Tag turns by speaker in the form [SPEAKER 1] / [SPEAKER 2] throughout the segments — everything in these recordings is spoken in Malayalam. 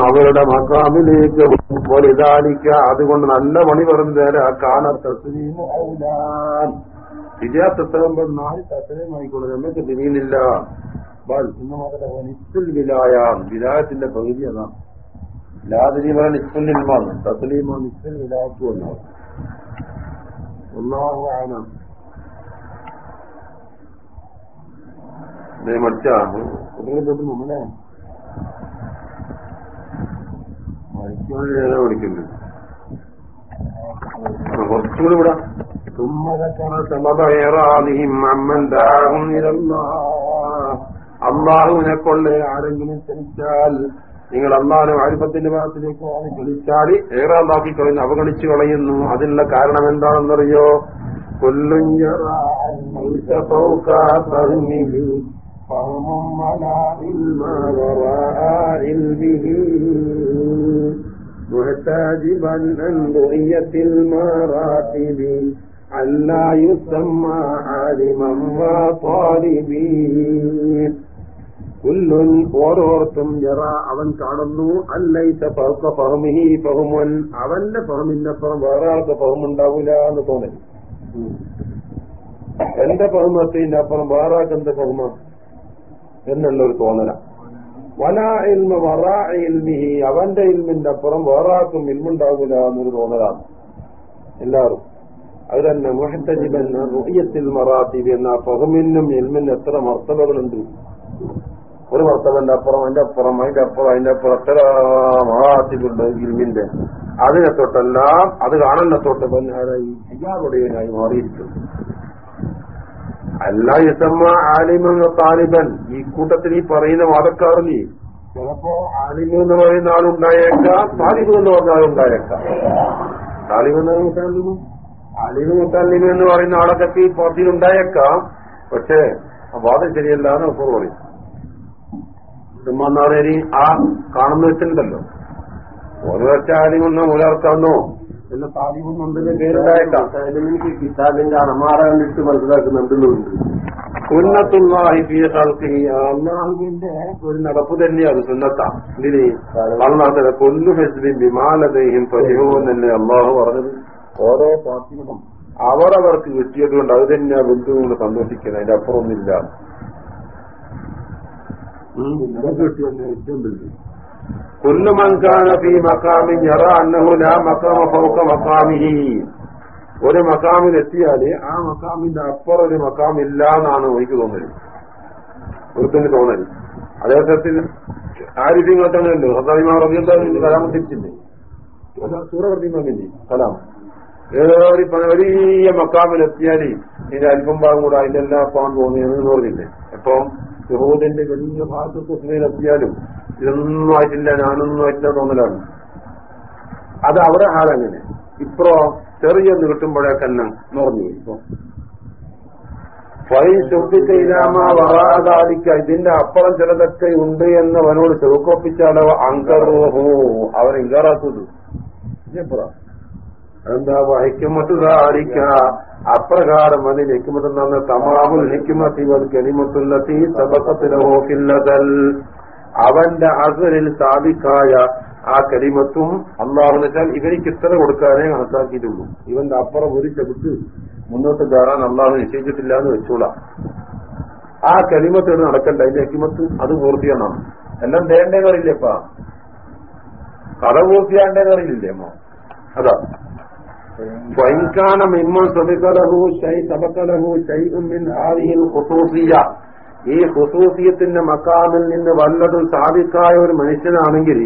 [SPEAKER 1] അവരുടെ മക്കാമിലേക്ക് വലുതാലിക്ക അതുകൊണ്ട് നല്ല മണി തരാ കാണ തസ്ലീമു ഔലാൻ വിജയത്തെത്തുമ്പോൾ നാല് തസ്ലീമായിക്കൊണ്ട് നമുക്ക് തിരിയുന്നില്ല നിസ്തുൽ വിലായ. വിലായത്തിന്റെ പകുതി അതാണ് ലാതിരിമ നിസ്തുൽ ഇൽമാണ് തസ്ലീമ നിസ്തുൽ വിലായത്തു എന്നാണ് ഒന്നാമ ആണ് മറിച്ചാണ് നമ്മളെ കുറച്ചുകൂടി ഇവിടെ. അള്ളാഹുവിനെ കൊണ്ട് ആരെങ്കിലും ക്ഷണിച്ചാൽ നിങ്ങൾ അള്ളാഹു ആരിഫത്തിന്റെ ഭാഗത്തിലേക്ക് വിളിച്ചാടി ഏറെ അള്ളാക്കി കളയുന്നു അവഗണിച്ചു കളയുന്നു. അതിനുള്ള കാരണം എന്താണെന്നറിയോ? കൊല്ലുഞ്ഞ فهم على علم وراء علمه محتاجبا عن رؤية المراتب ألا يسمى عالما وطالبين കുല്ലുൻ ഓരോർത്തും ജറ അവൻ കാണുന്നു അല്ലൈത്ത പറുക്ക ഫഹമിഹി ഫഹുമൻ അവന്റെ ഫഹമിനപ്പുറം വേറെ ആൾക്ക് ഫഹമുണ്ടാവൂല എന്ന് തോന്നൽ എന്റെ ഫഹമത്തിന്റെ അപ്പുറം വേറെ ആൾക്ക് എന്ത് ഫഹമ എന്നുള്ളൊരു തോന്നല. വല ഇൽമ വറാ ഇൽമിഹി അവന്റെ ഇൽമിന്റെ അപ്പുറം വേറാർക്കും ഇൽമുണ്ടാകില്ല എന്നൊരു തോന്നലാണ്. എല്ലാവരും. അത് തന്നെ മുഹത്തജിബൻ റുയത്തിൽ മറാത്തിബ് എന്ന ഫഹമിനും ഇൽമിനും എത്ര മർത്തബകളുണ്ട്. ഒരു മർത്തബന്റെ അപ്പുറം അതിന്റെ അപ്പുറം അതിന്റെ അപ്പുറം അതിന്റെ അപ്പുറം എത്ര മറാത്തിബുണ്ട് ഇൽമിന്റെ. അതിനെ തൊട്ടെല്ലാം അത് കാണുന്ന തൊട്ട് ഇയാളുടെ മാറിയിരിക്കുന്നു. അല്ല യസമ്മ ആലിമെന്ന താലിബൻ. ഈ കൂട്ടത്തിൽ ഈ പറയുന്ന വാദക്കാറില്ലേ ചിലപ്പോ ആലിമ എന്ന് പറയുന്ന ആളുണ്ടായേക്കാം താലിബ് എന്ന് പറഞ്ഞ ആളുണ്ടായേക്കാം. താലിബ് എന്ന് മുത്താലിമു ആലിമ മുത്താലിമു എന്ന് പറയുന്ന ആളൊക്കെ ഈ പാർട്ടിയിൽ ഉണ്ടായേക്കാം. പക്ഷേ ആ വാദം ശരിയല്ല എന്ന് അപ്പുറം പറയും ആ കാണുന്ന വെച്ചിട്ടുണ്ടല്ലോ. ഓരോ വെച്ച ആലിമെന്നോ മുലർക്കാന്നോ? പിന്നെ താലിബുന്നുണ്ടെന്ന് പേരുണ്ടായിട്ടാണ്
[SPEAKER 2] എനിക്ക് കിതാബിന്റെ അണമാറ കണ്ടിട്ട് മനസ്സിലാക്കുന്നുണ്ടെന്നുണ്ട്
[SPEAKER 1] അള്ളാഹുവിന്റെ ഒരു നടപ്പ് തന്നെയാണ് സുന്നത്താ. ഇതിന് കൊല്ലു ഹെസ്ബിൻ വിമാനതയും പരിഹവും തന്നെ അള്ളാഹു പറഞ്ഞത്. ഓരോ പാർട്ടികളും അവരവർക്ക് കിട്ടിയത് കൊണ്ട് അത് തന്നെയാ ബന്ധുക്കൊണ്ട് സന്തോഷിക്കുന്നത്. അതിന്റെ അപ്പുറമൊന്നുമില്ല. കിട്ടിയ ഏറ്റവും كل من كان في مقام يرى أنه لا مقام فوق مقامه ഒരു മക്കാമിൽ എത്തിയാല് ആ മക്കാമിന്റെ അപ്പുറം ഒരു മക്കാം ഇല്ല എന്നാണ് എനിക്ക് തോന്നല് ഒരുത്തിന് തോന്നല് അതേസത്തിൽ ആരിഫ്യങ്ങൾ തന്നെയല്ലോ ഹസാലിമാർ റബിയുള്ള കലാമം തിരിച്ചില്ലേ സൂറവർത്തിമാമില്ലേ കലാം ഏതോ ഒരു വലിയ മക്കാമിൽ എത്തിയാല് ഇതിന്റെ അല്പം ഭാഗം കൂടെ അതിന്റെ എല്ലാ അപ്പാൻ തോന്നിയെന്ന് പറഞ്ഞില്ലേ അപ്പം യഹൂദിന്റെ വലിയ ഭാഗത്ത് കുസ്മയിൽ എത്തിയാലും ഇതൊന്നും ആയിട്ടില്ല ഞാനൊന്നും ആയിട്ടില്ല തോന്നലാണ്. അത് അവിടെ ആളങ്ങനെ ഇപ്പോ ചെറിയ കിട്ടുമ്പോഴേക്കെന്നെ നോർന്നു ഇപ്പൊ. വറാതാദിക്ക ഇതിന്റെ അപ്പുറം ചിലതൊക്കെ ഉണ്ട് എന്ന് അവനോട് ചെറുക്കൊപ്പിച്ചാലോ അങ്കറോഹോ. അവൻ ഇങ്കറാത്തത് എന്താ ഹിക്കുമത്ത് താടിക്ക അപ്രകാരം അതിൽ ഹിക്കുമത്ത് തമാമുൽ ഹിക്കുമത്തി വൽ കെളിമത്തുല്ലത്തി സബക്കത്തിലഹോക്കില്ലതൽ അവന്റെ അസലിൽ സാബിക്കായ ആ കരിമത്തും അള്ളാഹു വെച്ചാൽ ഇവനിക്ക് ഇത്ര കൊടുക്കാനേ കണക്കാക്കിയിട്ടുള്ളൂ. ഇവന്റെ അപ്പുറം ഒരു ചെറുത്ത് മുന്നോട്ട് കയറാൻ അള്ളാഹു നിശ്ചയിച്ചിട്ടില്ല എന്ന് വെച്ചോളാം. ആ കരിമത്ത് നടക്കണ്ട അതിന്റെ ഹെക്കിമത്ത് അത് പൂർത്തിയാണ് എല്ലാം വേണ്ടേ കറിയില്ലേപ്പാ കഥ പൂർത്തിയാണ്ടേ കറിയില്ലേ അമ്മ? അതാ. വൈകാന മിമ്മൻ സബക്കലഹു ശൈ സബക്കലഹു ശൈ മിൻ ഹാദിഹിൽ ഖുസൂസിയ. ഈ ഹുസൂസിയത്തിന്റെ മക്കാമിൽ നിന്ന് വല്ലതും സാധിക്കായ ഒരു മനുഷ്യനാണെങ്കിൽ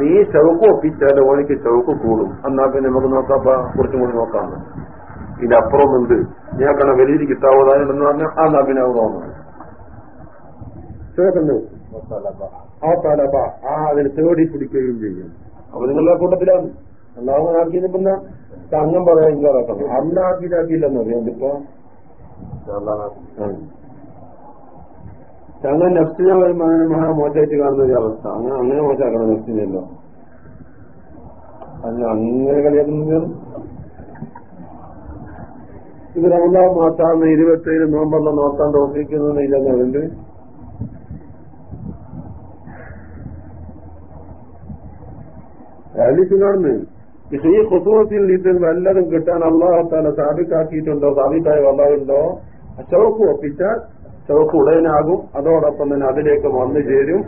[SPEAKER 1] നീ ചൗക്ക് ഒപ്പിച്ചാൽ ഓനിക്ക് ചൗക്ക് കൂടും. എന്നാ പിന്നെ നമുക്ക് നോക്കാം കുറച്ചും കൂടി നോക്കാം. ഇതിനപ്പുറം ഉണ്ട് ഞാൻ കണ വലിയ കിട്ടാവുന്നതെന്ന് പറഞ്ഞാൽ ആ നബിനെ തോന്നുന്നു ചേർക്കുന്നു ആ തലബ ആ അതിന് തേടി പിടിക്കുകയും ചെയ്യും. അപ്പൊ നിങ്ങളുടെ കൂട്ടത്തിലാണ്. അല്ലാതെ ആക്കിയത് പിന്നെ സംഘം പറയാൻ ഇല്ലാതാക്കണം അന്നാക്കിയിട്ടാക്കിയില്ലെന്നറിയാം ഇപ്പൊ കാരണം മഹാ മോശമായിട്ട് കാണുന്ന ഒരു അവസ്ഥ. അങ്ങനെ അങ്ങനെ മോശമാക്കണം നഫ്സിനെയല്ലോ അല്ല അങ്ങനെ കളിയാക്കുന്ന ഇത് രണ്ടാം മാസാണ്. ഇരുപത്തേഴ് നോമ്പല്ല നോക്കാൻ തോന്നിക്കുന്നതില്ലെന്ന് പറയുന്നത് രാജ്യത്തിനാണെന്ന് പക്ഷെ ഈ ഹുസൂറത്തിൽ ഇത് വല്ലതും കിട്ടാൻ അള്ളാഹത്താല സാബിക്കാക്കിയിട്ടുണ്ടോ സാബിക്കായ വല്ലതുണ്ടോ ചൗക്ക് ഒപ്പിച്ചാൽ ചവക്ക് ഉടനാകും അതോടൊപ്പം തന്നെ അതിലേക്ക് വന്നു ചേരും.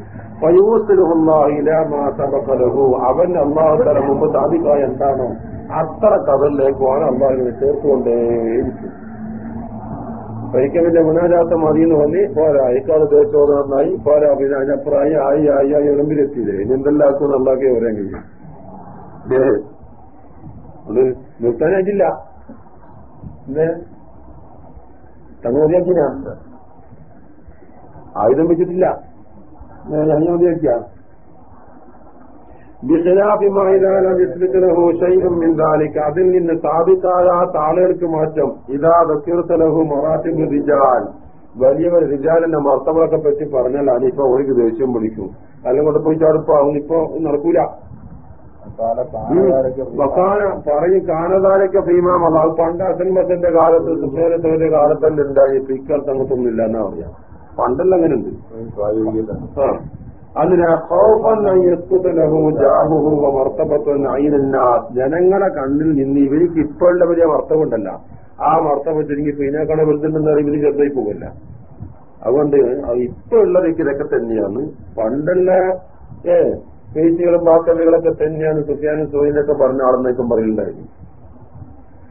[SPEAKER 1] അവൻ അള്ളാഹുത്തല മുമ്പ് സാധിക്കായ എന്താണോ അത്ര കഥലിലേക്ക് അവൻ അള്ളാഹിനെ ചേർത്തുകൊണ്ടേയിരിക്കും ഒരിക്കലിന്റെ മുനാജാത്ത എന്ന് പറഞ്ഞ് പോരാ. ഇക്കാട് തേച്ചോട് നന്നായി പോരാ. പിന്നെ അതിനപ്പുറമായി ആയി ആയി ആയി ഉടമ്പിലെത്തിയില്ലേ? ഇനി എന്തെല്ലാക്കും നന്നാക്കി വരാൻ കഴിയും. അത് നിർത്താനായിട്ടില്ല. എന്തേ തങ്ങ ആയുധം വെച്ചിട്ടില്ല. മിൻ ദാലിക. അതിൽ നിന്ന് സാബിത്താകാത്ത ആളുകൾക്ക് മാറ്റം. ഇതാ ദക്കിർത ലഹു മറാത്തിബ് റിജാൽ. വലിയവർ റിജാലിന്റെ മർത്തവളൊക്കെ പറ്റി പറഞ്ഞാൽ അതിപ്പോ അവർക്ക് ദേഷ്യം പിടിക്കും. അല്ലെങ്കിൽ കൊണ്ട് പോയി ചാടുപ്പാവും. ഇപ്പൊ നടക്കൂല. വക്കാന പറയും കാനതാരൊക്കെ ഭീമാം അത് പണ്ട് അസന്മത്തിന്റെ കാലത്ത് സുസേനത്തിന്റെ കാലത്തന്നെ ഉണ്ടായി ഇപ്പൊ ഇക്കാലത്ത് അങ്ങോട്ടൊന്നുമില്ല എന്നാ പറയാ. പണ്ടല്ല അങ്ങനെ ഉണ്ട്. അതിന് ജനങ്ങളെ കണ്ണിൽ നിന്ന് ഇവർക്ക് ഇപ്പോഴുള്ള വലിയ വർത്തവുണ്ടല്ല ആ മർത്തം വെച്ചിരിക്കും വെറുതെ വെറുതെന്ന് ഇവർ ചെറുതായി പോകില്ല അതുകൊണ്ട് ഇപ്പൊ ഉള്ളതൊക്കെ ഇതൊക്കെ തന്നെയാണ്. പണ്ടുള്ള ഏ പേശികളും വാക്കലുകളൊക്കെ തന്നെയാണ് സുഫിയാനും സൂര്യനൊക്കെ പറഞ്ഞ ആളെന്നൊക്കെ പറയുന്നുണ്ടായിരുന്നു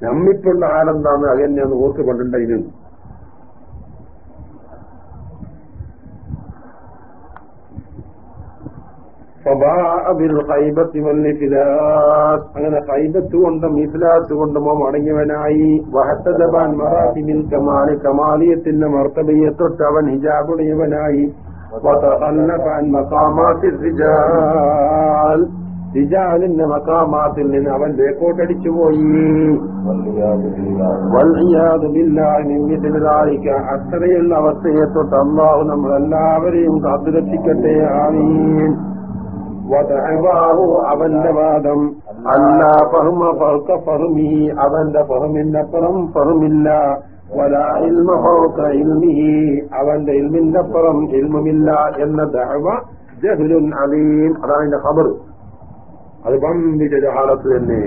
[SPEAKER 1] നമ്മിട്ടുള്ള ആളെന്താന്ന് അതെന്നെയാണ് ഓർത്ത് കൊണ്ടുണ്ടായിരുന്നു അങ്ങനെ ഹൈബത്ത് കൊണ്ടും ഇഫ്ലാസ് കൊണ്ടും മടങ്ങിയവനായി. വഹത്തബാൻ മറാത്തിമിൽ കമാലി കമാലിയത്തിന്റെ മർത്തബയെ തൊട്ട് അവൻ ഹിജാബുടയവനായി. മക്കാമാത്തിൽ നിന്ന് അവൻ ബേക്കോട്ടടിച്ചു പോയി. ദാലിക. അത്രയുള്ള അവസ്ഥയെ തൊട്ട് അള്ളാഹു നമ്മളെല്ലാവരെയും കാത്തുരക്ഷിക്കട്ടെ ആമീൻ. അവന്റെ വാദം. അല്ല ഫഹ്മ ഫഹ്മി. അവന്റെ ഫഹ്മിനപ്പുറം ഫഹ്മില്ല. അവന്റെ ഇൽമിന്റെ അപ്പുറം ഇൽമില്ല എന്ന ദഹവ ജഹുലുൻ അലീം. അതാണ് എന്റെ ഖബർ. അത് വമ്പിച്ച ജഹാലത്ത് തന്നെ.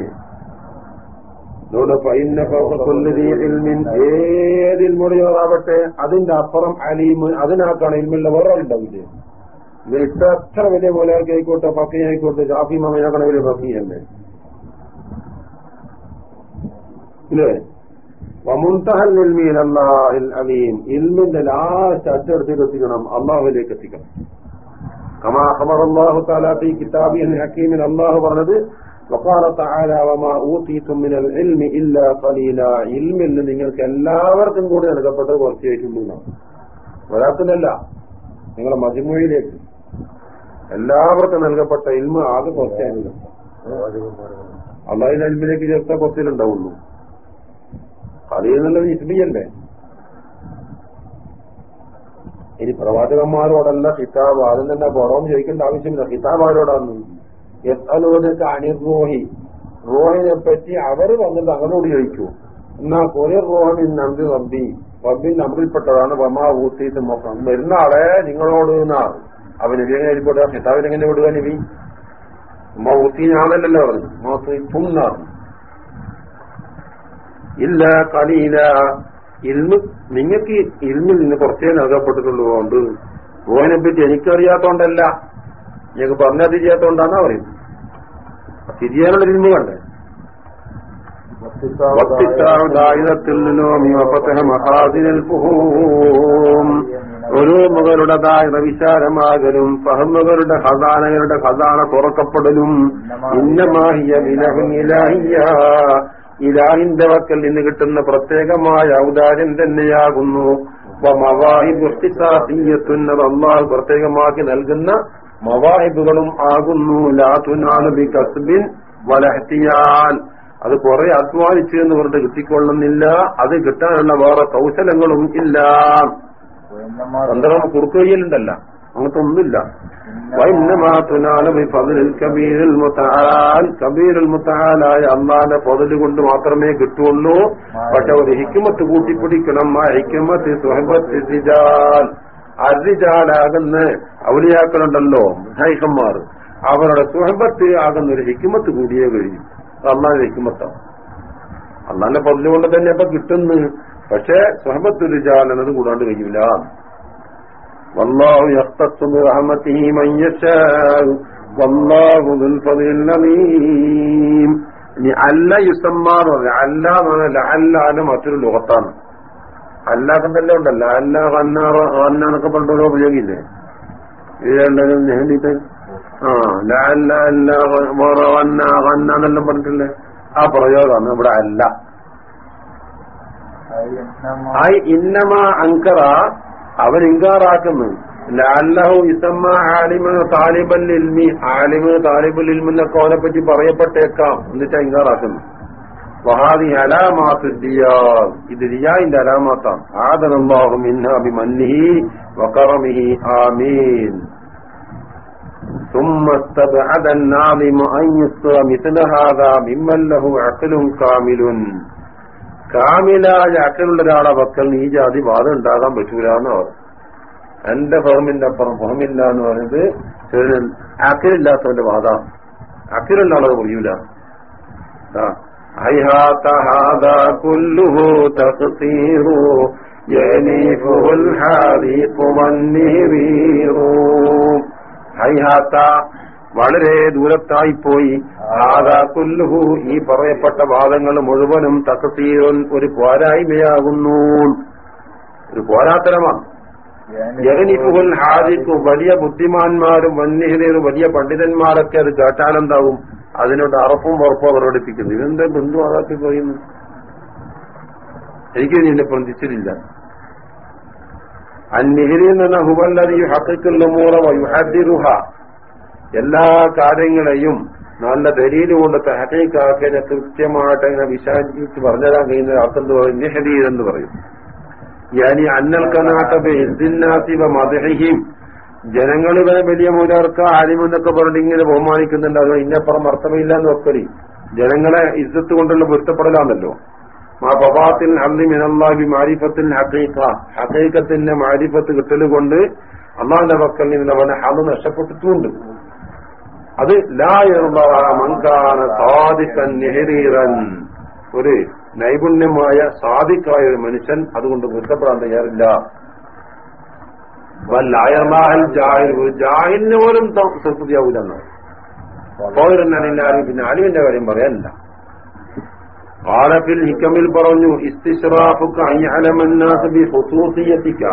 [SPEAKER 1] ഏത് ഇൽമുടയോറാവട്ടെ അതിന്റെ അപ്പുറം അലീം അതിനകത്താണ് ഇൽമില്ല വേറെ ഉണ്ടാവില്ലേ ഇവരിട്ട് എത്ര വലിയ മോലാർക്ക് ആയിക്കോട്ടെ പക്കി ആയിക്കോട്ടെ ഷാഫി മമയാക്കണ വലിയ പക്കിയല്ലേ ഇല്ലേ? അമീൻ. എത്തിക്കണം. അള്ളാഹുലേക്ക് എത്തിക്കണം അള്ളാഹു പറഞ്ഞത് നിങ്ങൾക്ക് എല്ലാവർക്കും കൂടി നൽകപ്പെട്ടത് കുറച്ചായിട്ടുണ്ടെന്നാണ് ഒരാത്തിനല്ല നിങ്ങളെ മതിമൊഴിയിലേക്ക് എല്ലാവർക്കും നൽകപ്പെട്ട ഇൽമ ആകെ കുറച്ചായിരുന്നു അള്ളാഹിന്റെ അൽമിലേക്ക് ചേർത്താൽ കുറച്ചിലുണ്ടാവുള്ളൂ കളി എന്നുള്ളത് ഇസ്ലിയല്ലേ ഇനി പ്രവാചകന്മാരോടല്ല ഹിതാബ് ആദ്യം തന്നെ പുറം ചോദിക്കേണ്ട ആവശ്യമില്ല. ഹിതാബ് ആരോടാന്ന്? എത്തലോനൊക്കെ അണിർറോഹി റോഹിനെ പറ്റി അവർ വന്നിട്ട് അങ്ങനോട് ചോദിക്കൂ. എന്നാ കൊറിയ റോഹൻ നമ്പി റബ്ബി. റബ്ബി നമ്പിൽപ്പെട്ടതാണ് വമാ ഊത്തീത്ത് മൊത്തം. വരുന്ന ആളെ നിങ്ങളോട് എന്നാണ് അവൻ നബിയെ ഹിതാബിനെ എങ്ങനെ വിടുക നബി ഉമ്മ ഞാനല്ലല്ലോ പറഞ്ഞു. മോത്തും എന്നാണ് ഇല്ല കലീല. ഇൽമ് നിങ്ങൾക്ക് ഇൽമിൽ നിന്ന് കുറച്ചേ നൽകപ്പെട്ടിട്ടുള്ളൂ അതുകൊണ്ട് റോഹിനെ പറ്റി എനിക്കറിയാത്തോണ്ടല്ല. ഞങ്ങൾക്ക് പറഞ്ഞാൽ തിരിയാത്തോണ്ടാന്നാ പറയും തിരിയാനുള്ള ഇൽമ് കണ്ടേ? ഓരോ ദായത വിശാലമാകലും ഫഹമുകളുടെ ഖസാനകളുടെ ഖസാന തുറക്കപ്പെടലും. ഇന്നമാഹിയ വിനഹിയ ഇലാഹിന്റെ വക്കൽ നിന്ന് കിട്ടുന്ന പ്രത്യേകമായ ഔദാര്യം തന്നെയാകുന്നു. അള്ളാഹു പ്രത്യേകമാക്കി നൽകുന്ന മവാഹിബുകളും ആകുന്നു. ലാതുനാലുബി കസ്ബിൻ വലഹത്തിയാൽ അത് കുറെ അധ്വാനിച്ചു എന്ന് പറഞ്ഞിട്ട് കിട്ടിക്കൊള്ളുന്നില്ല. അത് കിട്ടാനുള്ള വേറെ കൗശലങ്ങളും ഇല്ല. സന്ദർഭം കുറുക്കുകയിലുണ്ടല്ല. അങ്ങനത്തെ ഒന്നുമില്ല. മുത്താലായ അള്ളാന്റെ പൊതൽ കൊണ്ട് മാത്രമേ കിട്ടുള്ളൂ. പക്ഷെ ഒരു ഹിക്കുമത്ത് കൂട്ടിപ്പിടിക്കണം. ആ ഹിക്കുമത്ത് സുഹബത്തിജാൽ അരിജാലാകുന്ന ഔലിയാക്കളുണ്ടല്ലോ ഹൈക്കന്മാർ അവരുടെ സുഹബത്ത് ആകുന്ന ഒരു ഹിക്കുമത്ത് കൂടിയേ കഴിയും. അള്ളാന്റെ ഹിക്കുമത്താണ് അള്ളാന്റെ കൊണ്ട് തന്നെ അപ്പൊ കിട്ടുന്നു. പക്ഷേ സുഹബത്ത് എന്നത് കൂടാണ്ട് കഴിയില്ല والله يختص برحمته من يشاء والله ذو الفضل العظيم ഇനി അല്ല യുസമ്മാർ അല്ല എന്ന് പറഞ്ഞാൽ അല്ലാന്റെ മറ്റൊരു ലോകത്താണ് അല്ലാക്കണ്ടല്ലേ ഉണ്ടല്ലോ അല്ല കന്ന കന്നൊക്കെ പണ്ടോരോ ഉപയോഗിക്കില്ലേ ഇത് രണ്ടും നേടിയിട്ട് ആ ലഅല്ല അല്ല വേറെ വന്ന കന്ന എന്നെല്ലാം പറഞ്ഞിട്ടില്ലേ ആ പ്രയോഗമാണ് ഇവിടെ അല്ല ഐ ഇന്നമ അങ്കറ അവൻ ഇൻകാറാക്കുന്നു ലഅല്ലഹു ഇസമ്മ ആലിമ താലിബൽ ഇൽമി ആലിമ് താലിബുൽ ഇൽമിന്നൊക്കെ അവനെ പറ്റി പറയപ്പെട്ടേക്കാം എന്നിട്ടാ ഇൻകാറാക്കുന്നു വഹാദി അലാമാത്ത് ദിയാൽ ഇത് ദിയാന്റെ അലാമാത്താണ് ആദനല്ലാഹു മിൻഹാ ബിമന്നിഹി വകറമിഹി ആമീൻ ثم استبعد الناظم أن يسر مثل هذا ممن له عقل كامل കാമിലായ അക്കലുള്ള ഒരാളെ പക്കൽ ഈ ജാതി വാദം ഉണ്ടാകാൻ പറ്റൂല എന്ന് പറഞ്ഞു എന്റെ ഫഹമിന്റെ അപ്പുറം ഫഹമില്ല എന്ന് പറയുന്നത് ചെറിയ അക്കിലില്ലാത്തവന്റെ വാദമാണ് അക്കിലുള്ള ആളത് പറയൂല ആ. هيهات هذا كله تقصير يليفه الحديث والنهرير ഹൈഹാത്ത വളരെ ദൂരത്തായിപ്പോയി. ആദാ കുല്ലുഹു ഈ പറയപ്പെട്ട വാദങ്ങൾ മുഴുവനും തകസീറുൻ ഒരു പോരായ്മയാകുന്നു. ഒരു പോരാത്തരമാണ്. ജഗനിപ്പുകൾ ഹാദിക്കും വലിയ ബുദ്ധിമാന്മാരും വന്യഹിതരും വലിയ പണ്ഡിതന്മാരൊക്കെ അത് കേട്ടാലെന്താവും അതിനോട് അറപ്പും ഉറപ്പും പ്രകടിപ്പിക്കുന്നു ഇതെന്താ ബന്ധു അതാക്കി പറയുന്നു എനിക്ക് നിന്നെ പ്രതിച്ചിട്ടില്ല. അന്നിഹിരി എന്ന ഹക്കിക്കുള്ള ഹക്കുള്ള യുഹദിറുഹ എല്ലാ കാര്യങ്ങളെയും നല്ല ദലീൽ കൊണ്ട് തഹക്കീക്കാക്കിനെ കൃത്യമായിട്ട് അങ്ങനെ വിശാലിച്ച് പറഞ്ഞുതരാൻ കഴിയുന്ന അർത്ഥം നിഹദീർ എന്ന് പറയും. യാനി അന്നൽ കനാട്ടബിന്നാസിബ മദഹിം ജനങ്ങൾ ഇവനെ വലിയ മൂലർക്ക് ആലിമെന്നൊക്കെ പറഞ്ഞിട്ട് ഇങ്ങനെ ബഹുമാനിക്കുന്നുണ്ട്. അത് ഇന്നപ്പുറം അർത്ഥമില്ല എന്ന് വെക്കലി. ജനങ്ങളെ ഇസ്സത്ത് കൊണ്ടുള്ള പൊരുത്തപ്പെടലാന്നല്ലോ ആ പവാത്തിൽ അള്ളി മിനല്ലാഹി മാരിഫത്തിൽ ഹക്കീക്ക ഹക്കീക്കത്തിന്റെ മാരിഫത്ത് കിട്ടൽ കൊണ്ട് അള്ളാഹിന്റെ പക്കൽ നിന്ന് അവനെ അത് നഷ്ടപ്പെട്ടിട്ടുണ്ട്. അത് ലായർബാമങ്കാന സാധിക്കൻ നെഹരീറൻ. ഒരു നൈപുണ്യമായ സാധിക്കായ ഒരു മനുഷ്യൻ അതുകൊണ്ട് വൃദ്ധപ്പെടാൻ തയ്യാറില്ല. വല്ലായർമാഹൽ ജാഹിൽ ജാഹിലിന് പോലും സംസ്കൃതിയാവൂലെന്ന് പോയിരുന്നാലും പിന്നെ അലിവിന്റെ കാര്യം പറയാനില്ല ആലഫിൽ ഹിക്കമിൽ പറഞ്ഞു ഇസ്തിഷ്റാഫുക്ക അയ്യലമന്നാസ് ബി ഹുസൂസിയത്തിക്ക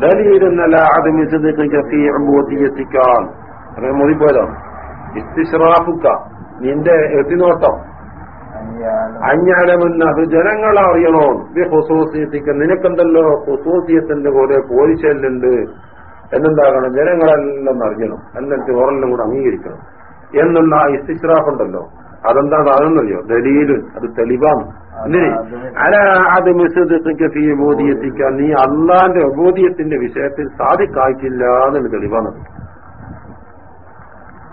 [SPEAKER 1] ദലീലെന്നല്ല ആദമി സിദ്ദിഖിക ഫീ അബൂദിയത്തിക്കാൻ അങ്ങനെ മോദിപ്പോയതാണ് ഇസ്തിഷ്റാഫുക്ക. നിന്റെ എത്തിനോട്ടം അഞ്ഞാലമെന്നത് ജനങ്ങളെ അറിയണോ ഹുസൂസിയത്തിക്ക നിനക്കെന്തല്ലോ ഹുസൂസിയത്തിന്റെ പോലെ പോലീശല്ലുണ്ട് എന്നെന്താകണം? ജനങ്ങളെല്ലാം അറിയണം. എന്നിട്ട് ഓറെല്ലാം കൂടെ അംഗീകരിക്കണം. എന്നുള്ള ഇസ്തിഷ്റാഫ് ഉണ്ടല്ലോ അതെന്താണ്? അതെന്നറിയോ? ദലീലും. അത് തെളിവാണ്. മിസ്ഫീ ബോധിയെത്തിക്കാൻ നീ അള്ളാന്റെ അബോധിയത്തിന്റെ വിഷയത്തിൽ സാധിക്കായിട്ടില്ല എന്നുള്ള തെളിവാണ്.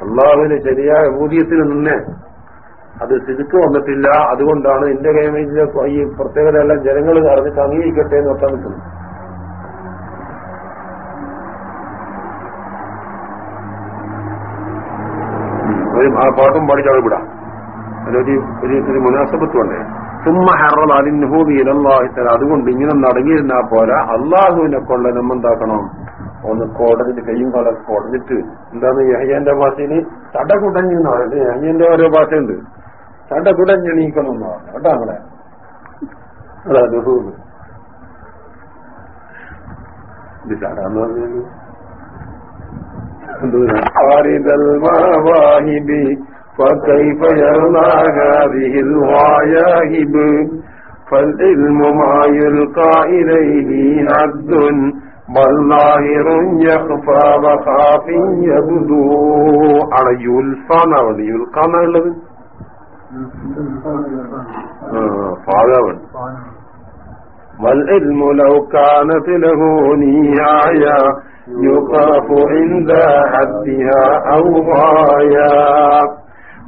[SPEAKER 1] അള്ളാഹുവിന് ശരിയായ ഭൂതിയത്തിന് നിന്നെ അത് സിതുക്ക് വന്നിട്ടില്ല. അതുകൊണ്ടാണ് ഇന്ത്യ ഗവൺമെന്റിന്റെ ഈ പ്രത്യേകത എല്ലാം ജനങ്ങൾ അറിഞ്ഞിട്ട് അംഗീകരിക്കട്ടെ എന്ന് വെക്കാൻ നിൽക്കുന്നു ആ പാട്ടും പാടിച്ചാൽ വിടാം. ഒരു ഒരു മുനാസബത്ത് സുമ്മ ഹറൽ അതിൻഹൂബി ഇലല്ലാഹിത്തല അതുകൊണ്ട് ഇങ്ങനെ നടങ്ങിയിരുന്നാ പോലെ അള്ളാഹുവിനെ കൊണ്ട് നമ്മെന്താക്കണം? ഒന്ന് കോടതിന്റെ കയ്യും കാലം കോടഞ്ഞിട്ട് എന്താണ് യഹ്യന്റെ ഭാഷയിൽ തടകുടഞ്ഞു പറയുന്നത് യഹ്യന്റെ ഓരോ ഭാഷയുണ്ട് തടകുടഞ്ഞെണീക്കണം എന്ന് പറഞ്ഞു കേട്ടോ നമ്മളെ അതാ ദുഹൂബ് ഇത് ചാടാന്ന് പറഞ്ഞു خالد المواهب فكيف يرضى هذه الغياهب فالعلم ما يلقى إليه عد بل ظاهر يخفى وخاف يبدو على يلقى എന്നാണ് യുൽക്ക എന്നുള്ളത് ഫാദാവൻ والعلم لو كانت له نهايه يقاف عند حدها أو غاية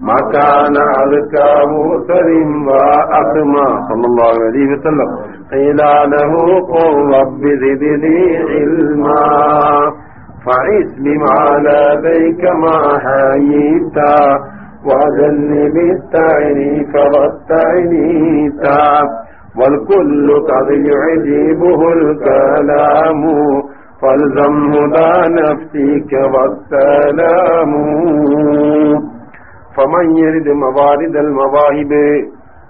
[SPEAKER 1] ما كان أذكى مؤثر وأسمى صلى الله عليه وسلم قيل له قل رب زدني علما. فعس بما لديك ما حييت. وجنب التعنيف والتعنيت والكل قد يعجبه الكلام. فالزم هدى نفسك والسلام. فمن يرد موارد المواهب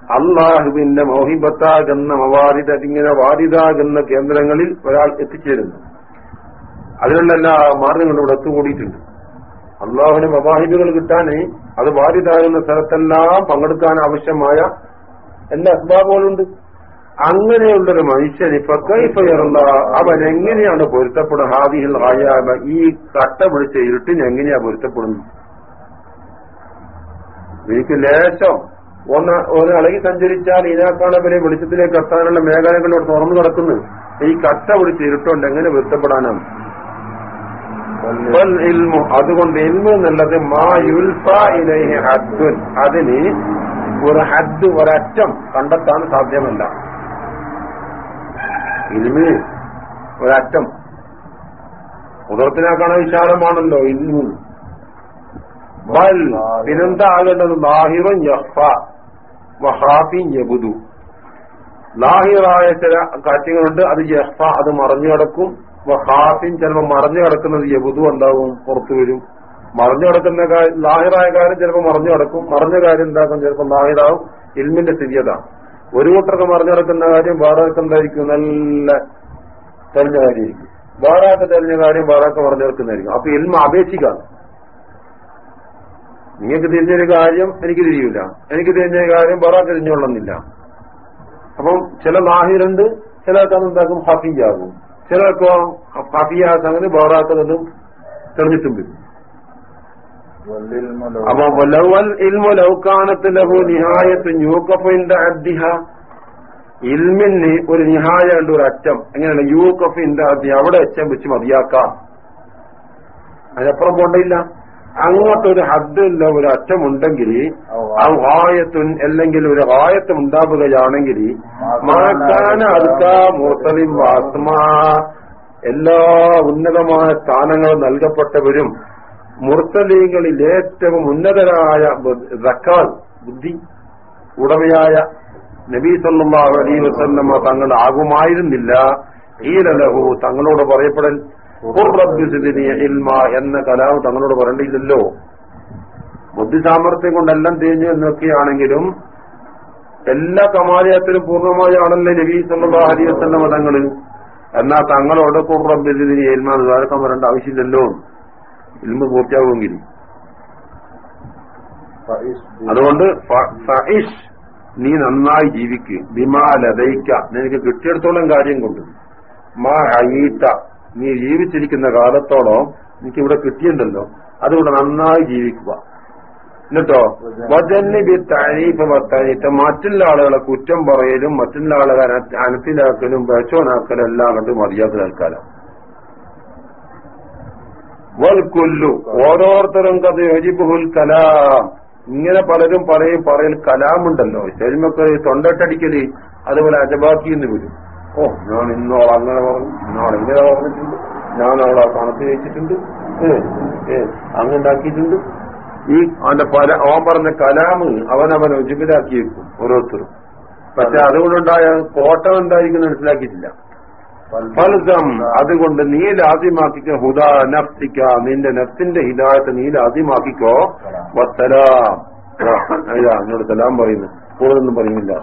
[SPEAKER 1] അള്ളാഹുവിന്റെ മോഹിബത്താകുന്ന മവാരിത ഇങ്ങനെ വാരിതാകുന്ന കേന്ദ്രങ്ങളിൽ ഒരാൾ എത്തിച്ചേരുന്നു. അതിനുള്ള എല്ലാ മാർഗങ്ങളും ഇവിടെ ഒത്തുകൂടിയിട്ടുണ്ട്. അള്ളാഹുവിന് മവാഹിബുകൾ കിട്ടാൻ അത് വാരിതാകുന്ന സ്ഥലത്തെല്ലാം പങ്കെടുക്കാൻ ആവശ്യമായ എല്ലാ അസ്ബാബുകളുണ്ട്. അങ്ങനെയുള്ളൊരു മനുഷ്യൻ ഇപ്പൊ കൈഫയറുള്ള അവൻ എങ്ങനെയാണ് പൊരുത്തപ്പെടുന്നത് ഹാദിഹിൽ ഹായാബ ഈ കട്ട പിടിച്ച ഇരുട്ടിന് എങ്ങനെയാ പൊരുത്തപ്പെടുന്നത്? എനിക്ക് ലേശം ഒന്ന് ഒരു ഇളകി സഞ്ചരിച്ചാൽ ഇതിനേക്കാളെ വെളിച്ചത്തിലേക്ക് എത്താനുള്ള മേഖലകളോട് തുറന്നു കിടക്കുന്നു ഈ കട്ട പിടിച്ച് ഇരുട്ടുണ്ട്. എങ്ങനെ പൊരുത്തപ്പെടാനാണ്? ഇൽമു. അതുകൊണ്ട് ഇൽമു എന്നുള്ളത് മാ യുൽഫ ഇലൈഹി ഹദ്ദുൻ. അതിന് ഒരു ഹദ് ഒരറ്റം കണ്ടെത്താൻ സാധ്യമല്ല. ഇൽമി ഒരറ്റം. ഉദർത്തിനാക്കാണ് വിശാലമാണല്ലോ ഇൽമു. ബൽ പിന്നെന്താ ജഫ ലാഹിറൻ വഹാഫിൻ യബുദു. ലാഹിറായ ചില കാര്യങ്ങളുണ്ട്. അത് യഹ്ഫ അത് മറഞ്ഞു കിടക്കും. വഹാഫിൻ ചിലപ്പോൾ മറഞ്ഞു കിടക്കുന്നത് യബുദു എന്താകും പുറത്തു വരും. മറഞ്ഞു കിടക്കുന്ന കാര്യം ലാഹിറായ കാര്യം ചിലപ്പോൾ മറഞ്ഞു കിടക്കും. മറഞ്ഞ കാര്യം എന്താക്കും? ചിലപ്പോൾ ലാഹിറാവും. ഇൽമിന്റെ സ്ഥിതിയതാണ് ഒരു കൂട്ടർക്ക് മറഞ്ഞു കിടക്കുന്ന കാര്യം വേറെ എന്തായിരിക്കും? നല്ല തെളിഞ്ഞ കാര്യമായിരിക്കും. വേറെ തെളിഞ്ഞ കാര്യം വേറെ മറഞ്ഞു കിടക്കുന്നതായിരിക്കും. അപ്പൊ ഇൽമ അപേക്ഷിക്കാണ്. നിങ്ങൾക്ക് തിരിഞ്ഞൊരു കാര്യം എനിക്ക് തിരിയില്ല എനിക്ക് തിരിഞ്ഞൊരു കാര്യം വേറെ തിരിഞ്ഞുകൊള്ളുന്നില്ല. അപ്പം ചില ലാഹിറുണ്ട് ചിലർക്ക് എന്താക്കും? ഹഫിയാകും. ചിലർക്ക് ഹഫിയാക്കുന്നത് വേറാക്കുന്നതും തെളിഞ്ഞിട്ടും വരും. അപ്പൊ ഇൽമു ലൗക്കാനത്ത് ലഹു നിഹായത്ത് യൂക്കഫിന്റെ അദ്ദിഹ ഇൽമിന് ഒരു നിഹായ ഉണ്ട് ഒരു അറ്റം. എങ്ങനെയാണ്? യൂക്കഫിന്റെ അദ്ദി അവിടെ അറ്റം വെച്ച് മതിയാക്കാം. അതിനപ്പുറം പോണ്ടില്ല അങ്ങോട്ടൊരു ഹദ്ദില്ല ഒരു അറ്റമുണ്ടെങ്കിൽ ആ വായത്തു അല്ലെങ്കിൽ ഒരു വായത്തും ഉണ്ടാവുകയാണെങ്കിൽ മാക്കാന അടുത്ത മുത്തലിം ആത്മാ എല്ലാ ഉന്നതമായ സ്ഥാനങ്ങളും നൽകപ്പെട്ടവരും മുർത്തലീങ്ങളിൽ ഏറ്റവും ഉന്നതരായ റക്കാൽ ബുദ്ധി ഉടമയായ നബീ അലീ അലൈ വസല്ലമ്മ തങ്ങൾ ആകുമായിരുന്നില്ല. ഈലലഹു തങ്ങളോട് പറയപ്പെടൽ എന്ന കലാവ് തങ്ങളോട് പറയേണ്ടിയില്ലല്ലോ. ബുദ്ധി സാമർത്ഥ്യം കൊണ്ടെല്ലാം തിരിഞ്ഞു എന്നൊക്കെയാണെങ്കിലും എല്ലാ കമാലയത്തിലും പൂർണമായ ആണല്ലേ സല്ലാ അലൈ വസല്ലമ തങ്ങൾ എന്നാ തങ്ങളോട് കുറബിദിനി ഇൽമ ദ്വാരക്കാൻ വരേണ്ട ആവശ്യമില്ലല്ലോ. ഇൽമ പൂർത്തിയാകുമെങ്കിൽ അതുകൊണ്ട് സഹിഷ് നീ നന്നായി ജീവിക്ക്. ബിമാലതയ്ക്ക നിനക്ക് കിട്ടിയെടുത്തോളം കാര്യം കൊണ്ട്. മാ അയീത്ത നീ ജീവിച്ചിരിക്കുന്ന കാലത്തോളം ഇവിടെ കിട്ടിയിട്ടുണ്ടല്ലോ. അതുകൊണ്ട് നന്നായി ജീവിക്കുക. എന്നിട്ടോ? വജന്നിബി തഴീഫ് വത്തനീത്ത് മറ്റുള്ള ആളുകളെ കുറ്റം പറയലും മറ്റുള്ള ആളുകളെ അനത്തിലാക്കലും വെച്ചോനാക്കലും എല്ലാം കണ്ട് മതിയാത്ത തൽക്കാലം. വൽക്കൊല്ലു ഓരോരുത്തരും കഥ യോജിബുൽ കലാം. ഇങ്ങനെ പലരും പറയും പറയൽ കലാമുണ്ടല്ലോ. ശരിമൊക്കെ തൊണ്ടട്ടടിക്കൽ അതുപോലെ അജബാക്കി എന്ന് വരും ഓ ഞാൻ ഇന്നോൾ അങ്ങനെ പറഞ്ഞു. ഇന്നോൾ ഇങ്ങനെ പറഞ്ഞിട്ടുണ്ട്. ഞാൻ അവളെ പണത്തി വെച്ചിട്ടുണ്ട് അങ്ങുണ്ടാക്കിയിട്ടുണ്ട് ഈ അവന്റെ പല അവൻ പറഞ്ഞ കലാമ് അവനവൻ ഉജുബിലാക്കി വെക്കും ഓരോരുത്തരും. പക്ഷെ അതുകൊണ്ടുണ്ടായ കോട്ടം എന്തായിരിക്കും മനസ്സിലാക്കിയിട്ടില്ല. ഫൽസം അതുകൊണ്ട് നീ ലാദ്യമാക്കിക്കോ ഹുദ നഫ്സിക്ക നിന്റെ നഫ്സിന്റെ ഹിദായത്ത് നീ ലാദ്യമാക്കിക്കോ വസ്സലാം. അങ്ങോട്ട് സലാം പറയുന്നു. കൂടുതലൊന്നും പറയുന്നില്ല.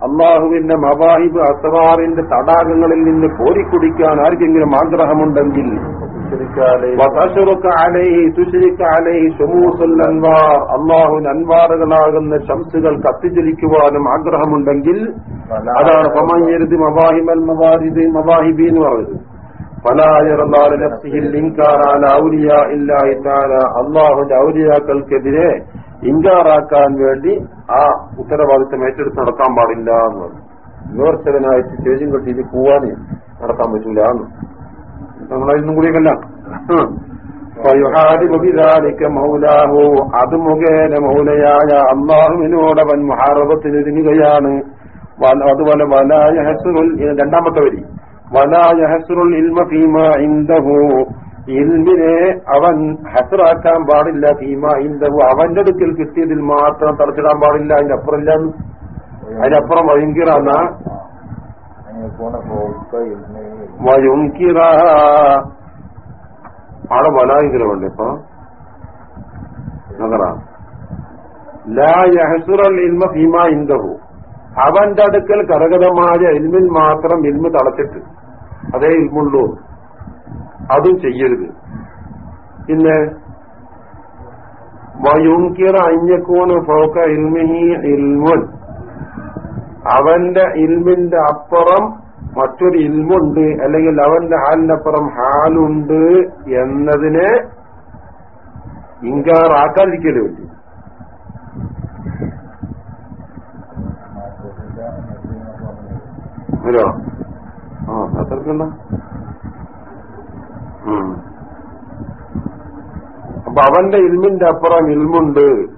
[SPEAKER 1] അള്ളാഹുവിന്റെ മബാഹിബ് അസ്റാറിന്റെ തടാകങ്ങളിൽ നിന്ന് കോരിക്കുടിക്കാൻ ആർക്കെങ്കിലും ആഗ്രഹമുണ്ടെങ്കിൽ അള്ളാഹുവിന് അൻവാറുകളാകുന്ന ശംസുകൾ കത്തിജ്വലിക്കുവാനും ആഗ്രഹമുണ്ടെങ്കിൽ അതാണ് മവാഹിബ് മവാഹിബി എന്ന് പറഞ്ഞത് അള്ളാഹുന്റെ ഔലിയാക്കൾക്കെതിരെ ഇൻകാറാക്കാൻ വേണ്ടി ആ ഉത്തരവാദിത്തം ഏറ്റെടുത്ത് നടത്താൻ പാടില്ല എന്ന് പറഞ്ഞു. വിമർശകനായിട്ട് സ്റ്റേജും കെട്ടിയിട്ട് പോവാന് നടത്താൻ പറ്റൂല എന്ന്. നമ്മളതിനും കൂടി മൗലാഹു അത് മുഖേന മൗലയായ അള്ളാഹുവിനോടവൻ മഹാറബത്തിനൊരുങ്ങുകയാണ് അതുപോലെ വലായ രണ്ടാമത്തെ വരി. ഇൽമിനെ അവൻ ഹസറാക്കാൻ പാടില്ല ഫീമ ഇൻദഹു. അവന്റെ അടുക്കൽ കിട്ടിയതിൽ മാത്രം തടച്ചിടാൻ പാടില്ല. അതിന്റെ അപ്പുറം ഇല്ല അതിനപ്പുറം വൈങ്കിറാന്ന വയുങ്കിറ. അവിടെ വലായിങ്കിലുണ്ട് ഇപ്പൊ. നഗറ. ലാ യഹസുറൽ ഇൽമ ഫീമ ഇൻദഹു. അവന്റെ അടുക്കൽ കരകതമായ ഇൽമിൽ മാത്രം ഇൽമ് തളച്ചിട്ട് അതേ ഇൽമുള്ളൂ അതും ചെയ്യരുത്. പിന്നെ വയുങ്കിറ അഞ്ഞക്കൂണ് ഫോക്ക ഇൽമിഹി ഇൽമുൻ അവന്റെ ഇൽമിന്റെ അപ്പുറം മറ്റൊരു ഇൽമുണ്ട് അല്ലെങ്കിൽ അവന്റെ ഹാലിനപ്പുറം ഹാലുണ്ട് എന്നതിനെ ഇങ്കാറാക്കാതിരിക്കലേ പറ്റും ഹലോ. ആ അത്രക്കണ്ട അപ്പൊ അവന്റെ ഇൽമിന്റെ അപ്പുറം ഇൽമുണ്ട്.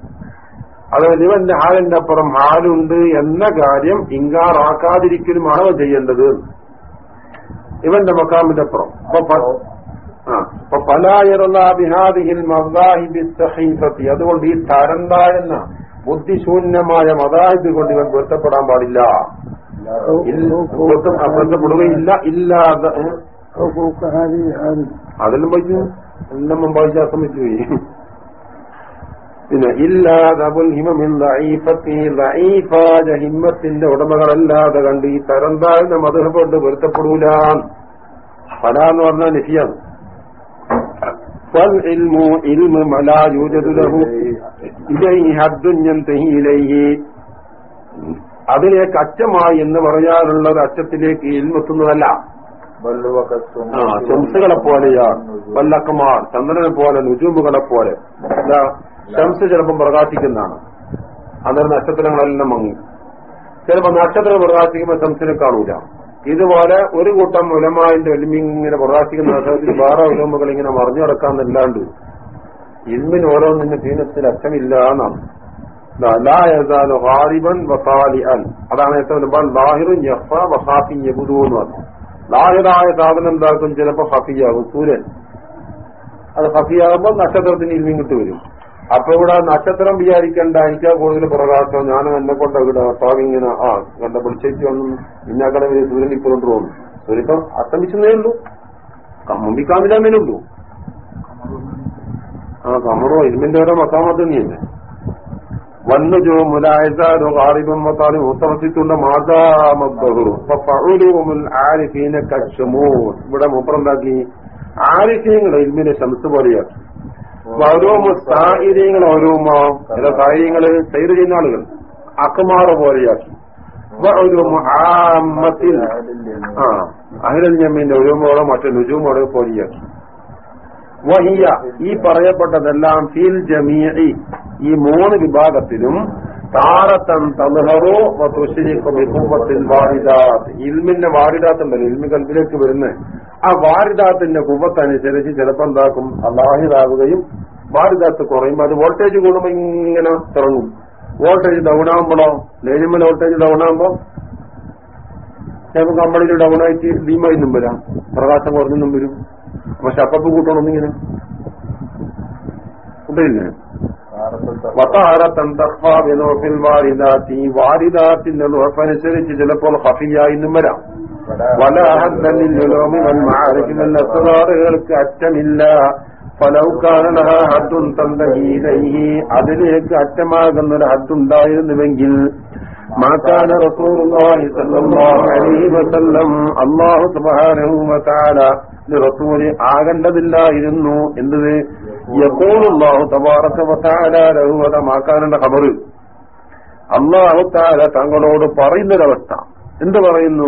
[SPEAKER 1] അതായത് ഇവന്റെ ഹാലിന്റെ അപ്പുറം ഹാലുണ്ട് എന്ന കാര്യം ഇങ്കാറാക്കാതിരിക്കലുമാണ് അവൻ ചെയ്യേണ്ടത്? ഇവന്റെ മക്കാമിന്റെ അപ്പുറം. അപ്പൊ പ- ആ അപ്പൊ പലായറുള്ള ബിഹാദിഹിൽ മദാഹിബി സഹീഫത്തി അതുകൊണ്ട് ഈ തരന്തായെന്ന ബുദ്ധിശൂന്യമായ മദാഹിബ് കൊണ്ട് ഇവൻ പൊരുത്തപ്പെടാൻ പാടില്ല. അബദ്ധപ്പെടുകയില്ല ഇല്ലാതെ അതെല്ലാം വായിച്ചു എല്ലാം മുമ്പാഴ്ച അസമിച്ചു പിന്നെ ഇല്ലാതബുൽ ഹിമത്തിന്റെ ഉടമകളല്ലാതെ കണ്ട് ഈ തരന്താഴ്ന്ന താഴ്ന്ന കൊണ്ട് പൊരുത്തപ്പെടൂല. ഫല എന്ന് പറഞ്ഞാൽ നിശിയാണ് ഇലൈഹി. അതിലേക്ക് അച്ചമായി എന്ന് പറയാനുള്ളത് അച്ചത്തിലേക്ക് ഇൽമെത്തുന്നതല്ല. ശംസുകളെ പോലെയാ വല്ലക്കമാർ ചന്ദ്രനെ പോലെ നുജൂമ്പുകളെ പോലെ ശംസ് ചിലപ്പം പ്രകാശിക്കുന്നതാണ്. അന്നേരം നക്ഷത്രങ്ങളെല്ലാം മങ്ങി. ചിലപ്പോ നക്ഷത്രം പ്രകാശിക്കുമ്പോൾ ശംസിനെ കാണൂല. ഇതുപോലെ ഒരു കൂട്ടം ഉലമാന്റെ ഒലിമിങ്ങനെ പ്രകാശിക്കുന്ന അവസരത്തിൽ വേറെ ഉലമ്പുകൾ ഇങ്ങനെ മറിഞ്ഞു കിടക്കാന്നല്ലാണ്ട് ഇൽമിന് ഓരോന്നിന്റെ ദീനത്തിൽ അറ്റമില്ല എന്നാണ് അതാണ് ഏറ്റവും ഒരുപാട് ലാഹിറായ സാധനം എന്താക്കും? ചിലപ്പോ ഹഫിയാകും സൂര്യൻ. അത് ഹഫിയാകുമ്പോൾ നക്ഷത്രത്തിന് ഇൽമിയും കിട്ടു വരും. അപ്പൊ ഇവിടെ നക്ഷത്രം വിചാരിക്കേണ്ട എനിക്കാ കൂടുതൽ പ്രകാശം ഞാനും എന്നെ കൊണ്ട് ഇവിടെ ഇങ്ങനെ ആ കണ്ട പൊളിച്ചേക്ക് വന്നു ഇന്നാക്കടെ സൂര്യൻ ഇപ്പോഴുണ്ട് പോകുന്നു. സൂര്യപ്പം അസ്തമിച്ചതേ ഉള്ളൂ. മുമ്പിക്കാമില്ലാമേ ഉള്ളൂ. ആ കമറോ ഇരുമിന്റെ ഓരോ മക്കാമത്ത് തന്നെയല്ലേ? വന്നുജോ ഇവിടെ മൂപ്പറുണ്ടാക്കി. ആരിഫീങ്ങൾ ഇൽമിനെ ശംസ് പോലെയാണ്. സാഹചര്യങ്ങൾ ഓരോമോ ചില സാഹചര്യങ്ങൾ സൈഡ് ചെയ്യുന്ന ആളുകൾ. അക്മാറ പോലെയാക്കി വഅലുമു ആമ്മത്തിൽ ആ അഹിരൽ ജമീന്റെ ഒരുമോളോ മറ്റേ നുജുമോളോ പോലെയാക്കി വഹിയ ഈ പറയപ്പെട്ടതെല്ലാം ഫിൽ ജമീഇ ഈ മൂന്ന് വിഭാഗത്തിലും താരത്തൻ തലഹറോ വിഭവത്തിൽ വാരിദാത്ത്. ഇൽമിന്റെ വാരിദാത്ത് ഇൽമി കൽബിലേക്ക് വരുന്ന ആ വാരിദാത്തിന്റെ കുവത്തനുസരിച്ച് ചിലപ്പോൾ എന്താക്കും? അല്ലാഹിറാവുകയും വാരിദാത്ത് കുറയും. അത് വോൾട്ടേജ് കൂടുമ്പോ ഇങ്ങനെ തുടങ്ങും വോൾട്ടേജ് ഡൗൺ ആകുമ്പോഴോ ലേനിമൽ വോൾട്ടേജ് ഡൗൺ ആകുമ്പോ ചിലപ്പോൾ കമ്പളിയിൽ ഡൗൺ ആയിട്ട് ഡീമായിന്നും വരാം. പ്രകാശം കുറഞ്ഞെന്നും വരും. പക്ഷെ അപ്പത്ത് കൂട്ടണമെന്നിങ്ങനെ വാരിദാത്തി. വാരിദാത്തിന്റെ ഉറപ്പനുസരിച്ച് ചിലപ്പോൾ ഹഫിയായിന്നും വരാം. വലഹദ്ദലിലുലോമികൾക്ക് അറ്റമില്ല. ഫലൗക്കാരണ ഹദ്ദുൻ തന്തഹീലൈഹി അതിലേക്ക് അറ്റമാകുന്ന ഒരു ഹദ്ദുണ്ടായിരുന്നുവെങ്കിൽ മാക്കാന റസൂലുള്ളാഹി അള്ളാഹു അലൈഹി റസൂൽ ആകേണ്ടതില്ലായിരുന്നു എന്തത് യക്കോളുള്ളാഹു തബാറക്കവത്താലാരഹുവതമാക്കാനുള്ള ഖബറ്. അള്ളാഹു താര തങ്ങളോട് പറയുന്നൊരവസ്ഥ. എന്ത് പറയുന്നു?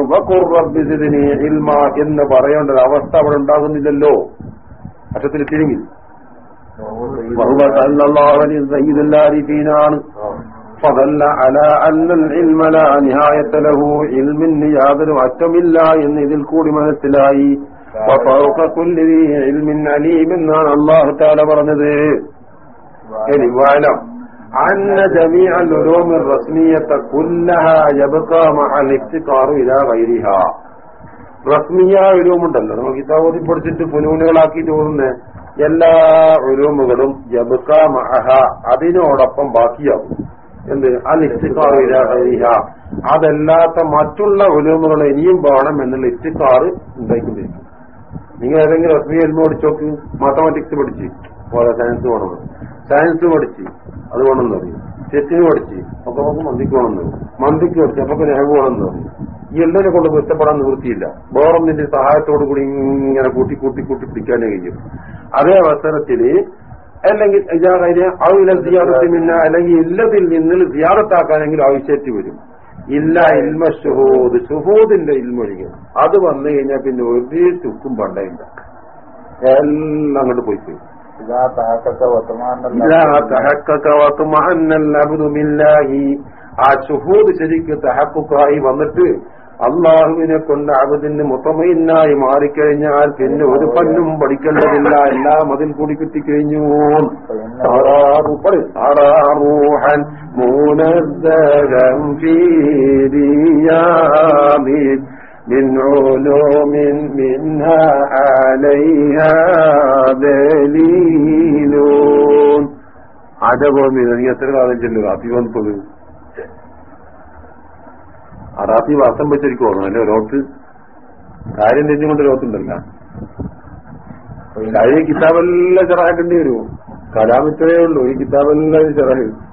[SPEAKER 1] എന്ന് പറയേണ്ട ഒരു അവസ്ഥ അവിടെ ഉണ്ടാകുന്നില്ലല്ലോ. അക്ഷത്തിൽ തിരിഞ്ഞു. ാണ് ഫതല്ല അല ഇൽമിന് യാതൊരു അറ്റമില്ല എന്ന് ഇതിൽ കൂടി മനസ്സിലായി. وفوق كل ذي علم عليم എന്നാണ് അള്ളാഹു താല പറഞ്ഞത് ഇനി വാലം أن جميع العلوم الرسمية كلها يبقى مع الافتقار إلى غيرها റസ്മിയ ഉലൂമുണ്ടല്ലോ നമ്മൾ കിതാബോധി പഠിച്ചിട്ട് ഫുനൂനുകളാക്കിയിട്ട് പോകുന്ന എല്ലാ ഉലൂമുകളും ജബുക്ക മഹ അതിനോടൊപ്പം ബാക്കിയാകും എന്ത് അൽ ഇസ്തിഖാറിഹ അതല്ലാത്ത മറ്റുള്ള ഉലൂമുകൾ ഇനിയും വേണം എന്നുള്ള ഇസ്തിഖാറ് ഉണ്ടായിക്കൊണ്ടിരിക്കും നിങ്ങൾ ഏതെങ്കിലും റസ്മിയ എൽമ പഠിച്ചോക്ക് മാത്തമാറ്റിക്സ് പഠിച്ച്. പോലെ സയൻസ് വേണം. സയൻസ് പഠിച്ച്. അത് വേണമെന്ന് പറയും. ചെസ്സിന് പഠിച്ച്. അപ്പൊ നമുക്ക് മന്തിക്ക് വേണമെന്ന് മന്തിക്ക് പഠിച്ച്. അപ്പൊ നെഹവ് വേണമെന്ന് പറയും. ഈ എല്ലാവരെ കൊണ്ട് ഇഷ്ടപ്പെടാൻ നിവൃത്തിയില്ല. വേറൊന്നിന്റെ സഹായത്തോടു കൂടി ഇങ്ങനെ കൂട്ടി കൂട്ടി കൂട്ടി പിടിക്കാനേ കഴിയും. അതേ അവസരത്തിൽ അല്ലെങ്കിൽ അല്ലെങ്കിൽ ഇല്ലതിൽ നിന്ന് സിയാറത്താക്കാനെങ്കിലും ആവശ്യമായിട്ട് വരും. ഇല്ല ഇൽമ ഷുഹൂദ്. ഷുഹൂദിന്റെ ഇൽമൊഴികെ അത് വന്നു കഴിഞ്ഞാൽ പിന്നെ ഒരു ചുക്കും പണ്ടയില്ല എല്ലാം അങ്ങോട്ട് പോയി പോയി ആ ഷുഹൂദ് ശരിക്ക് തഹക്കുക്കായി വന്നിട്ട് അള്ളാഹുവിനെ കൊണ്ട് അബദിന് മുത്തമയിന്നായി മാറിക്കഴിഞ്ഞാൽ പിന്നെ ഒരു പന്നും പഠിക്കേണ്ടതില്ല എല്ലാം അതിൽ കൂടി കിട്ടിക്കഴിഞ്ഞു സാറാറു പറയ്. സാറാറൂഹൻ മൂനദ്ദഹം ഫീ ദിയാമി من علوم منها عليها دليل عجب من നീ എത്ര കാലം ചെല്ലുക അതി വന്നപ്പോൾ ആ റാത്തി വാസം വെച്ചിരിക്കും ഓർമ്മ അല്ലെ ലോട്ട് കാര്യം തെഞ്ഞുകൊണ്ട് ലോകത്തുണ്ടല്ല. കാര്യം കിതാബെല്ലാം ചെറാക്കേണ്ടി വരുമോ? കലാമിത്രേ ഉള്ളൂ. ഈ കിതാബെല്ലാം ചെറാഹ്
[SPEAKER 2] വിഷയം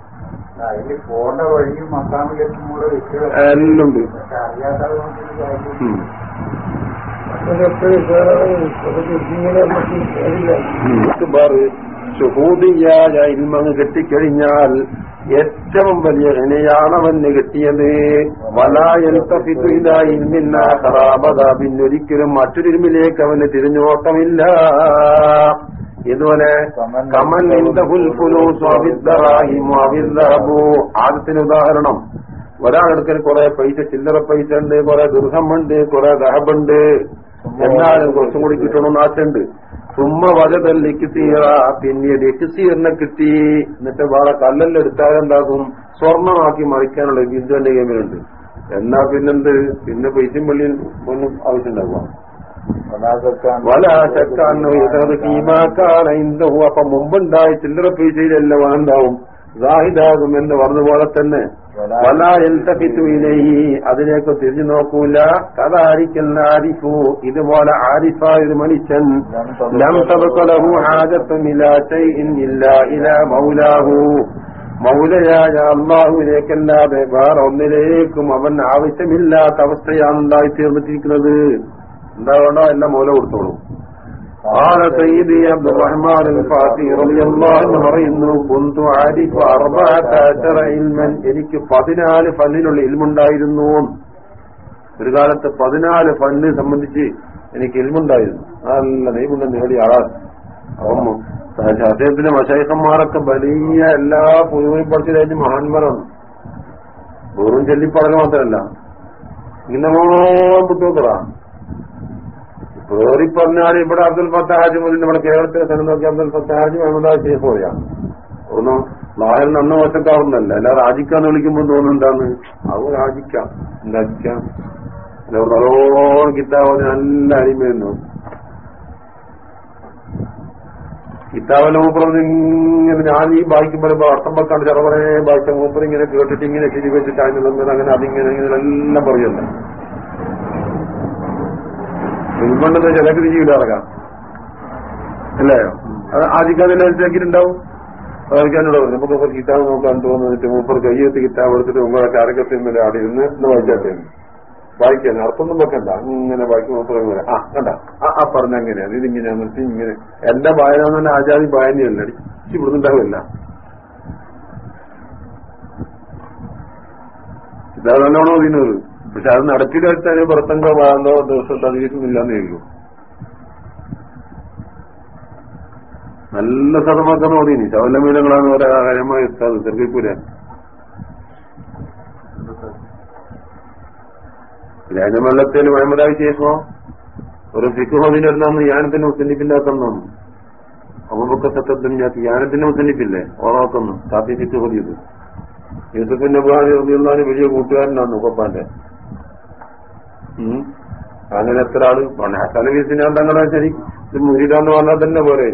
[SPEAKER 1] എല്ലാം ഉണ്ട്
[SPEAKER 2] പക്ഷെ
[SPEAKER 1] ഷുഹൂദിയായ ഇൽമങ്ങ് കെട്ടിക്കഴിഞ്ഞാൽ ഏറ്റവും വലിയ ഇണയാണവന് കിട്ടിയത്. വലായൽത്തഫില്ല ഇൽമില്ല ഖറാബത പിന്നൊരിക്കലും മറ്റൊരിൽമിലേക്ക് അവന് തിരിഞ്ഞോട്ടമില്ല. ഇതുപോലെ കമൻ ആദ്യത്തിന് ഉദാഹരണം. ഒരാളെടുക്കൽ കുറെ പൈസ ചില്ലറ പൈസ ഉണ്ട് കുറെ ദുർഹമുണ്ട് കുറെ ദഹബുണ്ട് എന്നാലും കുറച്ചും കൂടി കിട്ടണമെന്ന് ആശയുണ്ട്. സുമ്മ തീരാ പിന്നെ പിന്നീട് എക്സീറിനെ കിട്ടി. എന്നിട്ട് വേറെ കല്ലെല്ലാം എടുത്താലെന്താകും സ്വർണമാക്കി മറിക്കാനുള്ള ബിന്ദുവിന്റെ ഗെയിമിലുണ്ട് എന്നാ പിന്നെന്ത്? പിന്നെ പൈസയും പള്ളിയും ഒന്നും ആവശ്യമുണ്ടാകുക വല ശക്കാന്നോ ഇതത് കീമാക്കാണ് ഇന്ദഹു അപ്പൊ മുമ്പുണ്ടായ ചില്ലറ പൈസയിലെല്ലാം ഉണ്ടാവും സാഹിദാകും എന്ന് പറഞ്ഞ പോലെ തന്നെ വല എൽത്തഫിത്തു ഇലഹി അതിലേക്ക് തിരിഞ്ഞു നോക്കൂല. കഥാരിക്കൽ ആരിഫു ഇതുപോലെ ആരിഫായ ഒരു മനുഷ്യൻ ലം തബക്കലഹു ഇല ഇല്ലാ ഇലാ മൗലാഹു. മൗലയായ അള്ളാഹുവിലേക്കല്ലാതെ വേറെ ഒന്നിലേക്കും അവൻ ആവശ്യമില്ലാത്ത അവസ്ഥയാണ് ഉണ്ടായിത്തീർന്നിട്ടിരിക്കുന്നത് എന്താ വേണോ എല്ലാം മൂല കൊടുത്തോളൂ. പറയുന്നു കുന്തു ആരിഫ് അർബാറ്റാറ്ററ ഇൽമൻ എനിക്ക് പതിനാല് ഫണ്ണിലുള്ള ഇൽമുണ്ടായിരുന്നു. ഒരു കാലത്ത് പതിനാല് ഫണ്ണ് സംബന്ധിച്ച് എനിക്ക് ഇൽമുണ്ടായിരുന്നു. നല്ല ദൈവമുണ്ട് നിങ്ങളുടെ ആളാണ്. അപ്പം അദ്ദേഹത്തിന്റെ മശൈഹന്മാരൊക്കെ വലിയ എല്ലാ പുതുമയും പഠിച്ചു കഴിഞ്ഞ് മഹാന്മാരാണ്. വെറും ചൊല്ലിപ്പടക്കം മാത്രമല്ല. ഇങ്ങനെ മുഴുവൻ കുട്ടികൾക്കറാണ് വേറി പറഞ്ഞാൽ ഇവിടെ അബ്ദുൽ ഫത്താഹാജി മുതൽ നമ്മുടെ കേരളത്തിലെ സ്ഥലം നോക്കി അബ്ദുൽ ഫത്താഹാജി അഹമ്മദാ ഷെയ്ഖ് പോയാ ഒന്നും നായർ നന്ന വശക്കാവുന്നല്ല അല്ല രാജിക്കാന്ന് വിളിക്കുമ്പോൾ തോന്നുന്നുണ്ടാന്ന് അവ രാജിക്കാം. എന്താക്കാം നല്ലോണം കിതാബ് നല്ല അരിമയുന്നു കിതാബിലെ മൂപ്പറന്ന് ഇങ്ങനെ ഞാൻ ഈ വായിക്കുമ്പോൾ അർത്ഥം വെക്കാണ്ട് ചെറുപറേ വായിച്ച മൂപ്പർ ഇങ്ങനെ കേട്ടിട്ട് ഇങ്ങനെ ശരി വെച്ചിട്ട് അതിനുള്ള അങ്ങനെ അതിങ്ങനെ ഇങ്ങനെ എല്ലാം പറയല്ല ഉൾക്കൊണ്ടത് ചിലക്ക് ജീവിതം അല്ലേ അത് ആദ്യക്കാതിലുണ്ടാവും വായിക്കാനുള്ള പറഞ്ഞു നമുക്ക് കിതാബ് നോക്കാൻ തോന്നിട്ട് മൂപ്പർ കയ്യെത്തി കിതാബ് എടുത്തിട്ട് ഉമ്മയുടെ കാരക്കത്തിന്മേലെ അവിടെ ഇരുന്ന് ഇന്ന് വായിച്ചാട്ടെ വായിക്കാൻ അർത്ഥമൊന്നും വെക്കണ്ട. ഇങ്ങനെ വായിക്കും മൂപ്പർ ആ കണ്ട? ആ ആ പറഞ്ഞ അങ്ങനെയാണ് ഇതിങ്ങനെ എന്നിട്ട് ഇങ്ങനെ. എന്റെ വായന പറഞ്ഞാൽ ആചാരി വായനയല്ല? അടിച്ച് ഇവിടുന്നുണ്ടാവില്ല ഇതാ നല്ലോണം ഒതുങ്ങുന്നത് പക്ഷെ അത് നടപ്പിലാക്കാൻ പുറത്തെങ്കോ വാങ്ങോ ദിവസം തതിരിക്കുന്നില്ലെന്ന് കേൾക്കും നല്ല സർവമാക്കാൻ ഓതിനി ശവലമീനങ്ങളാണ് ഓരോ കാര്യമായി എത്താത് ചെറുക്കിപ്പൂര രാജമല്ലത്തിൽ മുഹമ്മദായി ചെയ്യുമ്പോ ഒരു ഫിക്ക് വരുന്ന അടുത്താന്ന് ഞാൻ തന്നെ മുസ്ലിപ്പിന്റെ അകത്തൊന്നു അബുബക്കത്തെ യാനത്തിന്റെ മുസന്നിപ്പില്ലേ കാത്തി താത്തിച്ചിട്ട് മതിയത് യൂസഫിന്റെ റബിയുള്ളാന് വലിയ കൂട്ടുകാരനാണ് കൊപ്പാന്റെ ഉം. അങ്ങനെ എത്ര ആൾ? ഹസനവീസിനെ തങ്ങളെ ശരി. ഇത് മുരിടാന്ന് പറഞ്ഞാൽ തന്നെ പോരെ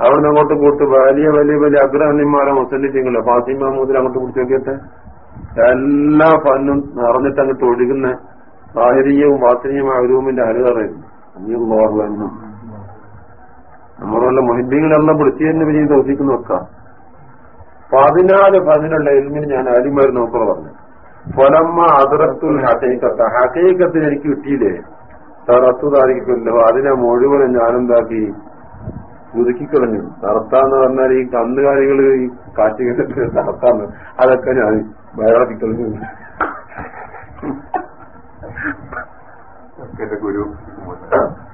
[SPEAKER 1] അവിടുന്ന് അങ്ങോട്ട് കൂട്ട് വലിയ വലിയ വലിയ അഗ്രഹന്യന്മാരെ മുസല്ലിച്ചിങ്ങളെ ഫാത്തിമ മുതൽ അങ്ങോട്ട് പിടിച്ചു നോക്കിയിട്ട് എല്ലാ ഫന്നും നിറഞ്ഞിട്ട് അങ്ങോട്ട് ഒഴുകുന്ന സാഹചര്യവും വാസനീയമായ രൂമിന്റെ ഹരിതറായിരുന്നു അനിയുള്ളാഹുവെന്നും നമ്മളുള്ള മൊഹിദ്ദീങ്ങളെല്ലാം പിടിച്ചു തന്നെ വലിയ തോസിക്കുന്ന വെക്കാം പതിനാല് പതിനുള്ള എൽമിന് ഞാൻ ആദ്യമാര് നോക്കറ പറഞ്ഞു ഫലമ്മ അതിറത്തുൽ ഹക്കൈക്കത്ത ഹക്കൈക്കത്തിന് എനിക്ക് കിട്ടിയില്ലേ? തറത്തുതായിരിക്കുമല്ലോ അതിനെ മുഴുവനും ഞാനെന്താക്കി? പുതുക്കിക്കളഞ്ഞു. തറത്താന്ന് പറഞ്ഞാൽ ഈ കന്നുകാലികൾ ഈ കാറ്റ് തറത്താന്ന് അതൊക്കെ ഞാൻ വയറാക്കിക്കളഞ്ഞു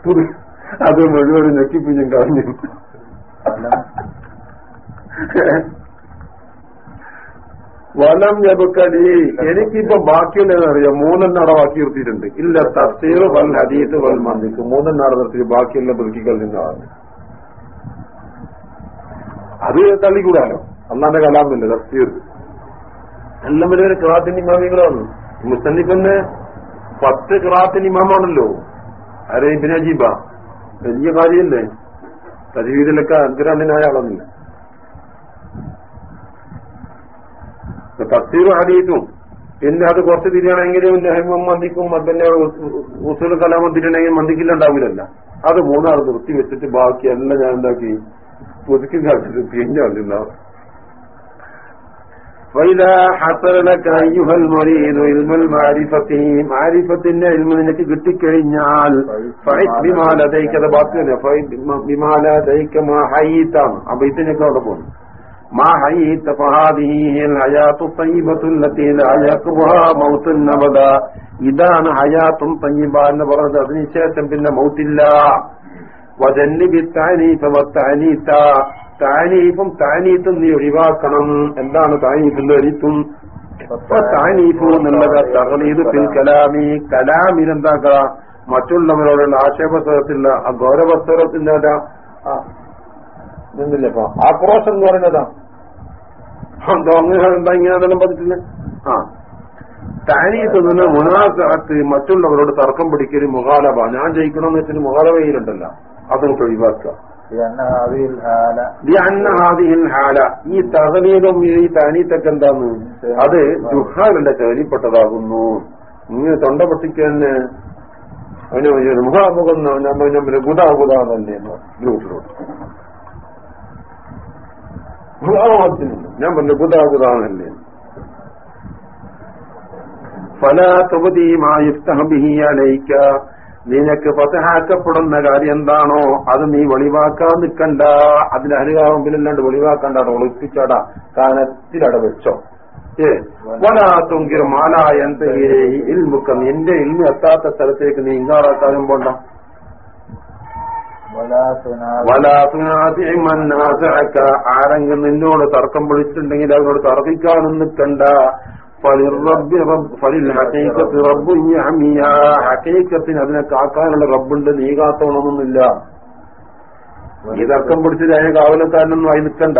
[SPEAKER 2] ഗുരു.
[SPEAKER 1] അത് മുഴുവനും ഞെക്കിപ്പിഞ്ഞും കളഞ്ഞു. വലം ജബക്കലി എനിക്കിപ്പോ ബാക്കിയുള്ളതെന്ന് അറിയാം? മൂന്നെണ്ണട ബാക്കി നിർത്തിയിട്ടുണ്ട്. ഇല്ല തസ്തീർ വൽ ഹദീസ് വൽ മന്ദിക്ക് മൂന്നെണ്ണട നിർത്തി ബാക്കിയുള്ള ബൃക്കികൾ നിന്നാണ് അത് തള്ളിക്കൂടാലോ? അന്നാന്റെ കലാമില്ല തസ്തീർ എല്ലാം വലിയ ക്രാത്തിന്റെ ഇമാമികളാണ്. മുസ്തന്നിഫിന് പത്ത് ക്രാത്തിന്റെ ഇമാമാണല്ലോ. അരെ ഇബിനജീബ വലിയ കാര്യമല്ലേ? തജീവിദിലൊക്കെ അഗ്രഹനായ ആളൊന്നുമില്ല. തഫ്സീറും ഹദീസും. പിന്നെ അത് കുറച്ച് തിരിയണമെങ്കിൽ മന്ദിക്കും പിന്നെ ഉസുൽ കലാമം തിരിയണമെങ്കിൽ മന്ദിക്കില്ല ഉണ്ടാവില്ലല്ല അത് മൂന്നാൾ നിർത്തി വെച്ചിട്ട് ബാക്കി എല്ലാം ഞാൻ എന്താക്കി? പുതുക്കി കാണിച്ചത് പിന്നെ അതിണ്ടാവും നിനക്ക് കിട്ടിക്കഴിഞ്ഞാൽ അപ്പൊ ഇതിനൊക്കെ അവിടെ പോകുന്നു ما حييت فهذه هي الحياة الطيبة التي لا يقبها موت أبدا ഇതാണ് ഹയാത്തും തയ്യബ എന്ന് പറഞ്ഞത് അതിനുശേഷം പിന്നെ മൗത്തില്ല വജന്നിബി താനീഫ വത്താനീത്ത താനീഫും താനീത്തും നീ ഒഴിവാക്കണം എന്താണ് താനീഫും എഴുത്തും താനീഫു എന്നുള്ളത് തകലീത് പിൽ കലാമി കലാമിൽ എന്താക്കുക മറ്റുള്ളവരോടുള്ള ആക്ഷേപസ്വരത്തില്ല ആ ഇതുണ്ടല്ലേ ആക്രോശം എന്ന് പറയുന്നതാ തോന്നുന്ന ഇങ്ങനെ പതിച്ചില്ലേ ആ. താനീത്ത് നിന്ന് മുനാസത്ത് മറ്റുള്ളവരോട് തർക്കം പിടിക്കൽ മുഖാലഭ ഞാൻ ജയിക്കണമെന്ന് വെച്ചിട്ട് മുഖാലഭയിലുണ്ടല്ലോ അതൊക്കെ ഒഴിവാക്കുക. ഈ തകലീലും ഈ താനീത്തൊക്കെ എന്താന്ന്? അത് ദുഹാലിന്റെ ചേലിപ്പെട്ടതാകുന്നു ഇങ്ങനെ തൊണ്ട പൊട്ടിക്കന്നെ അവന് മുഖാമുഖം ഗുദാഗുദാ തന്നെ ഗ്രൂപ്പിലോട്ട്. മുഖാമുഖത്തിനുണ്ട് ഞാൻ പറഞ്ഞു തുബദീമായുസ്തഹബിഹിയലയിക്ക നിനക്ക് പതഹാക്കപ്പെടുന്ന കാര്യം എന്താണോ അത് നീ വെളിവാക്കാൻ നിൽക്കണ്ട. അതിന് അരുകാവുമ്പിലല്ലാണ്ട് വെളിവാക്കണ്ട അത് ഒളിപ്പിച്ചടാ കാനത്തിലട വെച്ചോ. ഏ? വലാത്തുങ്കിർ മാലായന്ത ഇൽമുക്കം. എന്റെ ഇൽമു എത്താത്ത സ്ഥലത്തേക്ക് നീ ഇങ്ങാറാക്കാനും പോണ്ട. ആരെങ്കിലും നിന്നോട് തർക്കം വിളിച്ചിട്ടുണ്ടെങ്കിൽ അവനോട് തർക്കിക്കാൻ നിൽക്കണ്ട ഹക്കീക്കത്തിന് അതിനെ കാക്കാനുള്ള റബ്ബുണ്ട് നീ കാത്തോളണമെന്നില്ല നീ തർക്കം പിടിച്ചിട്ട് അതിന് കാവലക്കാരനൊന്നും ആയി നിൽക്കണ്ട.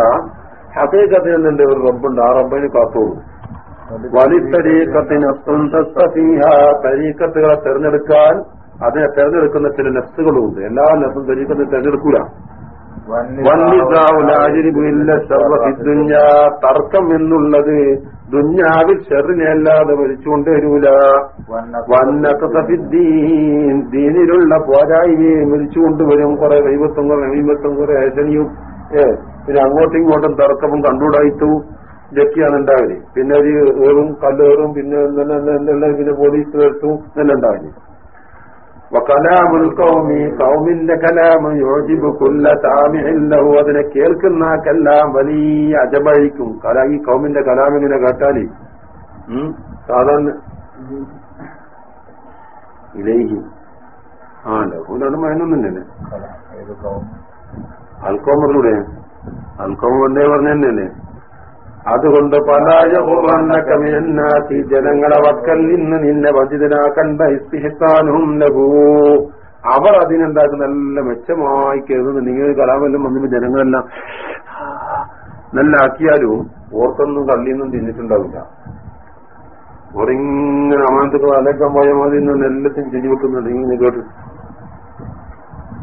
[SPEAKER 1] ഹക്കീക്കത്തിന് എന്തുണ്ട്? ഒരു റബ്ബുണ്ട് ആ റബ്ബിന് കാത്തോളൂ. വലിത്തരീക്കത്തിന് തരീക്കത്തുകളെ തെരഞ്ഞെടുക്കാൻ അതിനെ തെരഞ്ഞെടുക്കുന്ന ചില നെഫ്സുകളുണ്ട് എല്ലാ നെഫ്സും ധരിക്കുന്ന തെരഞ്ഞെടുക്കൂല തർക്കം എന്നുള്ളത് ദുഞ്ഞാവിൽ ചെറിനെയല്ലാതെ വലിച്ചുകൊണ്ട് വരൂല വന്നക്കതഫിദ്ദീൻ ദീനിലുള്ള പോരായ്മയെ മരിച്ചുകൊണ്ടുവരും കുറെ ദൈവത്വം കുറെ നൈവത്വം കുറെ ഏശനിയും ഏ പിന്നെ അങ്ങോട്ടും ഇങ്ങോട്ടും തർക്കവും കണ്ടുകൂടായിട്ടു ഇതൊക്കെയാണ് ഉണ്ടാവൽ പിന്നെ ഒരു ഏറും കല്ലേറും പിന്നെ പിന്നെ പോലീസ് വരുത്തും ഉണ്ടാവില്ല വകലാമുൽ കൗമി കൗമിന്റെ കലാമ് യോജിബ് കുല്ല താമിഇല്ലഹു അതിനെ കേൾക്കുന്ന കല്ലാം വലിയ അജബഴിക്കും കല ഈ കൗമിന്റെ കലാമിങ്ങനെ കേട്ടാൽ? ഉം, സാധാരണ ഇലേഹി. ആ ലഹുലാണ് മയനൊന്നുണ്ടല്ലേ അൽക്കോമറിലൂടെ അൽക്കോമർ എന്നേ പറഞ്ഞ തന്നെയല്ലേ അതുകൊണ്ട് പലായനാത്തി ജനങ്ങളെ വക്കൽ നിന്ന് നിന്നെ വഞ്ചിതനാക്കണ്ട ഇസ്തിഹിത്താനും ലഘു അവർ അതിനെന്താക്കും നല്ല മെച്ചമായി കരുതുന്നുണ്ടെങ്കിൽ കലാമെല്ലാം വന്നിട്ട് ജനങ്ങളെല്ലാം നല്ല ആക്കിയാലും ഓർത്തൊന്നും കള്ളിയൊന്നും തിന്നിട്ടുണ്ടാവില്ല. ഓരിങ്ങനെ അമാനത്തുകൾ അലക്കാൻ പോയ മതി എല്ലാത്തിനും ചെടി വെക്കുന്നുണ്ട് ഇങ്ങനെ കേട്ട്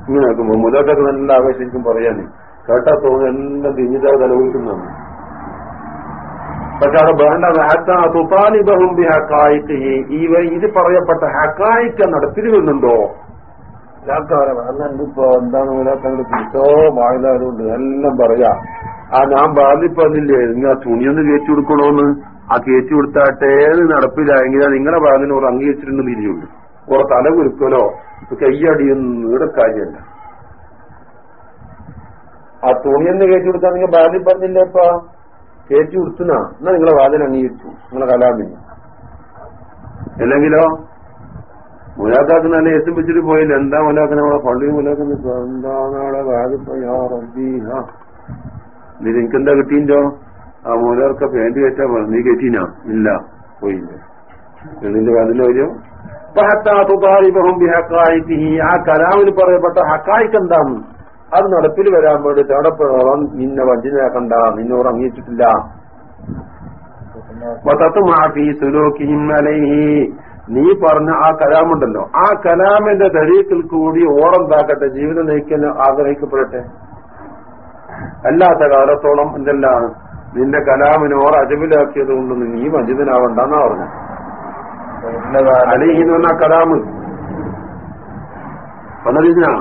[SPEAKER 1] ഇങ്ങനെ നോക്കുമ്പോ മുതലൊക്കെ നല്ല ആവേശിക്കും പറയാനേ. കേട്ടാ തോന്നുന്നു എല്ലാം തിന്നിട്ടാ തലവിളിക്കുന്നതാണ് പക്ഷെ അത് വേണ്ടത് ഹത്താ തുതാലിബഹും ബി ഹക്കായിക്കഹി ഇവ ഇത് പറയപ്പെട്ട ഹക്കായിക്ക നടത്തിരി വരുന്നുണ്ടോ ഇതാക്കാരം അന്നിപ്പോ എന്താണ് ഇല്ലാത്ത പിടിച്ചോ? വായിലാരുണ്ട് എല്ലാം പറയാ. ആ ഞാൻ ബാധിപ്പന്നില്ലേ നിങ്ങൾ ആ തുണിയൊന്ന് കയറ്റി കൊടുക്കണോന്ന്? ആ കയറ്റി കൊടുത്താട്ടെ നടപ്പിലായെങ്കിൽ നിങ്ങളെ ബാധിനോട് അംഗീകരിച്ചിട്ടുണ്ട് തിരിയുള്ളൂ കുറെ തല കുരുക്കലോ കയ്യടിയൊന്നും ഇവിടെ കാര്യമല്ല ആ തുണിയൊന്ന് കയറ്റി കൊടുത്താൽ നിങ്ങൾ പറഞ്ഞില്ലേപ്പാ കയറ്റി കൊടുത്തുനാ എന്നാ നിങ്ങളെ വാദന അംഗീകരിച്ചു. നിങ്ങളെ കലാമിന് അല്ലെങ്കിലോ? മുലാഖാക്ക് നല്ല എത്തും വെച്ചിട്ട് പോയില്ല? എന്താ മുലാഖ് നമ്മളെ പള്ളി മുലാഖ് എന്താണ് അവിടെ വാദിപ്പോ നീ നിനക്കെന്താ കിട്ടിയില്ലോ ആ മൂലർക്ക് പേന്റ് കയറ്റാ പറഞ്ഞു നീ കയറ്റിനാ ഇല്ല. പോയില്ല. നിന്റെ വാതിന്റെ കാര്യം ആ കലാമിൽ പറയപ്പെട്ട ഹക്കായിക്ക് എന്താണ് അത് നടപ്പിൽ വരാൻ വേണ്ടി തേടപ്പെടുന്നോളം നിന്നെ വഞ്ചിനാക്കണ്ട നിന്നോട് അംഗീകരിച്ചിട്ടില്ല. നീ പറഞ്ഞ ആ കലാമുണ്ടല്ലോ. ആ കലാമിന്റെ ധരീത്തിൽ കൂടി ഓറെന്താക്കട്ടെ? ജീവിതം നയിക്കാൻ ആഗ്രഹിക്കപ്പെടട്ടെ. അല്ലാത്ത കാലത്തോളം എന്തെല്ലാം നിന്റെ കലാമിനെ ഓർ അജമിലാക്കിയത് കൊണ്ട് നീ വഞ്ചിതനാവണ്ടെന്നാ പറഞ്ഞു. അലീഹിന്ന് പറഞ്ഞ കലാമ്. വന്നതിനാ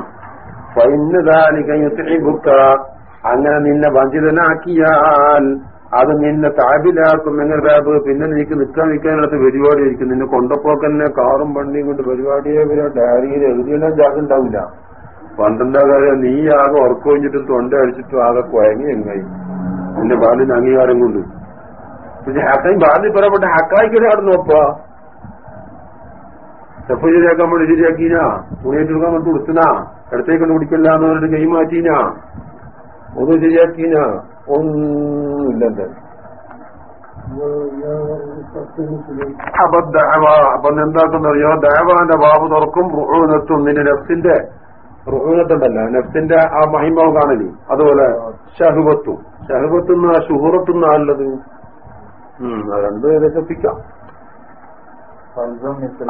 [SPEAKER 1] അങ്ങനെ നിന്നെ വഞ്ചിതനാക്കിയാൽ അത് നിന്നെ താബിലാക്കും എങ്ങനെ പിന്നെ നിനക്ക് നിൽക്കാൻ നിൽക്കാനിടത്ത് പരിപാടി ആയിരിക്കും. നിന്നെ കൊണ്ടപ്പോക്കന്നെ കാറും വണ്ടിയും കൊണ്ട് പരിപാടിയെ വരെ ഡയറിയിൽ എഴുതിയെല്ലാം ജാഗം ഉണ്ടാവില്ല. പണ്ടെന്താ കാര്യം? നീ ആകെ ഉറക്കൊഴിഞ്ഞിട്ടും തൊണ്ട അടിച്ചിട്ടും ആകെ കുഴങ്ങി എങ്ങായി നിന്റെ ബാലിന് അംഗീകാരം കൊണ്ട്. പക്ഷെ ഹക്കായി ബാലി പറയപ്പെട്ട ഹക്കായിക്കടെ അവിടെ നോപ്പാ ചെപ്പ് ശരിയാക്കാൻ വേണ്ടി ശരിയാക്കിനാ വേണ്ടി കൊടുത്തനാ ഇടത്തേക്ക് കൊണ്ട് പിടിക്കില്ല എന്ന് പറഞ്ഞിട്ട് കൈ മാറ്റീന ഒന്നും ശരിയാക്കീന ഒന്നുമില്ല അപ്പൊ എന്താക്കുന്നറിയോ? ദേവന്റെ ബാബു തുറക്കും റുഹൂനത്തും നിന്റെ നെഫ്സിന്റെ റുഹൂനത്തുണ്ടല്ല നെഫ്സിന്റെ ആ മഹിമാവ് കാണലി. അതുപോലെ ഷഹുബത്തും ഷഹുബത്തുന്ന ഷുഹുറത്തുന്ന നല്ലത് രണ്ടു രസിപ്പിക്കാം.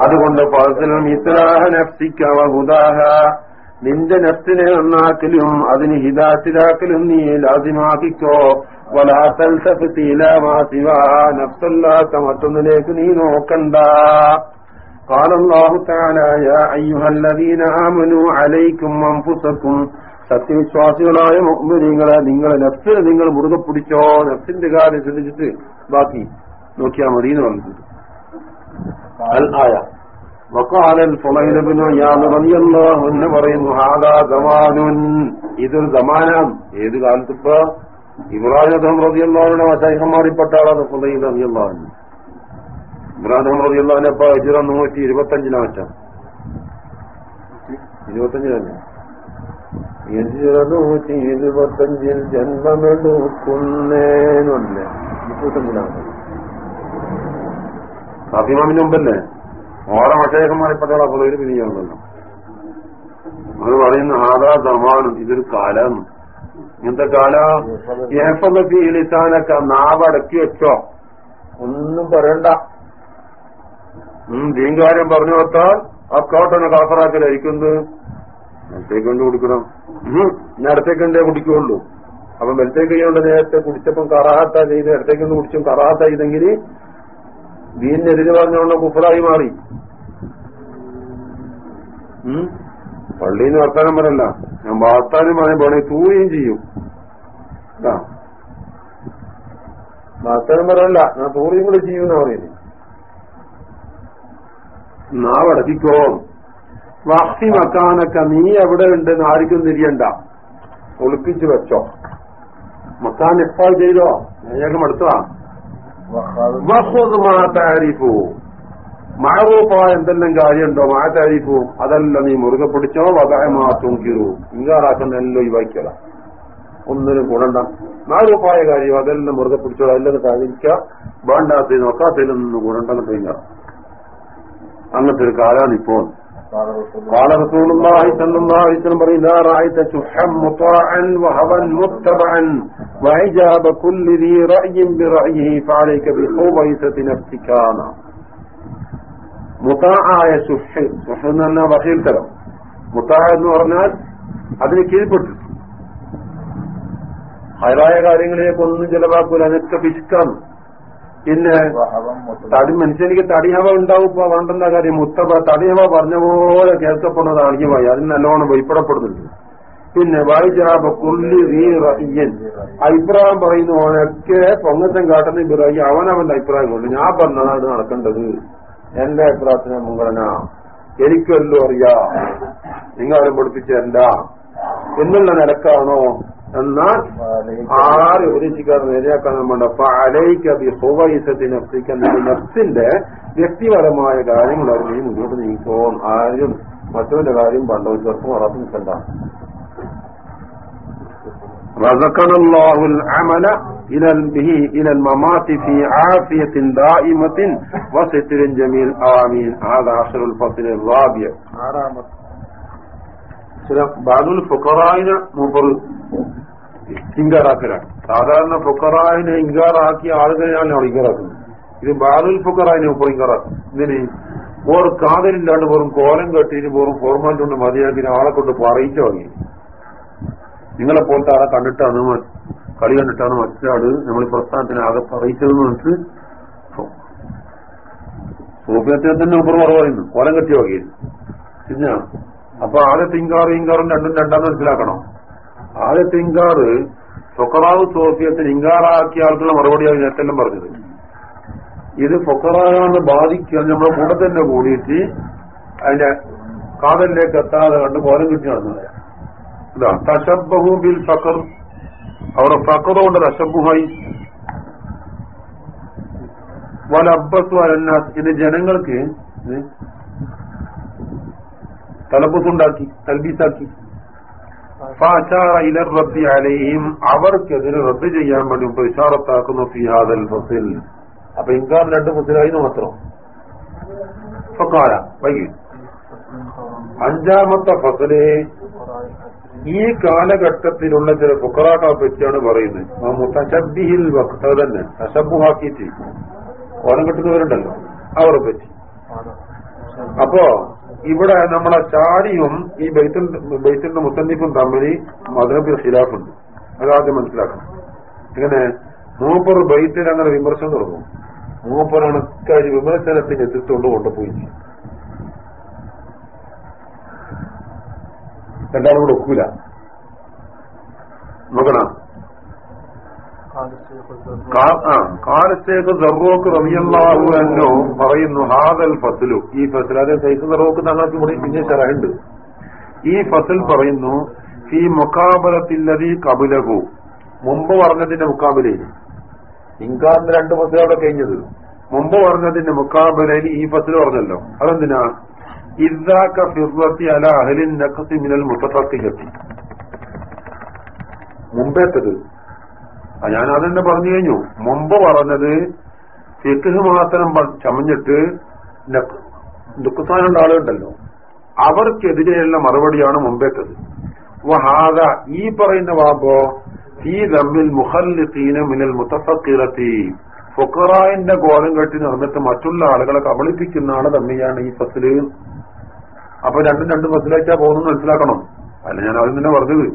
[SPEAKER 1] അതുകൊണ്ട് ഫസലും ഇസ്ലാഹ നഫ്സിക്ക വഹുദാഹ. നിന്റെ നഫ്സിനെ നന്നാക്കലും അതിന് ഹിദാത്തിലാക്കലും നീ ലാസിമാക്കിക്കോ നഫ്സല്ലാത്ത മറ്റൊന്നിലേക്ക് നീ നോക്കണ്ട قال الله تعالى يا أيها الذين آمنوا عليكم أنفسكم സത്യവിശ്വാസികളായ മുഅ്മിനീങ്ങളെ നിങ്ങളെ നഫ്സിനെ നിങ്ങൾ മുറുകെ പിടിച്ചോ നഫ്സിന്റെ കാര്യം ശ്രദ്ധിച്ചിട്ട് ബാക്കി നോക്കിയാൽ മതി എന്ന് പറഞ്ഞിട്ടുണ്ട് അൽ ആയ വക്കാലൻ ഫുളൈലബിനു ഞാൻ الله എന്ന് പറയുന്നു ഹാദാ زمان ഇതൊരു ദമാനാണ് ഏത് കാലത്തിപ്പോ ഇബ്രാഹിം റബിയുള്ളവരുടെ മസാഹിഹന്മാരിൽപ്പെട്ട ആളാണ് ഫുലൈൽ റബിയുള്ളവൻ ഇബ്രാഹിം റബിയുള്ളവനെ ഇപ്പൊ ഇജിറ നൂറ്റി ഇരുപത്തഞ്ചിനാണ് വെച്ചാൽ ഇരുപത്തഞ്ചിനല്ലേ ഇജിറ നൂറ്റി ഇരുപത്തഞ്ചിൽ ജന്മമെടുക്കുന്നേനല്ലേ ഇരുപത്തഞ്ചിനാണ് മുമ്പല്ലേ? ഓരോ മഷേഖന്മാരെപ്പെട്ട അപകടം വിനിയോഗമല്ലോ അത് പറയുന്ന ആദാ ദമാനും ഇതൊരു കാലം. ഇങ്ങനത്തെ കാല. ഏപ്പത്തി ലിസാനൊക്കെ നാവടക്കി വെച്ചോ. ഒന്നും പറയണ്ട. ദീങ്കാര്യം പറഞ്ഞു വെച്ചാൽ ആ കോട്ടനെ കാഫറാക്കലായിരിക്കുന്നത് നേരത്തേക്ക് കൊണ്ട് കുടിക്കണം. എന്തേ കുടിക്കുള്ളൂ. അപ്പൊ മെൽത്തേക്ക് കൊണ്ട് നേരത്തെ കുടിച്ചപ്പം കറാഹത്ത ചെയ്ത് ഇടത്തേക്കൊന്ന് കുടിച്ചും കറാഹത്ത ചെയ്തെങ്കിൽ ദീനിനെതിര് പറഞ്ഞുകൊണ്ട് കുഫറായി മാറി. പള്ളിന്ന് വർത്താനം പറയല്ല. ഞാൻ വാർത്താനും പറയും പോണേ തൂവുകയും ചെയ്യും. വർത്താനം പറയല്ല ഞാൻ തൂറിയും കൂടെ ചെയ്യുമെന്ന് പറയുന്നത് നാവടക്കിക്കോ വാക്സി മക്കാനൊക്കെ നീ എവിടെ ഉണ്ടെന്ന് ആർക്കും തിരിയണ്ട. ഒളിപ്പിച്ചു വെച്ചോ. മക്കാൻ എപ്പോൾ ചെയ്തോ? വേഗം മാ മാതാരിഫു മഴറൂപ്പായ എന്തെല്ലാം കാര്യമുണ്ടോ മഴ താരിഫും അതെല്ലാം നീ മുറുകെ പിടിച്ചോ വകായമാ തൂക്കിറു ഇങ്കാറാക്കുന്ന എല്ലാം ഒഴിവാക്കിയത ഒന്നിനും ഗുണണ്ട മഴറൂപ്പായ കാര്യം അതെല്ലാം മുറുകെ പിടിച്ചോ അതെല്ലാം സാധിക്കുക വേണ്ടാത്ത നോക്കാത്തതിലൊന്നും ഗുണണ്ടെന്ന് കഴിഞ്ഞ അങ്ങനത്തെ ഒരു കാലാണ് ഇപ്പോൾ قال رسول الله صلى الله عليه وسلم إذا رأيت شحا مطاعا وهوى متبعا وعجاب كل ذي رأي برأيه فعليك بخوبيسة نفسك മുത്തായ സുഹ് സുഹ് എന്ന് പറഞ്ഞാൽ വഹീൽ തരം മുത്താ എന്ന് പറഞ്ഞാൽ അതിന് കീഴ്പ്പെട്ടു ഹൈറായ കാര്യങ്ങളിലേക്ക് ഒന്നും ചിലവാക്കൂല. അതൊക്കെ പിശുക്കാണ് പിന്നെ തടി മനുഷ്യനിക്ക് തടിഹവ ഉണ്ടാവും വേണ്ടെന്ന കാര്യം. മുത്തബ തടിഹവ പറഞ്ഞ പോലെ കേൾക്കപ്പെടുന്നതാണ് ഈ അണിഞ്ഞുപോയി അതിന് നല്ലോണം ഭയപ്പെടപ്പെടുന്നുണ്ട് പിന്നെ വായിജാബ കുള്ളി റീയൻ അഭിപ്രായം പറയുന്ന ഓനൊക്കെ പൊങ്ങത്തം കാട്ടുന്ന ഇബ്രാഹിം. അവനവന്റെ അഭിപ്രായം കൊണ്ട് ഞാൻ പറഞ്ഞതാണ് നടക്കേണ്ടത്. എന്റെ പ്രാർത്ഥന മുൻഗണന എനിക്കല്ലോ അറിയാ? നിങ്ങളെ പഠിപ്പിച്ചല്ല എന്നുള്ള നിലക്കാണോ? എന്നാൽ ആര് ഉപദേശിക്കാതെ നേരെയാക്കാൻ നമ്മുടെ അപ്പൊ ഹോവൈസത്തി ഹോവൈസത്തിന് നഫ്സിന്റെ വ്യക്തിപരമായ കാര്യങ്ങൾ നീ മുന്നോട്ട് നീക്കോ ആരും മറ്റവന്റെ കാര്യം പണ്ടോ ചെറുപ്പം ഉറപ്പ് നിൽക്കണ്ട. رزقنا الله العمل إلى به إلى الممات في عافية دائمة وستر جميل آمين هذا آخر الفصل الرابع ചില ബാദുൽ ഫുക്കറായിന് മൂപ്പർ ഇങ്കാറാക്കലാണ് സാധാരണ ഫുക്കറായിനെ ഇങ്കാറാക്കിയ ആളുകളെയാണ് അവിടെ ഇങ്കാറാക്കുന്നത് ഇത് ബാദുൽ ഫുക്കറായിനെ മൂപ്പർ ഇങ്കാറാക്കും ഇതിന് ഓർ കാതലില്ലാണ്ട് വെറും കോലം കെട്ടിന് വെറും ഫോർമാലിറ്റി കൊണ്ട് മതിയാക്കി ആളെ കൊണ്ട് പറയിച്ച വാങ്ങി നിങ്ങളെ പോലത്തെ ആളെ കണ്ടിട്ടാണ് കളി കണ്ടിട്ടാണ് മറ്റൊരാൾ നമ്മൾ പ്രസ്ഥാനത്തിന് ആകെ പറയിച്ചതെന്ന് വെച്ച് സൂഫിയത്തെ തന്നെ കുറവ് പറയുന്നു. കോലം കെട്ടിയ വകയിൽ പിന്നെ അപ്പൊ ആദ്യ തിങ്കാറ് ഇങ്കാറും രണ്ടും രണ്ടാന്ന് മനസ്സിലാക്കണം. ആദ്യ തിങ്കാറ് ഫൊക്കറാവ് സോഫിയത്തിന് ഇങ്കാറാക്കിയ ആൾക്കുള്ള മറുപടിയാണ് നേരത്തെല്ലാം പറഞ്ഞത്. ഇത് ഫൊക്കറാന്ന് ബാധിക്കുക നമ്മുടെ കൂടെ തന്നെ കൂടിയിട്ട് അതിന്റെ കാതലിലേക്ക് എത്താതെ കണ്ട് കോലം കിട്ടി നടന്നത്. ഇതാ തശബഹു ബിൽ ഫക്കർ അവരുടെ ഫക്കർ കൊണ്ട് തശബുഹായി വല അബ്ബസ് വലന്നാസ് ഇത് ജനങ്ങൾക്ക് തലബുസുണ്ടാക്കി തൽബീസാക്കി. അലയും അവർക്കെതിരെ റദ്ദ് ചെയ്യാൻ വേണ്ടി ഇഷാറത്താക്കുന്നു ഫിഹാദൽ ഫസിൽ. അപ്പൊ ഇൻകാർ രണ്ട് ഫസിലായി മാത്രം. വൈകി. അഞ്ചാമത്തെ ഫസൽ ഈ കാലഘട്ടത്തിലുള്ള ചില ഫുക്കറാക്കളെ പറ്റിയാണ് പറയുന്നത്. തന്നെ തശബുഹാക്കിയിട്ട് ഓണം കിട്ടുന്നവരുണ്ടല്ലോ. അവരെ പറ്റി. അപ്പോ ഇവിടെ നമ്മളെ ചാരിയും ഈ ബൈത്തൽ ബൈത്തിന്റെ മുത്തന്നിഫും തമ്മിൽ മധുരബിൽ ഖിലാഫുണ്ട്. അതാദ്യം മനസ്സിലാക്കണം. ഇങ്ങനെ മൂപ്പർ ബൈത്തിൽ അങ്ങനെ വിമർശനം തുടങ്ങും. മൂപ്പറാണ് കാര്യം വിമർശനത്തിന് എത്തിച്ചുകൊണ്ട് കൊണ്ടുപോയി. രണ്ടാളും കൂടെ ഒക്കൂല. നോക്കണം. കാലത്തേക്ക് റമിയല്ലാഹു എന്നോ പറയുന്നു ഹാദൽ ഫസലു. ഈ ഫസൽ അതെ സൈസ് സർവോക്ക് തങ്ങൾക്ക് ഇവിടെ പിന്നെ ചെറുണ്ട് ഈ ഫസൽ പറയുന്നു ഈ മുക്കാബലത്തില്ലതി കബുലഹു. മുമ്പ് പറഞ്ഞതിന്റെ മുക്കാബിലയിൽ ഇൻകാറിന്റെ രണ്ട് ഫസലവിടെ കഴിഞ്ഞത്. മുമ്പ് പറഞ്ഞതിന്റെ മുക്കാബിലയിൽ ഈ ഫസൽ പറഞ്ഞല്ലോ. അതെന്തിനാ? ഇദ്ദാക്ക ഫിർവത്തി അല അഹലിൻ നഖസി മിനൽ മുത്തഫത്തിലെത്തി മുമ്പേത്തത്. ഞാൻ അതെന്നെ പറഞ്ഞു കഴിഞ്ഞു. മുമ്പ് പറഞ്ഞത് ഫിഖ് മാത്രം ചമഞ്ഞിട്ട് ദുഃഖസ്ഥാനുള്ള ആളുകളുണ്ടല്ലോ അവർക്കെതിരെയുള്ള മറുപടിയാണ് മുമ്പേത്തത്. വഹാദ ഈ പറയുന്ന വാബോ ഈ തമ്മിൽ മുഹല്ലിത്തീന മിനൽ മുത്തഫക്കിറത്തി ഫുക്കറായിന്റെ കോലം കെട്ടി നടന്നിട്ട് മറ്റുള്ള ആളുകളെ കബളിപ്പിക്കുന്ന ആൾ തമ്മിയാണ് ഈ ഫസിൽ. അപ്പൊ രണ്ടും രണ്ടും ഫസിലാച്ചാ പോകുന്നു മനസ്സിലാക്കണം. അല്ല ഞാൻ അതിൽ തന്നെ പറഞ്ഞത്.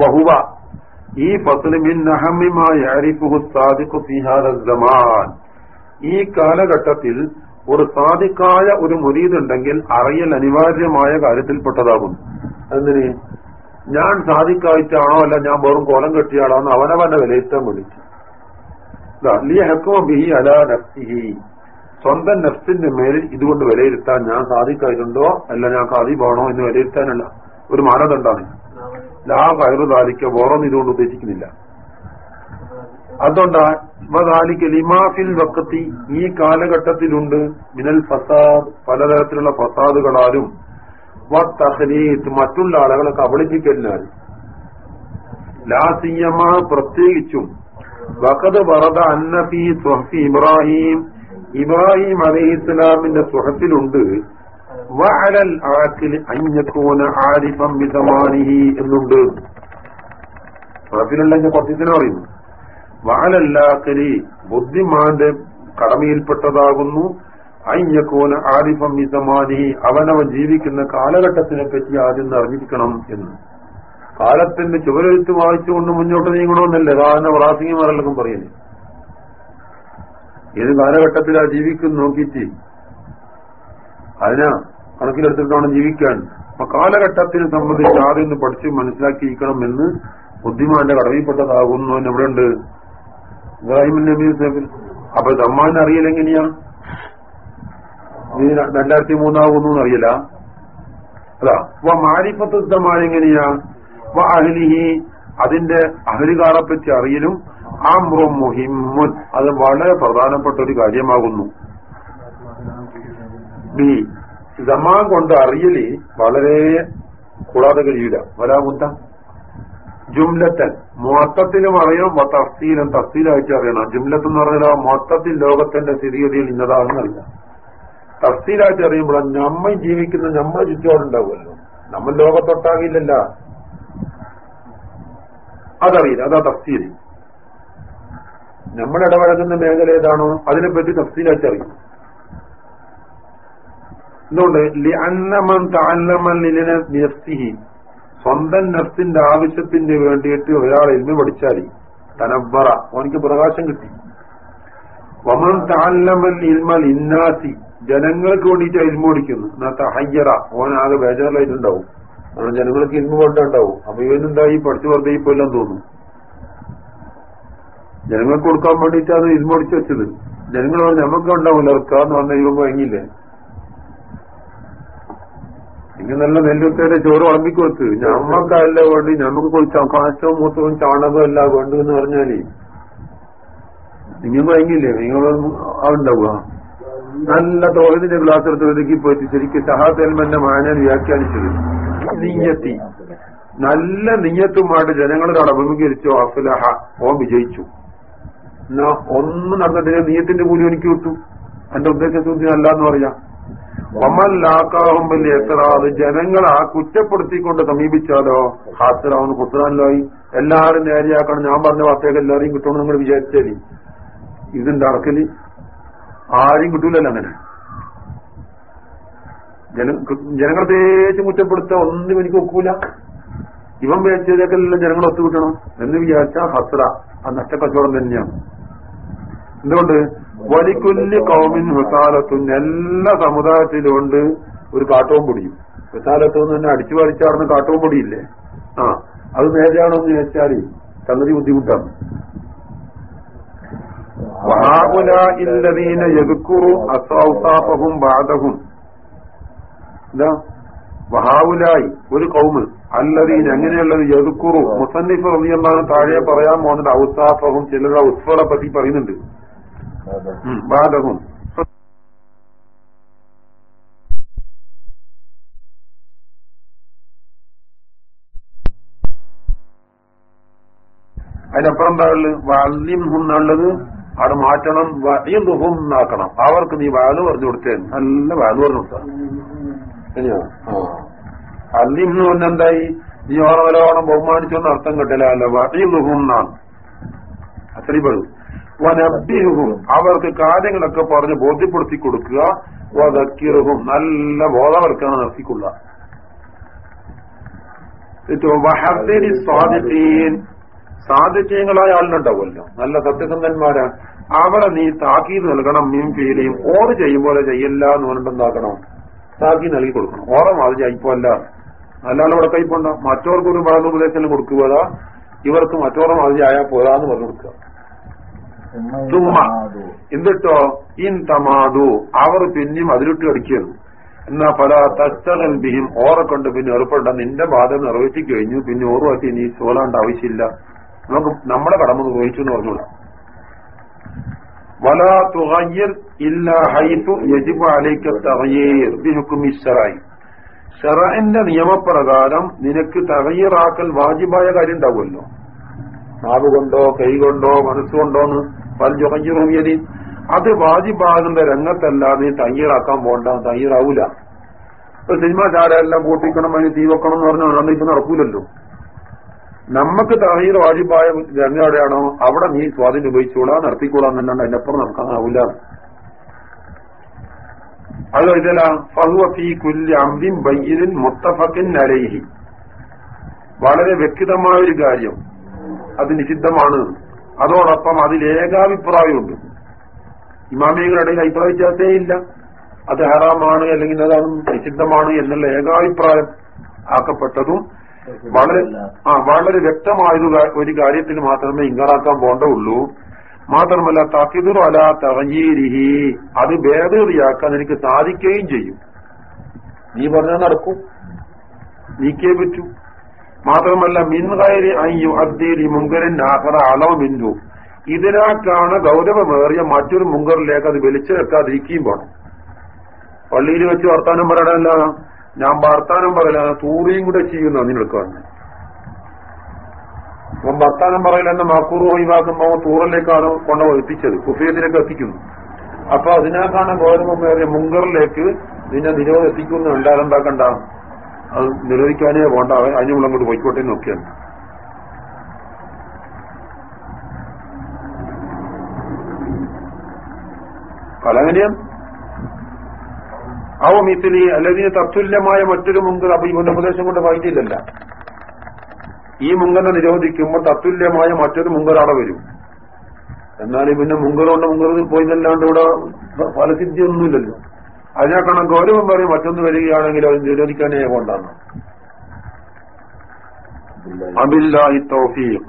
[SPEAKER 1] വഹുവ ഈ ഫസൽ മിൻ ഈ കാലഘട്ടത്തിൽ ഒരു സാധിക്കായ ഒരു മുരീതുണ്ടെങ്കിൽ അറിയൽ അനിവാര്യമായ കാര്യത്തിൽപ്പെട്ടതാകും എന്തിന് ഞാൻ സാധിക്കായിട്ടാണോ അല്ല ഞാൻ വെറും കോലം കെട്ടിയാണോ എന്ന് അവനവന്റെ വിലയിരുത്താൻ വിളിച്ചു സ്വന്തം നെഫ്സിന്റെ മേലിൽ ഇതുകൊണ്ട് വിലയിരുത്താൻ ഞാൻ സാധിക്കായിട്ടുണ്ടോ? അല്ല ഞാൻ സാധിപ്പാണോ എന്ന് വിലയിരുത്താനല്ല. ഒരു മാനദണ്ഡമാണ്. ലാ കയറു താലിക്ക വേറൊന്നും ഇതുകൊണ്ട് ഉദ്ദേശിക്കുന്നില്ല. അതുകൊണ്ടാണ് ലിമാഫിൽ വക്കത്തി ഈ കാലഘട്ടത്തിലുണ്ട് മിനൽ ഫസാദ് പലതരത്തിലുള്ള ഫസാദുകളാലും. വത്തഹലീത്ത് മറ്റുള്ള ആളുകളെ കബളിപ്പിക്കലിനാലും ലാസിയമ പ്രത്യേകിച്ചും. വഖദ് വറദ അന്നഫി സ്വഹഫി ഇബ്രാഹിം ഇബ്രാഹിം അലഹി ഇസ്ലാമിന്റെ സ്വഹത്തിലുണ്ട്. വഅലൽ ആക്കിൽ അഞ്ഞക്കോന ആരിഫം ബിസമാനിഹി എന്നുണ്ട്. നാട്ടിലുണ്ടെങ്കിൽ കുറച്ചിനെ പറയുന്നു. വഅലല്ലാക്കലി ബുദ്ധിമാന്റെ കടമയിൽപ്പെട്ടതാകുന്നു. അയ്യക്കോന ആരിഫം ബിസമാനിഹി അവനവൻ ജീവിക്കുന്ന കാലഘട്ടത്തിനെ പറ്റി ആദ്യം അറിഞ്ഞിരിക്കണം എന്ന്. കാലത്തിന്റെ ചുവരെഴുത്ത് വായിച്ചുകൊണ്ട് മുന്നോട്ട് നീങ്ങണമെന്നല്ലേ? കാരണം പ്രാസിംഗമാരെല്ലാം പറയുന്നത്. ഏത് കാലഘട്ടത്തിലാ ജീവിക്കും നോക്കിയിട്ട്? അതിനാ കണക്കിലെടുത്തിട്ടാണ് ജീവിക്കാൻ. അപ്പൊ കാലഘട്ടത്തിനെ സംബന്ധിച്ച് ആദ്യം ഒന്ന് പഠിച്ച് മനസ്സിലാക്കിയിരിക്കണം എന്ന് ബുദ്ധിമാന്റെ കടവിൽപ്പെട്ടതാകുന്നു എവിടെ ഉണ്ട് ഇബ്രാഹിം നബി അപ്പൊ സമ്മാൻ അറിയില്ലെങ്ങനെയാ ഇത് രണ്ടായിരത്തി മൂന്നാകുന്നു എന്നറിയില്ല അതാ അപ്പൊ മാരിപ്പത്ത് സമ്മാൻ എങ്ങനെയാ? അഹ്ലിഹി അതിന്റെ അഹലികാറെപ്പറ്റി അറിയലും മുഹിമ്മുൻ അത് വളരെ പ്രധാനപ്പെട്ട ഒരു കാര്യമാകുന്നു. ബി. സമാൻ കൊണ്ട് അറിയൽ വളരെ കൂടാതെ കഴിയില്ല വരാമുത്ത. ജുംലത്തൻ. മൊത്തത്തിലും അറിയണം തഫ്സീലും തഫ്സീലായിട്ട് അറിയണം. ജുംലത്ത് എന്ന് പറഞ്ഞാൽ മൊത്തത്തിൽ ലോകത്തിന്റെ സ്ഥിതിഗതിയിൽ ഇന്നതാണെന്നല്ല തഫ്സീലായിട്ട് അറിയുമ്പോൾ നമ്മൾ ജീവിക്കുന്ന നമ്മളെ ചുറ്റുപാടുണ്ടാവുമല്ലോ. നമ്മൾ ലോകത്തൊട്ടാകില്ലല്ല അതറിയില്ല. അതാ തഫ്സീൽ നമ്മൾ ഇടപഴകുന്ന മേഖല ഏതാണോ അതിനെപ്പറ്റി തഫ്സീലായിട്ട് അറിയും. എന്തുകൊണ്ട്? സ്വന്തം നഫ്സിന്റെ ആവശ്യത്തിന് വേണ്ടിയിട്ട് ഒരാൾ എൽമ പഠിച്ചാൽ തനവറ അവനിക്ക് പ്രകാശം കിട്ടി. വമൻ താല്ലമൽ ഇൽമൽ ഇന്നാസി. ജനങ്ങൾക്ക് വേണ്ടിയിട്ട് എൽമ പഠിക്കുന്നു എന്നാ തഹയ്യറ. ഓൻ ആകെ ബേജാറിലായിട്ടുണ്ടാവും. കാരണം ജനങ്ങൾക്ക് ഇൽമ കൊണ്ടുണ്ടാവും അപ്പൊ ഇവനെന്തായി പഠിച്ചു വെറുതെ ഇപ്പോല്ലാം തോന്നും. ജനങ്ങൾക്ക് കൊടുക്കാൻ വേണ്ടിയിട്ടാണ് ഇത് പഠിച്ചു വെച്ചത്. ജനങ്ങൾ പറഞ്ഞു നമുക്ക് ഉണ്ടാവില്ല ഇറക്കാന്ന് പറഞ്ഞ ഇവ വാങ്ങിയില്ലേ? ഇങ്ങനെ നല്ല നെല്ലുത്തേടെ ചോറ് വിളമ്പിക്കൊടുത്ത് ഞമ്മക്കല്ല വേണ്ടി ഞമ്മക്ക് കുളിച്ചാൽ കാശവും മൂത്തവും ചാണകവും അല്ല വേണ്ടു എന്ന് പറഞ്ഞാൽ നിങ്ങൾ വാങ്ങിയില്ലേ? നിങ്ങൾ ഉണ്ടാവുക നല്ല തോന്നിന്റെ ഗ്ലാസ് എടുത്ത് ഒതുക്കി പോയിട്ട് ശരിക്കും സഹാതെൽമന്റെ മാനാൻ വ്യാഖ്യാനിച്ചത്. നീയത്തി. നല്ല നീയത്തുമായിട്ട് ജനങ്ങളോട് അഭിമുഖീകരിച്ചോ അഫ്ലഹ ഓ വിജയിച്ചു. ഒന്നും നടന്നിട്ടില്ല. നീയത്തിന്റെ കൂലി എനിക്ക് കിട്ടു എന്റെ ഉദ്ദേശം അല്ല എന്ന് പറയാം. വമല്ലാക്കാഹും വലിയ എത്രാത് ജനങ്ങൾ ആ കുറ്റപ്പെടുത്തിക്കൊണ്ട് സമീപിച്ചാലോ? ഹാസിറാവുന്ന കുത്തറാനിലായി എല്ലാവരും നേരെയാക്കണം. ഞാൻ പറഞ്ഞ വാർത്തയൊക്കെ എല്ലാവരെയും കിട്ടുമെന്ന് നിങ്ങൾ വിചാരിച്ചാൽ ഇതിന്റെ അടക്കൽ ആരും കിട്ടൂലല്ലോ അങ്ങനെ. ജനങ്ങൾ തേച്ച് കുറ്റപ്പെടുത്ത ഒന്നും എനിക്ക് ഒക്കൂല. ഇവൻ വിചാരിച്ചതൊക്കെ എല്ലാം ജനങ്ങൾ ഒത്തുകിട്ടണം എന്ന് വിചാരിച്ച ഹസ്ര ആ നഷ്ടക്കച്ചവടം തന്നെയാണ്. എന്തുകൊണ്ട്? വലിക്കുല്ലി കൗമിൻ ഹുസാലത്തും എല്ലാ സമുദായത്തിലും ഉണ്ട് ഒരു കാട്ടവും പൊടിയും. ഹുസാലത്തും തന്നെ അടിച്ചു വലിച്ചാർന്ന് കാട്ടവും പൊടിയില്ലേ? ആ അത് നേരെയാണോ എന്ന് ചോദിച്ചാൽ സംഗതി ബുദ്ധിമുട്ടാണ് ും. വഹാവുലായി ഒരു കൗമ്. അല്ലതീൻ എങ്ങനെയുള്ളത്? യതുക്കുറു മുസന്നിഫ് റബിയെന്നാണ് താഴെ പറയാൻ പോകുന്നത് ഔസാഫഹും ചിലരുടെ ഉസ്ഫളെ പറ്റി പറയുന്നുണ്ട്. ബാധകം അതിനപ്പുറം എന്താ വല്യം എന്നുള്ളത് അവിടെ മാറ്റണം വഹിയും എന്നാക്കണം. അവർക്ക് നീ വാൽ പറഞ്ഞു കൊടുത്തേ. നല്ല വാൽ പറഞ്ഞു കൊടുത്ത. അല്ലിം പറഞ്ഞ എന്തായി? നീ ഓണം ബഹുമാനിച്ചു എന്ന് അർത്ഥം കിട്ടില്ല അല്ല വഹിയും എന്നാണ് അത്രയും അവർക്ക് കാര്യങ്ങളൊക്കെ പറഞ്ഞ് ബോധ്യപ്പെടുത്തി കൊടുക്കുക. വതക്കിറുഹും നല്ല ബോധവൽക്കരണം നടത്തിക്കൊള്ളുക. സാധിത്യങ്ങളായ ആളിനുണ്ടാവുമല്ലോ നല്ല സത്യസന്ധന്മാരാ. അവരെ നീ താക്കീത് നൽകണം മീൻ ഫീലിയും. ഓറ് ചെയ്യും ചെയ്യല്ല എന്ന് പറഞ്ഞിട്ടുണ്ടാക്കണം താക്കി നൽകി കൊടുക്കണം. ഓറ മാതിരി അയപ്പല്ല അല്ലാതെ ഇവിടെ കൈപ്പുണ്ടോ മറ്റവർക്കൊരു ഭാഗം ഉപദേശം കൊടുക്കുക ഇവർക്ക് മറ്റോറ മാതിരി ആയാൽ പോരാന്ന് പറഞ്ഞു കൊടുക്കുക. ചുമ്മ എന്നിട്ടോ ഇൻ തമാതു അവർ പിന്നെയും അതിലിട്ട് കടിക്കരുത് എന്നാ പല തച്ചകൽ ബിഹിം. ഓറെ കൊണ്ട് പിന്നെ ഏർപ്പെട്ട നിന്റെ ബാധ നിറവേറ്റി കഴിഞ്ഞു. പിന്നെ ഓർവാക്കി നീ സോലാണ്ട് ആവശ്യമില്ല. നമുക്ക് നമ്മുടെ കടമ നിർവഹിച്ചു എന്ന് പറഞ്ഞോളാം വലാ തുകയ്യർ ഇല്ല ഹൈത്തു യജിബ് അലൈക്ക തകയ്യർ ബിഹുക്കും ഇഷറായി ഷറന്റെ നിയമപ്രകാരം നിനക്ക് തകയ്യറാക്കൽ വാജിബായ കാര്യം ഉണ്ടാവുമല്ലോ നാവ് കൊണ്ടോ കൈ കൊണ്ടോ മനസ്സുകൊണ്ടോന്ന് പല പൽജുകയ്യറുമിയതി അത് വാജിബാകുന്ന രംഗത്തല്ലാതെ തയ്യറാക്കാൻ പോണ്ട തയ്യറാവൂല ഇപ്പൊ സിനിമ ചാരെല്ലാം കൂട്ടിക്കണം അതിന് തീ വെക്കണം എന്ന് പറഞ്ഞാൽ ഇപ്പൊ നടക്കൂലല്ലോ. നമുക്ക് തഹീർ വാജിബായ രംഗം എവിടെയാണോ അവിടെ നീ സ്വാധീനം ഉപയോഗിച്ചുകൂടാ നടത്തിക്കോളാം എന്നല്ലാണ്ട് അതിനപ്പുറം നടക്കാനാവില്ല അത് ബയ്യനിൻ മുത്തഫക്കിൻ അലൈഹി. വളരെ വ്യക്തിതമായ ഒരു കാര്യം. അത് നിഷിദ്ധമാണ്. അതോടൊപ്പം അതിൽ ഏകാഭിപ്രായമുണ്ട്. ഇടയിൽ അഭിപ്രായ വ്യത്യാസേ ഇല്ല. അത് ഹറാമാണ് അല്ലെങ്കിൽ അതാണ് നിഷിദ്ധമാണ് എന്നുള്ള ഏകാഭിപ്രായം ആക്കപ്പെട്ടതും വളരെ ആ വളരെ വ്യക്തമായ ഒരു കാര്യത്തിൽ മാത്രമേ ഇങ്ങറാക്കാൻ പോണ്ടുള്ളൂ മാത്രമല്ല തക്കിതുർ അല തകഞ്ഞീരിഹി അത് ഭേദഗതിയാക്കാൻ എനിക്ക് സാധിക്കുകയും ചെയ്യും. നീ പറഞ്ഞാൽ നടക്കും. നീക്കേ പറ്റൂ. മാത്രമല്ല മിൻകയറി അയ്യു അദ്ദീലി മുങ്കരൻ ആഹറ അളവ് മിന്നു ഇതിനാക്കാണ് ഗൗരവമേറിയ മറ്റൊരു മുങ്കറിലേക്ക് അത് വലിച്ചു വെക്കാതിരിക്കുകയും വേണം. പള്ളിയിൽ വെച്ച് വർത്താനം പറയാനല്ല ഞാൻ വർത്താനം പറയലാണ് തൂറിയും കൂടെ ചെയ്യുന്ന നിന്നെടുക്കാണ് അപ്പം ഭർത്താനം പറയില്ല എന്ന മാക്കൂർ ഒഴിവാക്കുമ്പോ തൂറിലേക്കാണ് കൊണ്ട് എത്തിച്ചത് കുഫിയത്തിലേക്ക് എത്തിക്കുന്നു. അപ്പൊ അതിനേക്കാണ് ഗോതമ്പേറിയ മുങ്കറിലേക്ക് നിന്നെ നിരോധം എത്തിക്കുന്നു. ഉണ്ടാകണ്ടാക്കണ്ട അത് നിരോധിക്കാനേ പോണ്ട അതിനുള്ള അങ്ങോട്ട് പോയിക്കോട്ടെ നോക്കിയാണ്. കലങ്ങനെയും അവ മിത്തിലി അല്ലെങ്കിൽ തത്തുല്യമായ മറ്റൊരു മുങ്കർ അപ്പൊ ഇവന്റെ ഉപദേശം കൊണ്ട് വൈകില്ലല്ല ഈ മുങ്കനെ നിരോധിക്കുമ്പോൾ തത്തുല്യമായ മറ്റൊരു മുങ്കർ അവിടെ വരും എന്നാൽ പിന്നെ മുങ്കറുകൊണ്ട് മുങ്കറിൽ പോയിന്നല്ലാണ്ട് ഇവിടെ ഫലസിദ്ധിയൊന്നുമില്ലല്ലോ അതിനേക്കാണ് ഗൗരവം പറയും മറ്റൊന്ന് വരികയാണെങ്കിൽ അത് നിരോധിക്കാനേ കൊണ്ടാണ് അബില്ലാഹി തൗഫീഖ്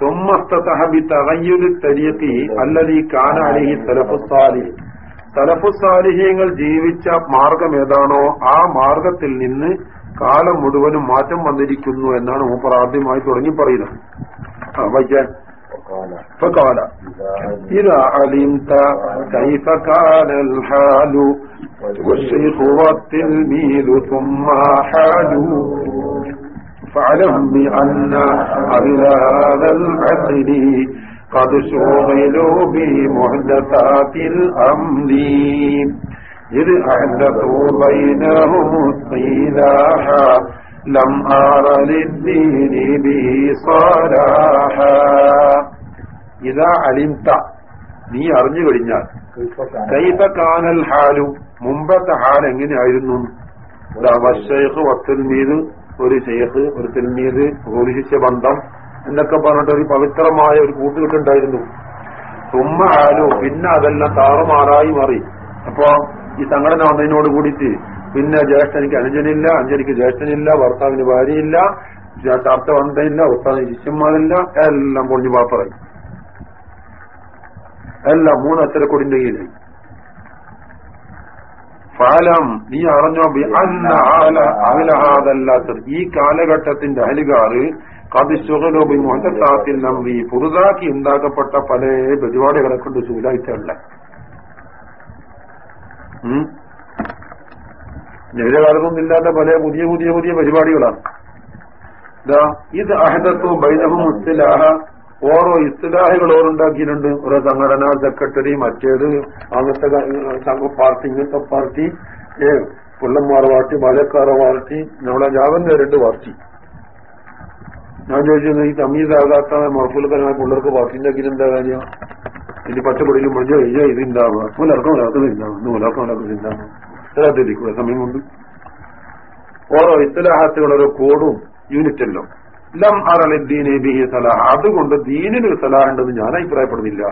[SPEAKER 1] ثم افتتح بتغير الطريق الذي كان عليه السلف الصالح സലഫുസാലിഹ്യങ്ങൾ ജീവിച്ച മാർഗം ഏതാണോ ആ മാർഗത്തിൽ നിന്ന് കാലം മുഴുവനും മാറ്റം വന്നിരിക്കുന്നു എന്നാണ് മൂപ്പർ ആദ്യമായി തുടങ്ങി പറയുന്നത് വൈകാൻ فقال إذا علمت كيف كان الحال والشيخ والتلميذ ثم حالوا فاعلم بأن قبل هذا العقل قد شغلوا بمحدثات الأمر إذ أحدثوا بينهم الصلاحا لم أر للدين به صلاحا إذا علمت നീ അറിഞ്ഞു കഴിഞ്ഞാൽ കൈഫ കാനൽ ഹാലു മുമ്പത്തെ ഹാൽ എങ്ങനെയായിരുന്നു ഷെയ്ഖ് വത്തൽമീദ് ഒരു ഷെയ്ഖ് ഒരു തെൽമീദ് ഒരു ശിഷ്യ ബന്ധം എന്നൊക്കെ പറഞ്ഞിട്ട് ഒരു പവിത്രമായ ഒരു കൂട്ടുകെട്ടുണ്ടായിരുന്നു തുമ്മ ആലു പിന്നെ അതെല്ലാം താറുമാറായി മാറി അപ്പോ ഈ സംഘടന വന്നതിനോട് കൂടിയിട്ട് പിന്നെ ജ്യേഷ്ഠനിക്ക് അനുജനില്ല അഞ്ജനിക്ക് ജ്യേഷ്ഠനില്ല ഭർത്താവിന് ഭാര്യയില്ല ചർച്ച വന്നതില്ല ഭർത്താവിന് ശിഷ്യന്മാരില്ല എല്ലാം പൊളിഞ്ഞു പാപ്പറായി. എല്ലാം മൂന്ന് അച്ചരക്കൊടിന്റെ കീഴിലായി ഫാലം നീ അറിഞ്ഞോ? അവിലഹാദല്ലാത്ത ഈ കാലഘട്ടത്തിന്റെ അഹലുകാറ് കതിശുഖലോബി മുഹത്താത്തിൽ നമ്പി പുതുതാക്കി ഉണ്ടാക്കപ്പെട്ട പല പരിപാടികളെ കൊണ്ട് ചൂലായിട്ടല്ല നേരകാലത്തൊന്നും ഇല്ലാത്ത പല പുതിയ പുതിയ പുതിയ പരിപാടികളാണ് ഇത് അഹദത്തു ബൈനഹും ഇസ്തിലാഹ. ഓരോ ഇസ്ലാഹികൾ ഓറുണ്ടാക്കിയിട്ടുണ്ട് ഓരോ സംഘടന സെക്രട്ടറി മറ്റേത് അങ്ങനത്തെ പാർട്ടി ഇങ്ങനത്തെ പാർട്ടി പുള്ളന്മാർ പാർട്ടി മലക്കാറ പാർട്ടി നമ്മളെ ജാവന്റെ രണ്ട് പാർട്ടി. ഞാൻ ചോദിച്ചത് ഈ തമീതാകാത്ത മഹഫൂലക്കരമായ പിള്ളേർക്ക് പാർട്ടി ഉണ്ടാക്കിയിട്ട് എന്താ കാര്യം? ഇനി പച്ചപ്പൊടിയിലും ഉണ്ടാവുക ഒരാൾക്കും ഒരാൾക്കും മുലർക്കം ഒരാൾക്കും ഒരാൾക്കും മുലക്കുന്നുണ്ടാവും ഇത്തരത്തിലിരിക്കുക സമയം കൊണ്ട്. ഓരോ ഇത്തലാഹത്തുകൾ ഓരോ കോഡും യൂണിറ്റല്ലോ ലം അറലി ദീനെ ബിഹി സലാഹ. അതുകൊണ്ട് ദീനിന് ഒരു സലാഹ് ഉണ്ടെന്ന് ഞാൻ അഭിപ്രായപ്പെടുന്നില്ല.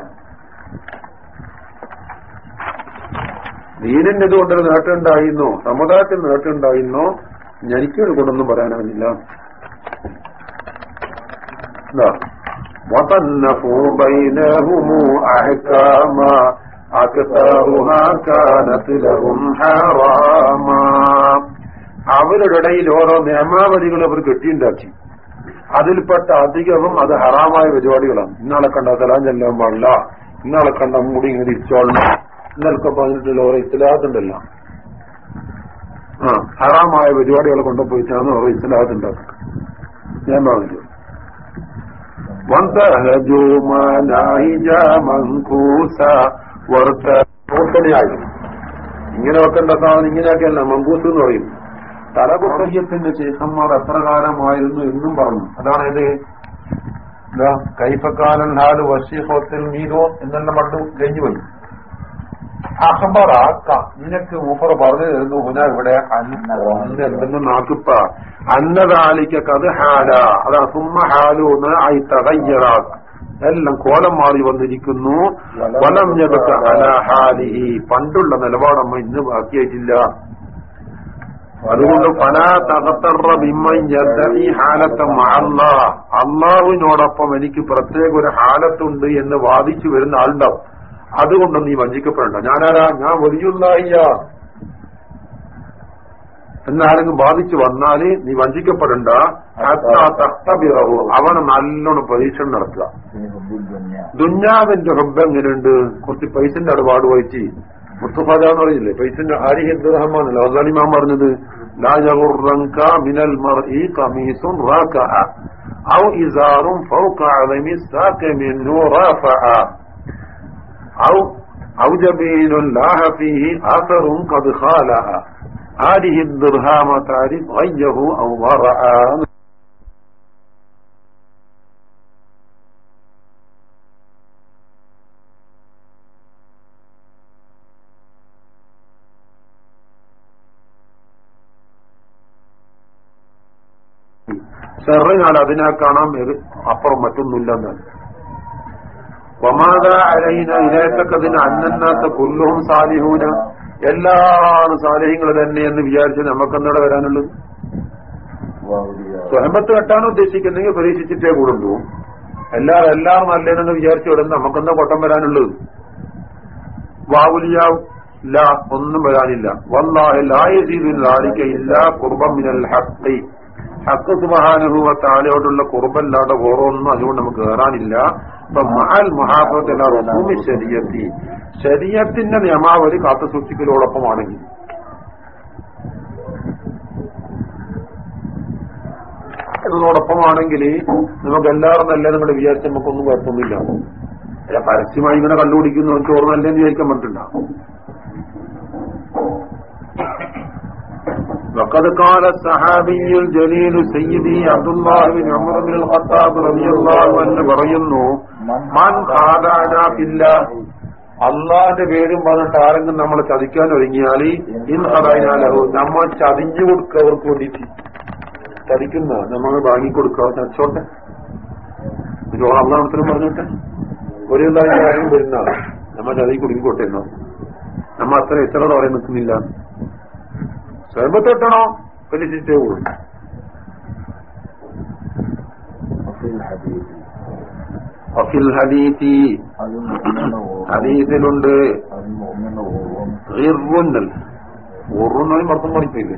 [SPEAKER 1] ദീനിന് ഇതുകൊണ്ടൊരു നേട്ടമുണ്ടായിരുന്നോ? സമുദായത്തിൽ നേട്ടമുണ്ടായിരുന്നോ? എനിക്കൊരു കൊണ്ടൊന്നും പറയാനാവില്ല وصنفوا بينهم أحكاما أكثرها كانت لهم حراما അവരുടെ ഇടയിൽ ഓരോ നിയമാവലികൾ അവർ കെട്ടിയുണ്ടാക്കി അതിൽപ്പെട്ട അധികവും അത് ഹറാമായ പരിപാടികളാണ് ഇന്നാളെ കണ്ട സലാം ചെല്ലാൻ പാടില്ല ഇന്നാളെ കണ്ട മുടി ഇങ്ങനെ തിരിച്ചോളണം ഇന്നലൊക്കെ പറഞ്ഞിട്ടുള്ള ഓരോ ഇത്തലാത്തുണ്ടല്ലോ ആ ഹറാമായ പരിപാടികളെ കൊണ്ടുപോയിട്ടാണ് ഓരോ ഇത്തലാത്തുണ്ടാക്കുക നിയമാവലികൾ وانتهجوا مناهج منكوسا وارتدوا ഇങ്ങനെ വെക്കേണ്ട സാധനം ഇങ്ങനെയൊക്കെയല്ല മങ്കൂസ് എന്ന് പറയും തലകുത്തയ്യത്തിന്റെ ശേഷന്മാർ എത്ര കാലമായിരുന്നു എന്നും പറഞ്ഞു അതാണ് ഇത് ഇതാ കൈഫക്കാലൻ ഹാല് വശീഹോത്തിൽ മീരോ എന്നെല്ലാം പണ്ട് കഴിഞ്ഞു പോയി അഹബറാക്ക നിനക്ക് മൂപ്പർ പറഞ്ഞു തരുന്നു. ഹുന ഇവിടെ എന്തെന്ന് നാക്കിപ്പ. അന്നതാലിക്ക കത് ഹാല. അതാ സുമ്മ ഹാലൂന്ന് ആയി തടയ്യറാ എല്ലാം കോലം മാറി വന്നിരിക്കുന്നു. വലം ഞെടുക്ക അലഹാലിഹി പണ്ടുള്ള നിലപാടമ്മ ഇന്ന് ബാക്കിയായിട്ടില്ല. അതുകൊണ്ട് പല തകത്തറ ബിമ്മി ഹാലത്ത് മഹല്ല അള്ളാഹുവിനോടൊപ്പം എനിക്ക് പ്രത്യേക ഒരു ഹാലത്തുണ്ട് എന്ന് വാദിച്ചു വരുന്ന ആളുണ്ടാവും. അതുകൊണ്ട് നീ വഞ്ചിക്കപ്പെടണ്ട. ഞാനാരാ? ഞാൻ വലിയുള്ളായ്യ. എന്നാരെങ്കിലും ബാധിച്ചു വന്നാൽ നീ വഞ്ചിക്കപ്പെടണ്ട. അവനെ നല്ലോണം പരീക്ഷണം നടത്തുക. ദുഞ്ഞാവിന്റെ ഹബ്ബ് എങ്ങനെയുണ്ട്? കുറച്ച് പൈസന്റെ അടുപാട് വഹിച്ച് മുസ്തഫാദ എന്ന് പറയില്ലേ? പൈസന്റെ ആരിഹദ്റഹ്മാനല്ലോ അസാലിമാൻ പറഞ്ഞത് ലാജുറങ്ക أو أو جبين لاه فيه أثر قد خالها. هذه الدرهام تعرف غيه أو ورعا سرين على بناء كانام أفرمة من. لمن വമാത അലൈന ഇലേക്കതിന് അന്നന്നാത്ത കുല്ലുഹും സാലിഹൂന. എല്ലാ സാലിഹ്യങ്ങൾ തന്നെ എന്ന് വിചാരിച്ച് നമുക്കെന്നോടെ വരാനുള്ളത്? സ്വയംബത്ത് കെട്ടാണ് ഉദ്ദേശിക്കുന്നെങ്കിൽ പരീക്ഷിച്ചിട്ടേ കൂടുള്ളൂ. എല്ലാവരും എല്ലാം നല്ലതെന്ന് വിചാരിച്ചു വിടുന്ന നമുക്കെന്താ കൊട്ടം വരാനുള്ളത്? വാവുലിയാവ് ഇല്ല ഒന്നും വരാനില്ല. വല്ലാഹില്ലായിരിക്ക ഇല്ല കുർബം മിനൽ ഹക്കി ഹക്ക് സുബഹാനുഭവ താഴെയോട്ടുള്ള ഓറൊന്നും അതുകൊണ്ട് നമുക്ക് കയറാനില്ല ഇപ്പൊ മഹാൽ മഹാബത്തല്ല റസൂമി ശരീരത്തി ശരീരത്തിന്റെ നിയമാവലി കാത്തു സൂക്ഷിക്കലോടൊപ്പമാണെങ്കിൽ. ഇതിനോടൊപ്പമാണെങ്കിൽ നമുക്ക് എല്ലാവരും നല്ല നിങ്ങൾ വിചാരിച്ച നമുക്കൊന്നും കുഴപ്പമൊന്നുമില്ല അല്ല പരസ്യമായി ഇങ്ങനെ കണ്ടുപിടിക്കുന്നു ചോറ് നല്ലെന്ന് വിചാരിക്കാൻ പറ്റില്ല. وقد قال الصحابي الجليل سيدي عبد الله بن عمر بن الخطاب رضي الله عنه പറയുന്നു മൻ ഖാദഅന ഫില്ലാ അള്ളാന്റെ പേരും പറഞ്ഞിട്ട് ആരെങ്കിലും നമ്മളെ ചതിക്കാൻ ഒരുങ്ങിയാൽ ഇൻ ഖദഅനാലഹു നമ്മൾ ചതിഞ്ഞു കൊടുക്കുക അവർക്ക് വേണ്ടിയിട്ട് ചതിക്കുന്ന നമ്മൾ വാങ്ങിക്കൊടുക്കുക ചച്ചോട്ടെ ഒരു അള്ളാഹത്തിനും പറഞ്ഞിട്ട് ഒരു കാര്യം വരുന്ന നമ്മൾ ചതി കുടുങ്ങിക്കോട്ടെ എന്നോ നമ്മ അത്ര എത്ര പറയാൻ നിൽക്കുന്നില്ല സ്വയംബത്തെട്ടണോ ഫലിസിറ്റേ കൂടും ഹദീസി ഹദീസിലുണ്ട് മർത്തം പഠിപ്പില്ലേ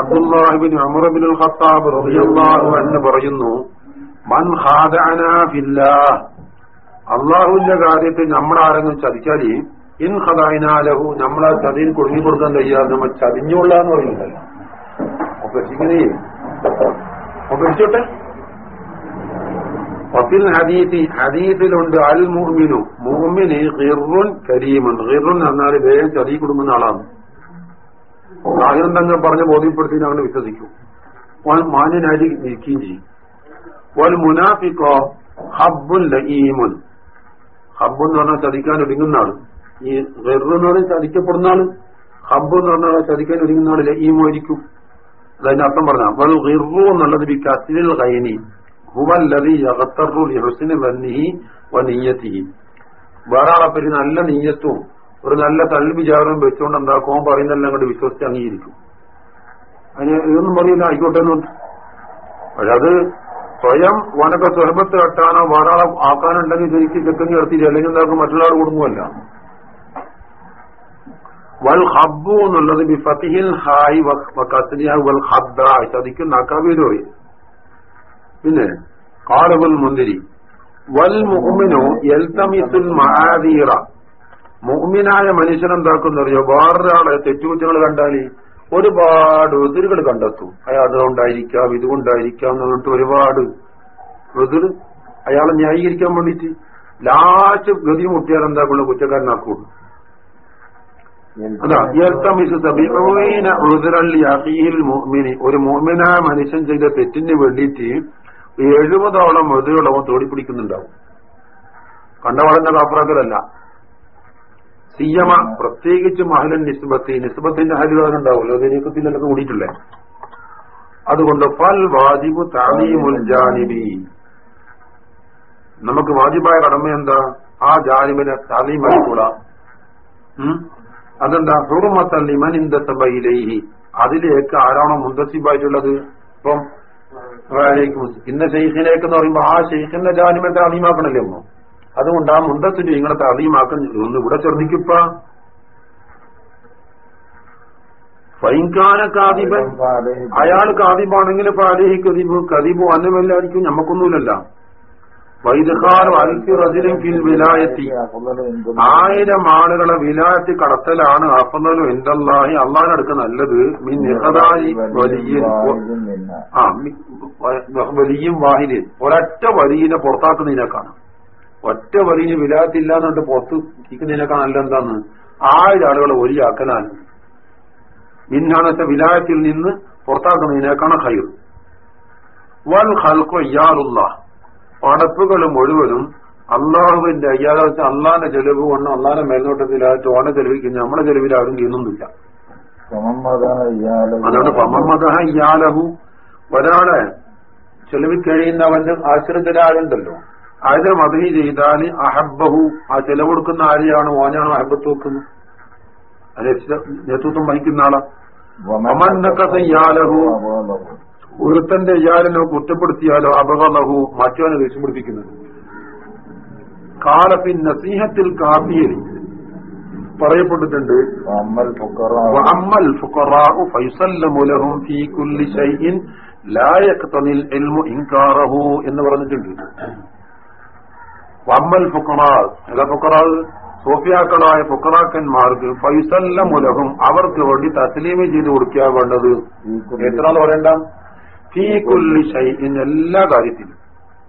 [SPEAKER 1] അബ്ദുല്ലാഹിബിൻ അമറബിൻ ഖത്താബ് റളിയല്ലാഹു അൻഹു പറയുന്നു മൻ ഖാദഅനാ ഫില്ലാഹ്. അള്ളാഹുവിന്റെ കാര്യത്തിൽ നമ്മളാരെങ്കിലും ചതിച്ചാൽ ഇൻ ഖദായിനാലഹു നമ്മളാ ചതിയിൽ കുടുങ്ങി കൊടുക്കാൻ കഴിയാതെ നമ്മൾ ചതിഞ്ഞുകൊള്ളാന്ന് പറയുന്നല്ലോ അപ്പൊ ഇങ്ങനെ ഒപ്പിച്ചോട്ടെ വഫിൽ ഹദീത്തി ഹദീത്തിലുണ്ട് അൽ മുഅ്മിനു മുഹമ്മിന് ഹിറുൻ കരീമൻ ഹിറുൻ എന്നാൽ വേഗം ചതി കുടുങ്ങുന്ന ആളാണ്. ആഗ്രഹം തങ്ങൾ പറഞ്ഞ് ബോധ്യപ്പെടുത്തി അങ്ങനെ വിശ്വസിക്കും. മാന്യനായി നിൽക്കുകയും ചെയ്യും. വൽ മുനാഫിക്കോ ഹബ്ബുൻ ലഈമുൻ. ഹബ്ബുൻ എന്ന് പറഞ്ഞാൽ ചതിക്കാൻ ഒടുങ്ങുന്ന ആൾ. ഈ എന്ന് ചതിക്കപ്പെടുന്ന ആൾ ഹബ്ബ് എന്ന് പറഞ്ഞാൽ ചതിക്കാൻ ഒരുങ്ങുന്ന ഈ മോരിക്കും. അതിന്റെ അർത്ഥം പറഞ്ഞാൽ വൽ ഖിറു എന്നുള്ളത് ബി കസിനിൽ കൈനി ഹുവല്ലതി അകത്തറു ലിഹുസ്നി വന്നിഹി വനിയത്തിഹി. വേറെ ആളെ പറ്റി നല്ല നീയത്തും ഒരു നല്ല തള്ളി വിചാരവും വെച്ചുകൊണ്ട് എന്താക്കും പറയുന്നെല്ലാം അങ്ങോട്ട് വിശ്വസിച്ച് അംഗീകരിക്കും. അതിന് ഇതൊന്നും പറയില്ല ആയിക്കോട്ടെ എന്നുണ്ട് പക്ഷെ അത് സ്വയം വനൊക്കെ സ്വയംബത്ത് കെട്ടാനോ വേറെ ആളെ ആക്കാനുണ്ടെങ്കിൽ ശരിക്കും ചെക്കൻ നടത്തിയില്ല അല്ലെങ്കിൽ എന്താക്കും മറ്റുള്ള ആൾ കുടുങ്ങുമല്ല വൽ എന്നുള്ളത് ബി ഫത്തിഹിൽ ഹായ് വൽ ഹബ്ദ ചതിക്കും പിന്നെ കാലബുൽ മുന്തിരി. വൽ മുഹ്മിനു എൽത്തമിസുൽ മഹാദീറ. മുഹമ്മിനായ മനുഷ്യൻ എന്താക്കുന്നറിയോ വേറൊരാളെ തെറ്റുകുറ്റങ്ങൾ കണ്ടാൽ ഒരുപാട് എതിരുകൾ കണ്ടെത്തും. അയാൾ അതുകൊണ്ടായിരിക്കാം ഇതുകൊണ്ടായിരിക്കാം എന്ന് പറഞ്ഞിട്ട് ഒരുപാട് എതിർ അയാളെ ന്യായീകരിക്കാൻ വേണ്ടിയിട്ട് ലാസ്റ്റ് ഗതി മുട്ടിയാൽ എന്താക്കുള്ളൂ കുറ്റക്കാരനാക്കുള്ളൂ ഒരു മോമിനായ മനുഷ്യൻ ചെയ്ത തെറ്റിന് വേണ്ടിയിട്ട് എഴുപതോളം മൃദുകളവൻ തോടിപ്പിടിക്കുന്നുണ്ടാവും കണ്ടവളഞ്ഞ കാപ്പറാക്കലല്ല സിയമ പ്രത്യേകിച്ച് മഹലൻ നിസ്ബത്തി നിസ്ബത്തിന്റെ അത് നീക്കത്തിലൊക്കെ കൂടിയിട്ടില്ലേ? അതുകൊണ്ട് പൽ വാജിബു താലീമുൽ ജാനിബി. നമുക്ക് വാജിബായ കടമ എന്താ ആ ജാനിബിനെ താലീമായിക്കൂടാ ഉം? അതെന്താ? ഹുറുമത്തല്ലിമൻ ഇന്ത സഭയിലേഹി അതിലേക്ക് ആരാണോ മുന്തസിബായിട്ടുള്ളത് ഇപ്പം. ഇന്ന ഷെയ്ഖിലേക്ക് എന്ന് പറയുമ്പോ ആ ഷെയ്ഖിന്റെ ജാനിമത്തെ താലീമാക്കണല്ലേ ഒന്നും അതുകൊണ്ട് ആ മുന്തത്തിന് നിങ്ങളെ താലീമാക്കാൻ ഒന്ന് ഇവിടെ ശ്രദ്ധിക്കപ്പ. ഫൈൻകാന കാതിബൻ അയാൾ കാതിബാണെങ്കിൽ പാലേഹി കതിബു കതിബു അന്നമല്ലായിരിക്കും ഞമ്മക്കൊന്നുമില്ലല്ല വൈദഹാർ അൽഫി റജുലിൻ ഫിൽ വിലായത്തി ആയിരം ആളുകളെ വിലായത്തി കടത്തലാണ് അഫ്ദലു എന്തല്ലാഹി അള്ളാഹിനടുക്ക് നല്ലത് മിൻ നിഹദായി വലിയ വലിയും വാഹിദിൻ. ഒരൊറ്റ വലിയനെ പുറത്താക്കുന്നതിനേക്കാണ് ഒറ്റ വലിയ വിലായത്തില്ലാന്നുകൊണ്ട് പുറത്ത് ഇരിക്കുന്നതിനേക്കാൾ നല്ല എന്താന്ന്? ആയിരം ആളുകളെ ഒലിയാക്കലാണ്. മിന്നാണത്തെ വിലായത്തിൽ നിന്ന് പുറത്താക്കുന്നതിനേക്കാണ് ഹൈർ വൽ ഹൽക്കോ ഇയാളുള്ള പടപ്പുകൾ മുഴുവനും അള്ളാഹുവിന്റെ അയ്യാതെ അള്ളാന്റെ ചെലവ് കൊണ്ട് അള്ളാന്റെ മേൽനോട്ടത്തിലായിട്ട് ഓണ ചെലവിക്കുന്ന നമ്മുടെ ചെലവിൽ ആരും ചെയ്യുന്നൊന്നുമില്ല. അതുകൊണ്ട് ഇയാലഹു. ഒരാളെ ചെലവിൽ കഴിയുന്നവന്റെ ആശ്രയത്തിലാരുണ്ടല്ലോ അതിനെ മതഹി ചെയ്താൽ അഹബഹു ആ ചെലവ് കൊടുക്കുന്ന ആരെയാണ്? ഓനാണ് അഹബത്ത് വെക്കുന്നത് നേതൃത്വം വഹിക്കുന്ന ആളാ. ഒരുത്തന്റെ ഇയാലിനോ കുറ്റപ്പെടുത്തിയാലോ അപകടവും മറ്റവനെ ദേഷ്യം പിടിപ്പിക്കുന്നത്? കാലപ്പിൻ നസീഹത്തിൽ കാഫിയരി പറയപ്പെട്ടിട്ടുണ്ട്. എന്ന് പറഞ്ഞിട്ടുണ്ട്. വമ്മൽ ഫുക്കറാൾ അല്ല ഫുക്കറാൾ സോഫിയാക്കളായ ഫുക്കറാക്കന്മാർക്ക് ഫൈസല്ലമുലഹും അവർക്ക് വേണ്ടി തസ്ലീമ ചെയ്ത് കൊടുക്കാൻ വേണ്ടത്. എത്ര പറയണ്ട? ഫീ കുല്ലി ഷൈഇൻ എല്ലാ കാര്യത്തിലും.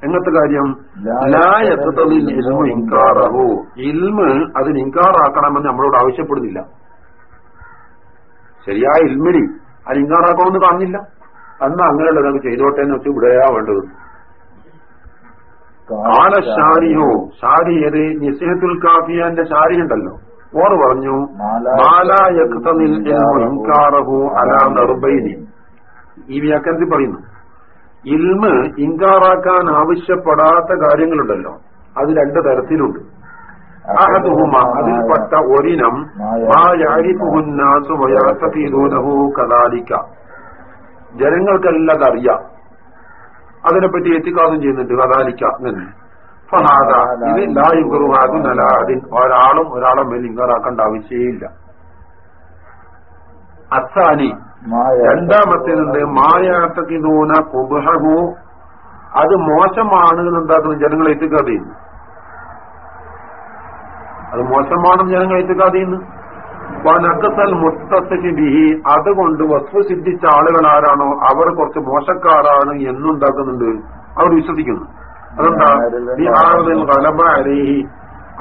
[SPEAKER 1] എങ്ങനത്തെ കാര്യം? ലായത്തതിൽ ഇൽമു ഇൻകാറഹു. ഇൽമ് അതിന് ഇൻകാറാക്കണമെന്ന് നമ്മളോട് ആവശ്യപ്പെടുന്നില്ല. ശരിയായ ഇൽമിനി അത് ഇൻകാറാക്കണമെന്ന് കാണുന്നില്ല അന്ന് അങ്ങനെയുള്ള നമുക്ക് ചെയ്തോട്ടെ എന്ന് വെച്ച് വിടയാ വേണ്ടത്. കാല ശാരി ഷാരി ഏത്? നിസ്ഹത്തുൽ കാഫിയാന്റെ ഷാരി ഉണ്ടല്ലോ. ഓർ പറഞ്ഞു മാലായക്തനിൽ ഇൻകാറഹു. അലാ നിർബൈനി. ഈ വ്യാഖ്യാനത്തിൽ പറയുന്നു. ഇൽമ് ഇൻകാറാക്കാൻ ആവശ്യപ്പെടാത്ത കാര്യങ്ങളുണ്ടല്ലോ. അത് രണ്ട് തരത്തിലുണ്ട്. അതിൽപ്പെട്ട ഒരിനം മാ യാരിഫുഹുന്നാസു വയാത്തഫീദൂനഹു കദാലിക ജനങ്ങൾക്കെല്ലാം അതറിയാം അതിനെപ്പറ്റി എത്തിക്കാതും ചെയ്യുന്നുണ്ട് കദാലിക്ക അങ്ങനെ ഒരാളും ഒരാളെ മേൽ ഇൻകാറാക്കേണ്ട ആവശ്യമില്ല അസാനി രണ്ടാമത്തേതുണ്ട് മായാത്തക്കിനൂന കുബഹു അത് മോശമാണ് എന്നുണ്ടാക്കുന്ന ജനങ്ങൾ എത്തിക്കാതെയുന്നു അത് മോശമാണെന്ന് ജനങ്ങൾ എത്തിക്കാതെയുന്നു വനക്കത്തൽ മുത്തസി ബിഹി. അതുകൊണ്ട് വസ്തു സിദ്ധിച്ച ആളുകൾ ആരാണോ? അവർ കുറച്ച് മോശക്കാരാണ് എന്നുണ്ടാക്കുന്നുണ്ട്. അവർ വിശ്വസിക്കുന്നു. അതെന്താ?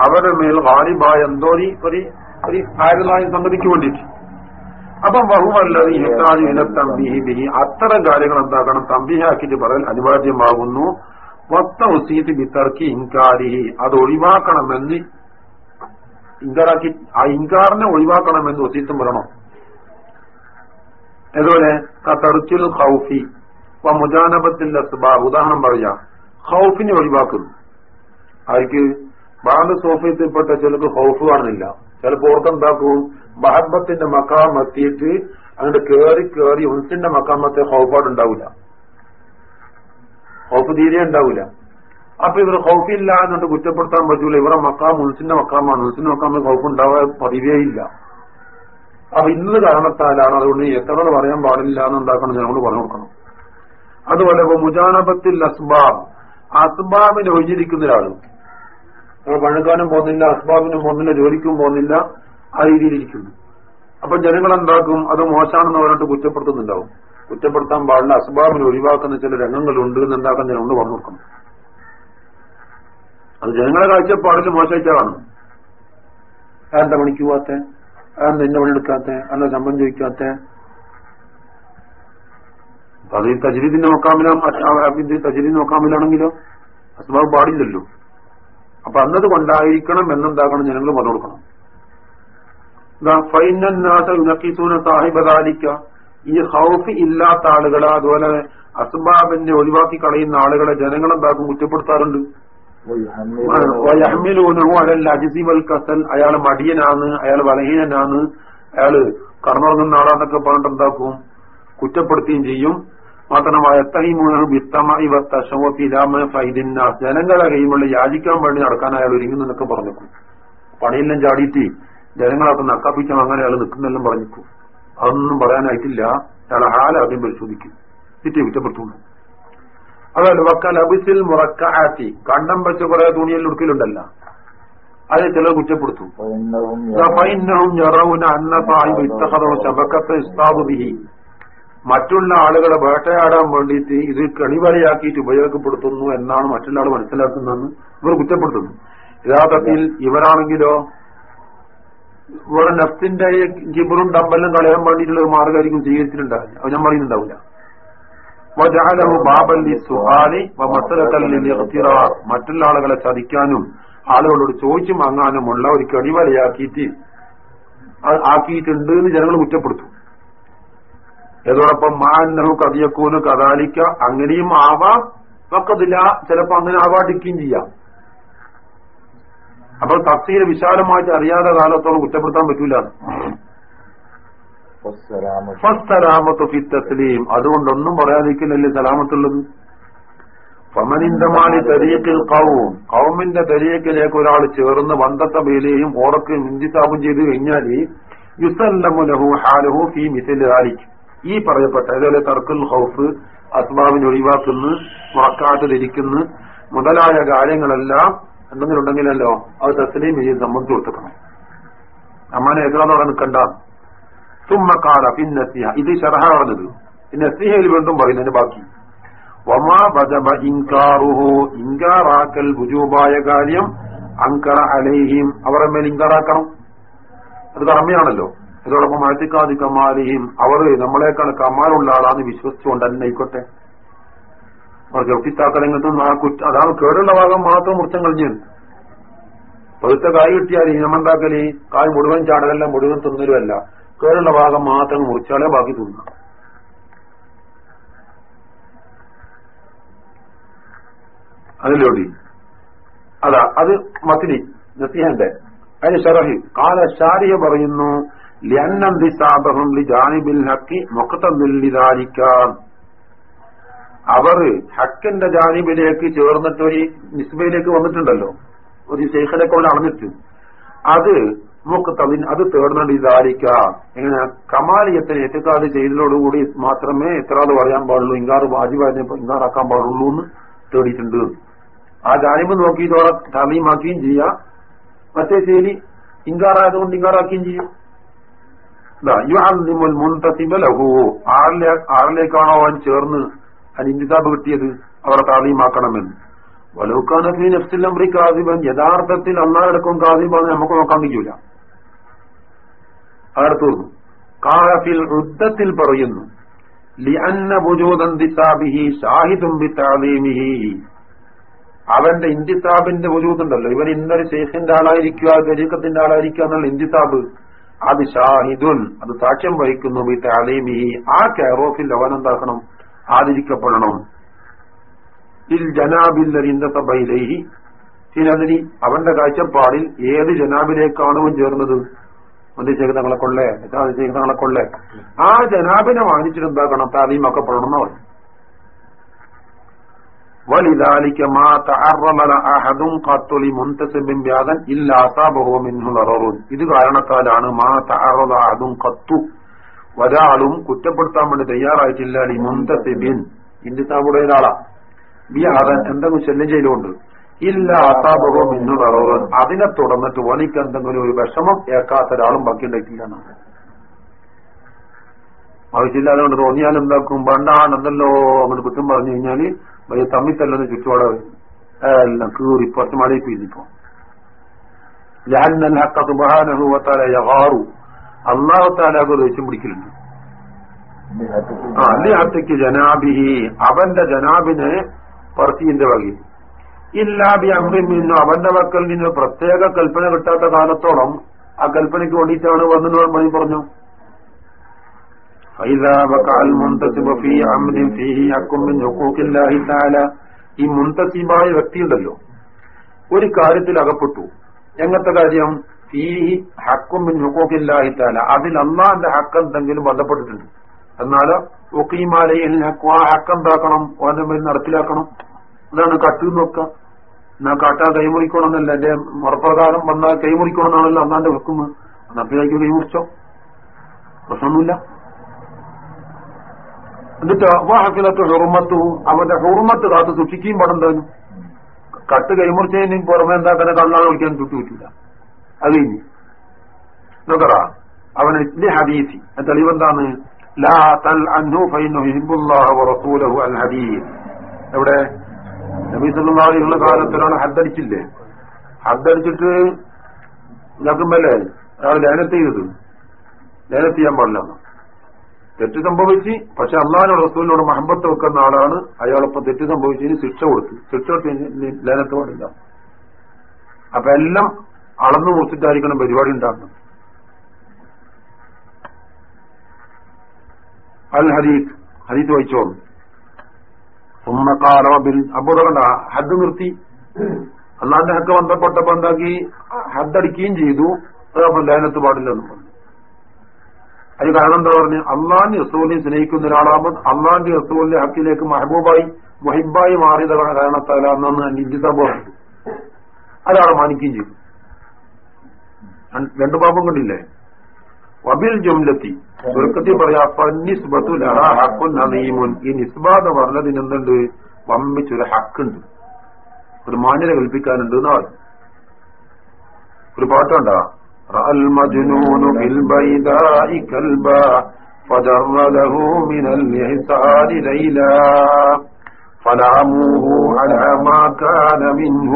[SPEAKER 1] അവരുടെ മേൽ ഗാലിബായ എന്തോ ഒരു ആയിരുന്നായി സംഗതിക്ക് വേണ്ടിയിട്ട്. അപ്പം ബഹുവല്ലത് തമ്പിഹി ബിഹി. അത്തരം കാര്യങ്ങൾ എന്താക്കണം? തമ്പിഹാക്കിട്ട് പറയൽ അനിവാര്യമാകുന്നു. വത്ത ഉസീത്ത് ബിത്തർക്കി ഇൻകാരിഹി. അത് ഒഴിവാക്കണമെന്ന് ഇൻകാറാക്കി ആ ഇൻകാറിനെ ഒഴിവാക്കണമെന്ന് ഒസീത്തും പറയണം. അതുപോലെ കത്തറുച്ചിൽ ഹൗഫി ഇപ്പൊ മുജാനബത്തിന്റെ അസ്ബാബ് ഉദാഹരണം പറയാ. ഹൗഫിനെ ഒഴിവാക്കുന്നു. അതിക്ക് ബാല സോഫയത്തിൽപ്പെട്ട ചിലക്ക് ഹൗഫ് കാണുന്നില്ല. ചിലപ്പോൾ ഓർക്കെന്താക്കും മഹബത്തിന്റെ മക്കാം എത്തിയിട്ട് അങ്ങോട്ട് കേറി കേറി ഉൻസിന്റെ മക്കാമത്തെ ഹൗഫാട് ഉണ്ടാവില്ല ഹൗഫ് തീരെ ഉണ്ടാവില്ല അപ്പൊ ഇവർ ഹൗഫില്ല എന്നുകൊണ്ട് കുറ്റപ്പെടുത്താൻ പറ്റൂല. ഇവരെ മക്കാം ഉൻസിന്റെ മക്കാമാണ് ഉൻസിന്റെ മക്കാമ ഹൗഫ് ഉണ്ടാവാൻ പതിവേ ഇല്ല. അപ്പൊ ഇന്നത് കാരണത്താലാണ് അതുകൊണ്ട് എത്ര പറയാൻ പാടില്ല എന്നുണ്ടാക്കണം ജനങ്ങൾ പറഞ്ഞു കൊടുക്കണം. അതുപോലെ മുജാനബത്തിൽ അസ്ബാബ് അസ്ബാബിനെ ഒഴിഞ്ഞിരിക്കുന്ന ഒരാളും. പഴക്കാനും പോകുന്നില്ല അസ്ബാബിനും പോകുന്നില്ല ജോലിക്കും പോകുന്നില്ല ആ രീതിയിലിരിക്കുന്നു അപ്പൊ ജനങ്ങൾ എന്താക്കും? അത് മോശമാണെന്ന് പറഞ്ഞിട്ട് കുറ്റപ്പെടുത്തുന്നുണ്ടാവും. കുറ്റപ്പെടുത്താൻ പാടില്ല. അസ്ബാബിനെ ഒഴിവാക്കുന്ന ചില രംഗങ്ങളുണ്ട് എന്ന് എന്താക്കാൻ ജനങ്ങൾ പറഞ്ഞു കൊടുക്കണം. അത് ജനങ്ങളെ കാഴ്ചപ്പാടിൽ മോശമായിട്ടാണ്. അതെന്താ പണിക്ക് പോവാത്ത? അതെന്താ എന്റെ പണി എടുക്കാത്ത? അല്ല ശമ്പളം ചോദിക്കാത്ത? അത് ഈ തജ്രീദിന്റെ നോക്കാമില്ല തജിരി നോക്കാമില്ലാണെങ്കിലോ അസ്ബാബ് പാടില്ലല്ലോ. അപ്പൊ അന്നത് കൊണ്ടായിരിക്കണം എന്നെന്താക്കണം ജനങ്ങൾ പറഞ്ഞു കൊടുക്കണം. ഫൈനന്നാസൂന സാഹിബദാലിക്ക ഈ ഹൗഫ് ഇല്ലാത്ത ആളുകളെ അതുപോലെ അസ്ബാബിന്റെ ഒഴിവാക്കി കളയുന്ന ആളുകളെ ജനങ്ങളെന്താക്കും കുറ്റപ്പെടുത്താറുണ്ട്? കസൽ. അയാൾ മടിയനാണ് അയാൾ ബലഹീനനാണ്. അയാൾ കടന്നുറങ്ങുന്ന ആളാന്നൊക്കെ പറഞ്ഞിട്ട് എന്താക്കും? കുറ്റപ്പെടുത്തുകയും ചെയ്യും. മാത്രമായ ജനങ്ങളെ കൈമുള്ള യാചിക്കാൻ വേണ്ടി നടക്കാൻ അയാൾ ഒരുങ്ങുന്നു എന്നൊക്കെ പറഞ്ഞു പണിയെല്ലാം ചാടിയിട്ട് ജനങ്ങളൊക്കെ നക്കാപ്പിക്കാൻ അങ്ങനെ അയാൾ നിൽക്കുന്നെല്ലാം പറഞ്ഞു അതൊന്നും പറയാനായിട്ടില്ല. അയാളെ ഹാല ആദ്യം പരിശോധിക്കും. തെറ്റി കുറ്റപ്പെടുത്തുന്നു അതല്ല വക്കൽ അബിസിൽ മുറക്കാറ്റി കണ്ടം വെച്ച കുറെ തുണിയെല്ലാം ഉടുക്കലുണ്ടല്ല. അത് ചിലർ കുറ്റപ്പെടുത്തും. മറ്റുള്ള ആളുകളെ വേട്ടയാടാൻ വേണ്ടിയിട്ട് ഇത് കണിവലയാക്കിയിട്ട് ഉപയോഗപ്പെടുത്തുന്നു എന്നാണ് മറ്റുള്ള ആൾ മനസ്സിലാക്കുന്നതെന്ന് ഇവർ കുറ്റപ്പെടുത്തുന്നു. യഥാർത്ഥത്തിൽ ഇവരാണെങ്കിലോ ഇവരുടെ നെഫ്റ്റിന്റെ ജിബറും ഡബലും കളയാൻ വേണ്ടിയിട്ടുള്ള ഒരു മാർഗമായിരിക്കും സ്വീകരിച്ചിട്ടുണ്ടാവില്ല. അത് ഞാൻ പറയുന്നുണ്ടാവില്ല. മറ്റുള്ള ആളുകളെ ചതിക്കാനും ആളുകളോട് ചോദിച്ചു വാങ്ങാനുമുള്ള ഒരു കടിവലയാക്കിയിട്ട് ആക്കിയിട്ടുണ്ട് എന്ന് ജനങ്ങൾ കുറ്റപ്പെടുത്തും. ഏതോടൊപ്പം മാന്നഹു കതിയക്കൂന് കഥാലിക്ക അങ്ങനെയും ആവാം. വക്കതില്ല ചിലപ്പോ അങ്ങനെ ആവാതിക്കുകയും ചെയ്യാം. അപ്പോൾ തഫ്സീൽ വിശാലമായിട്ട് അറിയാതെ കാലത്തോളം കുറ്റപ്പെടുത്താൻ പറ്റൂല. തസ്ലീം. അതുകൊണ്ടൊന്നും പറയാതിരിക്കില്ലല്ലേ സലാമത്തുള്ളത്? ഫമനിന്ദമാണി തരീക്കിൽ കവും കൗമിന്റെ തരീക്കിലേക്ക് ഒരാൾ ചേർന്ന് വന്തത്ത ബേലയും ഓറക്ക് മിന്തിസാബും ചെയ്ത് കഴിഞ്ഞാൽ യുസല്ലമുലഹു ഹാലഹു ഫി മിസിൽ ഈ പറയപ്പെട്ട അതേപോലെ തർക്കുൽ ഹൗഫ് അസ്ബാബിന് ഒഴിവാക്കുന്നു മുറക്കാട്ട് ധരിക്കുന്നു മുതലായ കാര്യങ്ങളെല്ലാം എന്തെങ്കിലും ഉണ്ടെങ്കിലല്ലോ അത് തസ്ലീം ചെയ്ത് സംബന്ധിച്ചു കൊടുക്കണം അമ്മാനെ എതിരാന്ന് നിൽക്കണ്ട. സുമ്മക്കാല പിന്നസിഹ ഇത് ഷറഹ പറഞ്ഞത് നസിഹയിൽ വീണ്ടും പറയുന്നതിന് ബാക്കി. വമാ ഇൻകാറാക്കൽ ബുജൂബായ കാര്യം അങ്കറ അലേഹിം. അവരെ മേൽ ഇൻകാറാക്കണം. അത് കർമ്മയാണല്ലോ ഇതോടൊപ്പം അഴത്തിക്കാതി കമാലിയും അവർ നമ്മളെക്കാൾ കമാലുള്ള ആളാന്ന് വിശ്വസിച്ചുകൊണ്ട് തന്നെ ആയിക്കോട്ടെ. അവർ ചവിട്ടിത്താക്കലങ്ങത്തും ആ കുറ്റ അതാണ് കേടുള്ള ഭാഗം മാത്രം മുറിച്ചം കഴിഞ്ഞു പഴുത്ത കായ് കിട്ടിയാൽ ഇനമുണ്ടാക്കൽ കായ് മുഴുവൻ ചാടലല്ല മുഴുവൻ തിന്നലുമല്ല കേടുള്ള ഭാഗം മാത്രം മുറിച്ചാലേ ബാക്കി തിന്ന. അതിലോടി അതാ അത് മത്തിനി നസിഹന്റെ. അതിന് ഷറഹി. കാല ഷാരിയ പറയുന്നു ലിയന്നന്തിസാബഹം ലി ജാനിബിൽ ഹക്കി മുഖത്തന്നില്ലിതാരിക്കാൻ അവർ ഹക്കിന്റെ ജാനിബിലേക്ക് ചേർന്നിട്ട് ഒരു നിസ്ബയിലേക്ക് വന്നിട്ടുണ്ടല്ലോ. ഒരു ശേഖരെ കൊണ്ട് അളഞ്ഞിട്ട് അത് മുക്കത്തതിൻ അത് തേടുന്നുണ്ട് ഇതായിരിക്കാം എങ്ങനെ കമാലിയത്തിന് എത്തിക്കാതെ ചെയ്തതോടുകൂടി മാത്രമേ എത്രാത് പറയാൻ പാടുള്ളൂ. ഇങ്ങാറ് വാജിബായപ്പോ ഇങ്ങാറാക്കാൻ പാടുള്ളൂ എന്ന് തേടിയിട്ടുണ്ട്. ആ ജാനിബ് നോക്കിയിട്ടോടെ തലീമാക്കുകയും ചെയ്യാം. മറ്റേ ശരി ഇങ്കാറായതുകൊണ്ട് ഇങ്കാറാക്കുകയും ചെയ്യും. ആറിലേക്കാണോ അവൻ ചേർന്ന് അനിന്ദിതാബ് കിട്ടിയത്? അവരെ താതീമാക്കണമെന്ന് വലൂക്കാനഫി നഫ്സിൽ കാസിബൻ. യഥാർത്ഥത്തിൽ അന്നാടക്കും കാസിബാന്ന് നമുക്ക് നോക്കാൻ കഴിയൂല അടുത്തു കാഫിൽ വൃദ്ധത്തിൽ പറയുന്നു അവന്റെ ഇന്തിസാബിന്റെ ഉണ്ടല്ലോ ഇവൻ ഇന്നൊരു ശേഷിന്റെ ആളായിരിക്കുക ഗരീക്കത്തിന്റെ ആളായിരിക്കുക എന്നുള്ള ഇന്തിസാബ് അത് ഷാഹിദുൻ അത് സാക്ഷ്യം വഹിക്കുന്നു അലീമിഹി ആ കെയറോഫിൽ അവൻ എന്താക്കണം ആദരിക്കപ്പെടണം. ഇൽ ജനാബില്ലരിന്തബൈലൈഹി ചിലതിനി അവന്റെ കാഴ്ചപ്പാടിൽ ഏത് ജനാബിലേക്കാണ് ചേർന്നത്? മന്ത്രി ചേർന്നങ്ങളെ കൊള്ളേ. ചേർന്നങ്ങളെ കൊള്ളേ. ആ ജനാബിനെ വാങ്ങിച്ചിട്ട് എന്താക്കണം? താലീമൊക്കെ പെടണമെന്ന് ولذلك ما تعرض أحد قط لمنتسب بهذا إلا أصابه منه ضرر ഇത് കാരണത്താലാണ് മാ തഅറദ അഹദും ഖത്തു ഒരാളും കുറ്റപ്പെടുത്താൻ വേണ്ടി തയ്യാറായിട്ടില്ല ലി മുന്തസിബിൻ ഇന്ത്യത്താബുടെ ഒരാളാ ബിയാദൻ എന്തെങ്കിലും ശല്യം ചെയ്തുകൊണ്ട് ഇല്ല അസാബഹോ മിന്നു പറവൻ അതിനെ തുടർന്നിട്ട് ഓനിക്ക് എന്തെങ്കിലും ഒരു വിഷമം ഏക്കാത്ത ഒരാളും ബാക്കിയുണ്ടായിട്ടില്ല ആവശ്യമില്ലാതെ കൊണ്ട് തോന്നിയാൽ എന്താക്കും പണ്ടാണെന്നല്ലോ അങ്ങോട്ട് കുറ്റം പറഞ്ഞു കഴിഞ്ഞാല് വലിയ തമ്മിത്തല്ലെന്ന് ചുറ്റുപാട് എല്ലാം കീറി കുറച്ച് മഴയിൽ പെയ്തിപ്പോ ലഹന്നൽ ഹക്ക പിടിക്കലുണ്ട്. ആ അല്ലേ ഹത്തയ്ക്ക് ജനാബിഹി അവന്റെ ജനാബിനെ പറത്തിന്റെ വകയിൽ. ഇല്ലാബി അമ്രിമിന്നു അവന്റെ വക്കൽ നിന്ന് പ്രത്യേക കൽപ്പന കിട്ടാത്ത കാലത്തോളം ആ കൽപ്പനയ്ക്ക് വേണ്ടിയിട്ടാണ് വന്നു മണി تعالى ഈ മുന്തസിബായ വ്യക്തിയുണ്ടല്ലോ. ഒരു കാര്യത്തിൽ അകപ്പെട്ടു. എങ്ങനത്തെ കാര്യം? ഈ ഹക്കും ഹുക്കോക്കില്ലാഹിത്താല അതിൽ അള്ളാന്റെ ഹക്ക് എന്തെങ്കിലും ബന്ധപ്പെട്ടിട്ടുണ്ട്. എന്നാലോ ഒക്കീമാലയിൽ ഹക്ക് ആ ഹക്ക് എന്താക്കണം? മേൽ നടപ്പിലാക്കണം. അതാണ് കട്ട് നോക്കുക. എന്നാ കാട്ടാ കൈമുറിക്കണം എന്നല്ല എന്റെ മറപ്രകാരം വന്നാൽ കൈമുറിക്കണം എന്നാണല്ലോ അന്നാന്റെ വെക്കുന്നു നടപ്പിലാക്കി കൈമുറിച്ചോ? പ്രശ്നമൊന്നുമില്ല. എന്നിട്ട് വാഹക്കിലത്ത് ഹുറുമത്തു അവന്റെ ഹുറുമത്ത് കാത്ത് സൂക്ഷിക്കുകയും പാടെന്താനും കട്ട് കൈമുറിച്ചതിന് പുറമെ എന്താ തന്നെ കള്ളാതെ വിളിക്കാൻ ചുട്ടു പറ്റില്ല അത് ഇനി നോക്കറ അവന് ഹദീസി തെളിവെന്താണ്? ലാ തൽ വറസൂലഹു അൽ ഹദീസ്. എവിടെ? നബി സല്ലല്ലാഹു അലൈഹി കാലത്തിലാണ് ഹദ്ദടിച്ചില്ലേ? ഹദ്ദടിച്ചിട്ട് നോക്കുമ്പല്ലേ അയാൾ ലേനത്ത് പാടില്ല. തെറ്റ് സംഭവിച്ച് പക്ഷെ അള്ളാഹിനോട് റസൂലിനോട് മഹബത്ത് വെക്കുന്ന ആളാണ്. അയാളിപ്പോ തെറ്റ് സംഭവിച്ചതിന് ശിക്ഷ കൊടുത്തു. ശിക്ഷ കൊടുത്ത് ലേനത്ത് പാടില്ല അപ്പൊ എല്ലാം അളന്നു മുറിച്ചിട്ടായിരിക്കണം പരിപാടി ഉണ്ടാക്കുന്നത് അൽ ഹദീസ് ഹദീസ് വായിച്ചോ സുമ്മക്കാലബിൽ അപ്പോ കണ്ട ഹദ് നിർത്തി. അള്ളാന്റെ ഹക്ക് ബന്ധപ്പെട്ടപ്പോ എന്താക്കി? ഹദ്ദടിക്കുകയും ചെയ്തു. അതപ്പം ലേനത്ത് പാടില്ലെന്ന് പറഞ്ഞു. അത് കാരണം എന്താ പറഞ്ഞു? അള്ളാന്റെ റസൂലിനെ സ്നേഹിക്കുന്ന ഒരാളാകുമ്പോൾ അള്ളാന്റെ റസൂലിന്റെ ഹക്കിലേക്ക് മഹബൂബായി മുഹിബായി മാറിയത് കാരണത്താൽ അന്നു നിന്റെ സംഭവം അതാണ് മാനിക്കുകയും ചെയ്തു രണ്ടു പാപം കണ്ടില്ലേ? വബിൽ ജുംലത്തി. ചുരുക്കത്തിൽ പറയാ ലഹ ഈ നിസ്ബാദ പറഞ്ഞതിന് എന്തുണ്ട് വമ്മിച്ചൊരു ഹക്കുണ്ട്. ഒരു മാന്യത കൽപ്പിക്കാനുണ്ട് എന്ന് പറഞ്ഞു ഒരു പാട്ടുണ്ടാ റഅൽ മജ്നൂനു ബിൽ ബൈദാഇ കൽബാ فجر له من الإحسان ليلا فلاموه على ما كان منه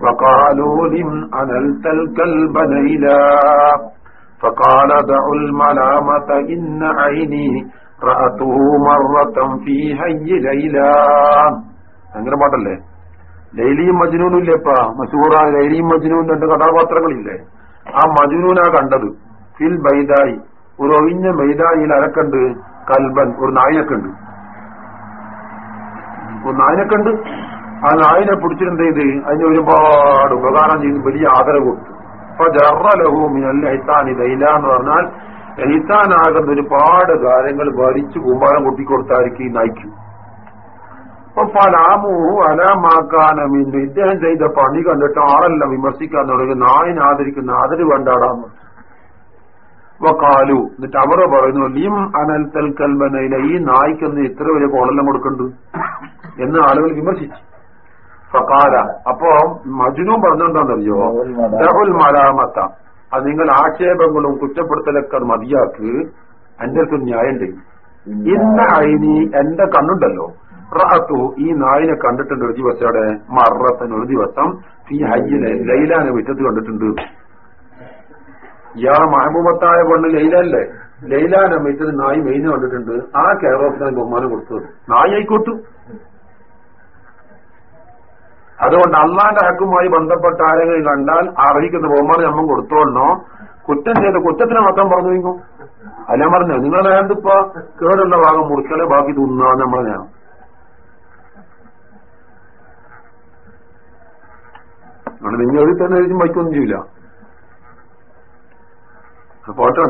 [SPEAKER 1] وقالوا لم أنلت الكلب ليلا فقال دعوا الملامة إن عيني رأته مرة في هي ليلا അങ്ങനെ പാട്ടല്ലേ ലൈലിയും മജ്നൂനും ഇല്ലേപ്പാ മസൂറ ലൈലിയും മജ്നൂൻ രണ്ട് കഥാപാത്രങ്ങളില്ലേ ആ മജുനൂന കണ്ടത്. ഫിൽ ബൈദായി. ഒരു ഒഴിഞ്ഞ ബൈദായിൽ അരക്കണ്ട് കൽബൻ ഒരു നായിനക്കുണ്ട്. ഒരു നായിനക്കുണ്ട്. ആ നായനെ പിടിച്ചിട്ടുണ്ട് ഇത് അതിന് ഒരുപാട് ഉപകാരം ചെയ്ത് വലിയ ആദരവ് കൊടുത്തു. അപ്പൊ ജറലഹൂമിനല്ല എഹിത്താനി ദൈല എന്ന് പറഞ്ഞാൽ എഹിത്താനാകുന്ന ഒരുപാട് കാര്യങ്ങൾ ഭരിച്ചു കൂമ്പാരം കൊട്ടിക്കൊടുത്തായിരിക്കും ഈ നയിക്കും. അലാമാക്കാനമിന്ന് ഇദ്ദേഹം ചെയ്ത പണി കണ്ടിട്ട് ആളല്ല വിമർശിക്കാൻ തുടങ്ങി. നായനെ ആദരിക്കുന്ന ആദരവ് വേണ്ടാടാന്ന്. വക്കാലു എന്നിട്ട് അവർ പറയുന്നു ലിം അനൽ കൽബനയിലെ ഈ നായ്ക്കൊന്ന് ഇത്ര വലിയ കോളെല്ലാം കൊടുക്കണ്ടു എന്ന് ആളുകൾ വിമർശിച്ചു. ഫക്കാല അപ്പോ മജുനു പറഞ്ഞെന്താണെന്നറിയോ ദഹുൽ മലാമത്ത. അത് നിങ്ങൾ ആക്ഷേപങ്ങളും കുറ്റപ്പെടുത്തലൊക്കെ അത് മതിയാക്ക്. എന്റെ അടുത്ത് ന്യായമുണ്ട്. ഇന്ന ഐനി എന്റെ കണ്ണുണ്ടല്ലോ. റാത്തു ഈ നായിനെ കണ്ടിട്ടുണ്ട് ഒരു ദിവസം അവിടെ മറത്തൻ ഒരു ദിവസം. ഈ ഹയ്യനെ ലൈലാനെ വിറ്റത്ത് കണ്ടിട്ടുണ്ട്. ഇയാളെ മഹബൂബത്തായ പെണ്ണ് ലൈലല്ലേ? ലൈലാനെ വിറ്റത് നായി മെയിന് കണ്ടിട്ടുണ്ട്. ആ കേരളത്തിന് ബഹുമാനം കൊടുത്തത്. നായി ആയിക്കോട്ടു. അതുകൊണ്ട് അള്ളാന്റെ ഹക്കുമായി ബന്ധപ്പെട്ട ആരെങ്കിലും കണ്ടാൽ അർഹിക്കുന്ന ബഹുമാനം നമ്മൾ കൊടുത്തോളണോ? കുറ്റം ചെയ്ത കുറ്റത്തിന് മാത്രം പറഞ്ഞു കഴിഞ്ഞു അല്ല പറഞ്ഞു നിങ്ങളെ വേണ്ടിപ്പോ കേടുള്ള ഭാഗം മുറിച്ചാലേ ബാക്കി തിന്നാന്ന് നമ്മളെ ഞാൻ നിങ്ങൾ എഴുതി തന്നെ എഴുതി വയ്ക്കൊന്നും ചെയ്യില്ല. പോട്ടെ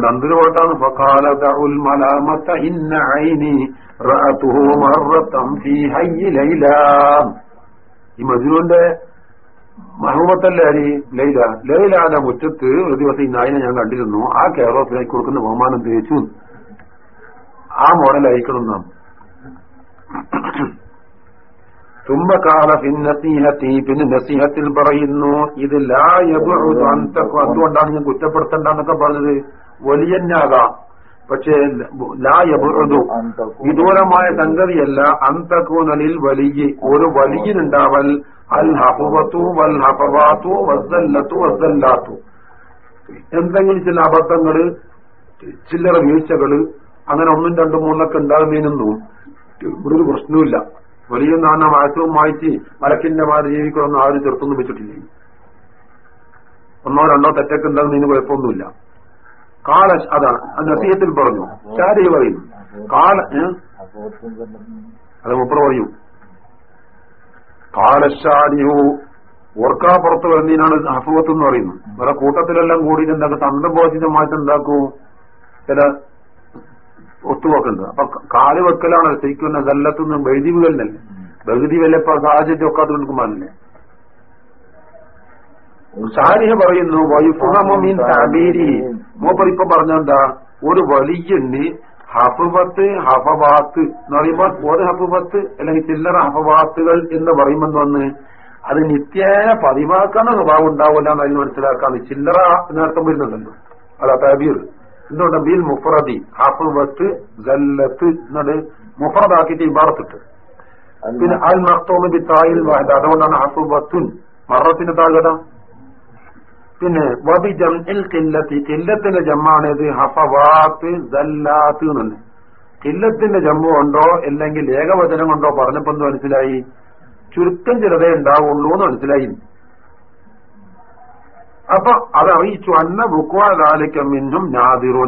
[SPEAKER 1] ലൈല. ഈ മജുവിന്റെ മഹമ്മത്തല്ലേ അരി? ലൈല. ലൈലാന്റെ മുറ്റത്ത് ഒരു ദിവസം ഈ നായിനെ ഞാൻ കണ്ടിരുന്നു. ആ കേരളത്തിലേക്ക് കൊടുക്കുന്ന ബഹുമാനം തേച്ചു ആ മോഡൽ അയക്കണം നാം തുമ്പകാല പിന്നസീഹത്തി പിന്നെ നസീഹത്തിൽ പറയുന്നു ഇത് അതുകൊണ്ടാണ് ഞാൻ കുറ്റപ്പെടുത്തണ്ടെന്നൊക്കെ പറഞ്ഞത്. വലിയന്നാകാം പക്ഷേ ലാ യബുറു വിദൂരമായ സംഗതിയല്ല. അന്തക്കൂനലിൽ വലിയ. ഒരു വലിയനുണ്ടാവൽ അൽ ഹഫുവത്തു വൽ ഹഫവാത്തു വസ്സല്ലത്തു വസ്സല്ലാത്തു. എന്തെങ്കിലും ചില അബദ്ധങ്ങൾ ചില്ലറ വീഴ്ചകൾ അങ്ങനെ ഒന്നും രണ്ടും മൂന്നൊക്കെ ഉണ്ടാകുന്നതിനൊന്നും ഇവിടെ ഒരു പ്രശ്നമില്ല വലിയ നാന്ന വാഴ്ചവും വായിച്ച് മലക്കിന്റെ മാതിരി ജീവിക്കണമെന്ന് ആരും ചെറുത്തൊന്നും വെച്ചിട്ടില്ല. ഒന്നോ രണ്ടോ തെറ്റൊക്കെ ഉണ്ടെന്ന് ഇതിന് കുഴപ്പമൊന്നുമില്ല. കാല അതാണ് നസീഹത്തിൽ പറഞ്ഞു. ചാരി പറയുന്നു. കാല? അത് മുപ്പറ പറയൂ. കാലശാരിയോ ഓർക്കാ പുറത്ത് വരുന്നതിനാണ് അസുഖത്ത് എന്ന് പറയുന്നത് വേറെ കൂട്ടത്തിലെല്ലാം കൂടിയിട്ട് എന്താക്കും തന്ത്രബോധിതമായിട്ട് എന്താക്കൂ ചില ഒത്തുവെക്കുന്നത് അപ്പൊ കാൽ വെക്കലാണ് ശരിക്കും ഗല്ലത്തുനിന്ന് ബൈദിവുകളിലല്ലേ ബഹുതി വല്ലപ്പോ സാഹചര്യം ഒക്കാത്ത കൊടുക്കുമ്പോഴല്ലേ ഷാരിഹ പറയുന്നു വൈഫുഹമീൻ പറഞ്ഞെന്താ? ഒരു വലിയണ്ണി ഹഫുബത്ത് ഹഫബാത്ത് എന്ന് പറയുമ്പോൾ ഒരു ഹഫുബത്ത് അല്ലെങ്കിൽ ചില്ലറ ഹഫബാത്തുകൾ എന്ന് പറയുമ്പോൾ വന്ന്? അത് നിത്യേന പതിവാക്കാനുള്ള സ്വഭാവം ഉണ്ടാവില്ല എന്ന് അതിന് മനസ്സിലാക്കാന്ന് ചില്ലറ നേരത്തെ വരുന്നുണ്ടല്ലോ. അതാ താബീർ. എന്തുകൊണ്ട് ബിൽ മുഫറദി ഹഫുബത്ത് ഗല്ലത്ത് എന്നുണ്ട് മുഫറദാക്കിയിട്ട് ഇബാറത്തിട്ട്. പിന്നെ അൽ മഖ്തൂമി തായിൽ വാഹിദ അതുകൊണ്ടാണ് ഹഫുബത്തുൻ മറത്തിന്റെ താഴ്കഥ പിന്നെ വബി ജം ഇൽ കില്ലത്തി കില്ലത്തിന്റെ ജമ്മാണേത് ഹഫവാത്ത് ദല്ലാത്ത് എന്നുണ്ട് കില്ലത്തിന്റെ ജമ്മു കൊണ്ടോ അല്ലെങ്കിൽ ഏകവചനം കൊണ്ടോ പറഞ്ഞപ്പോ മനസ്സിലായി? ചുരുക്കം ചിലതേ ഉണ്ടാവുള്ളൂ എന്ന് മനസ്സിലായി. അപ്പൊ അതറിയിച്ചു അന്ന ബുക്വാലാലിക്ക മിന്നും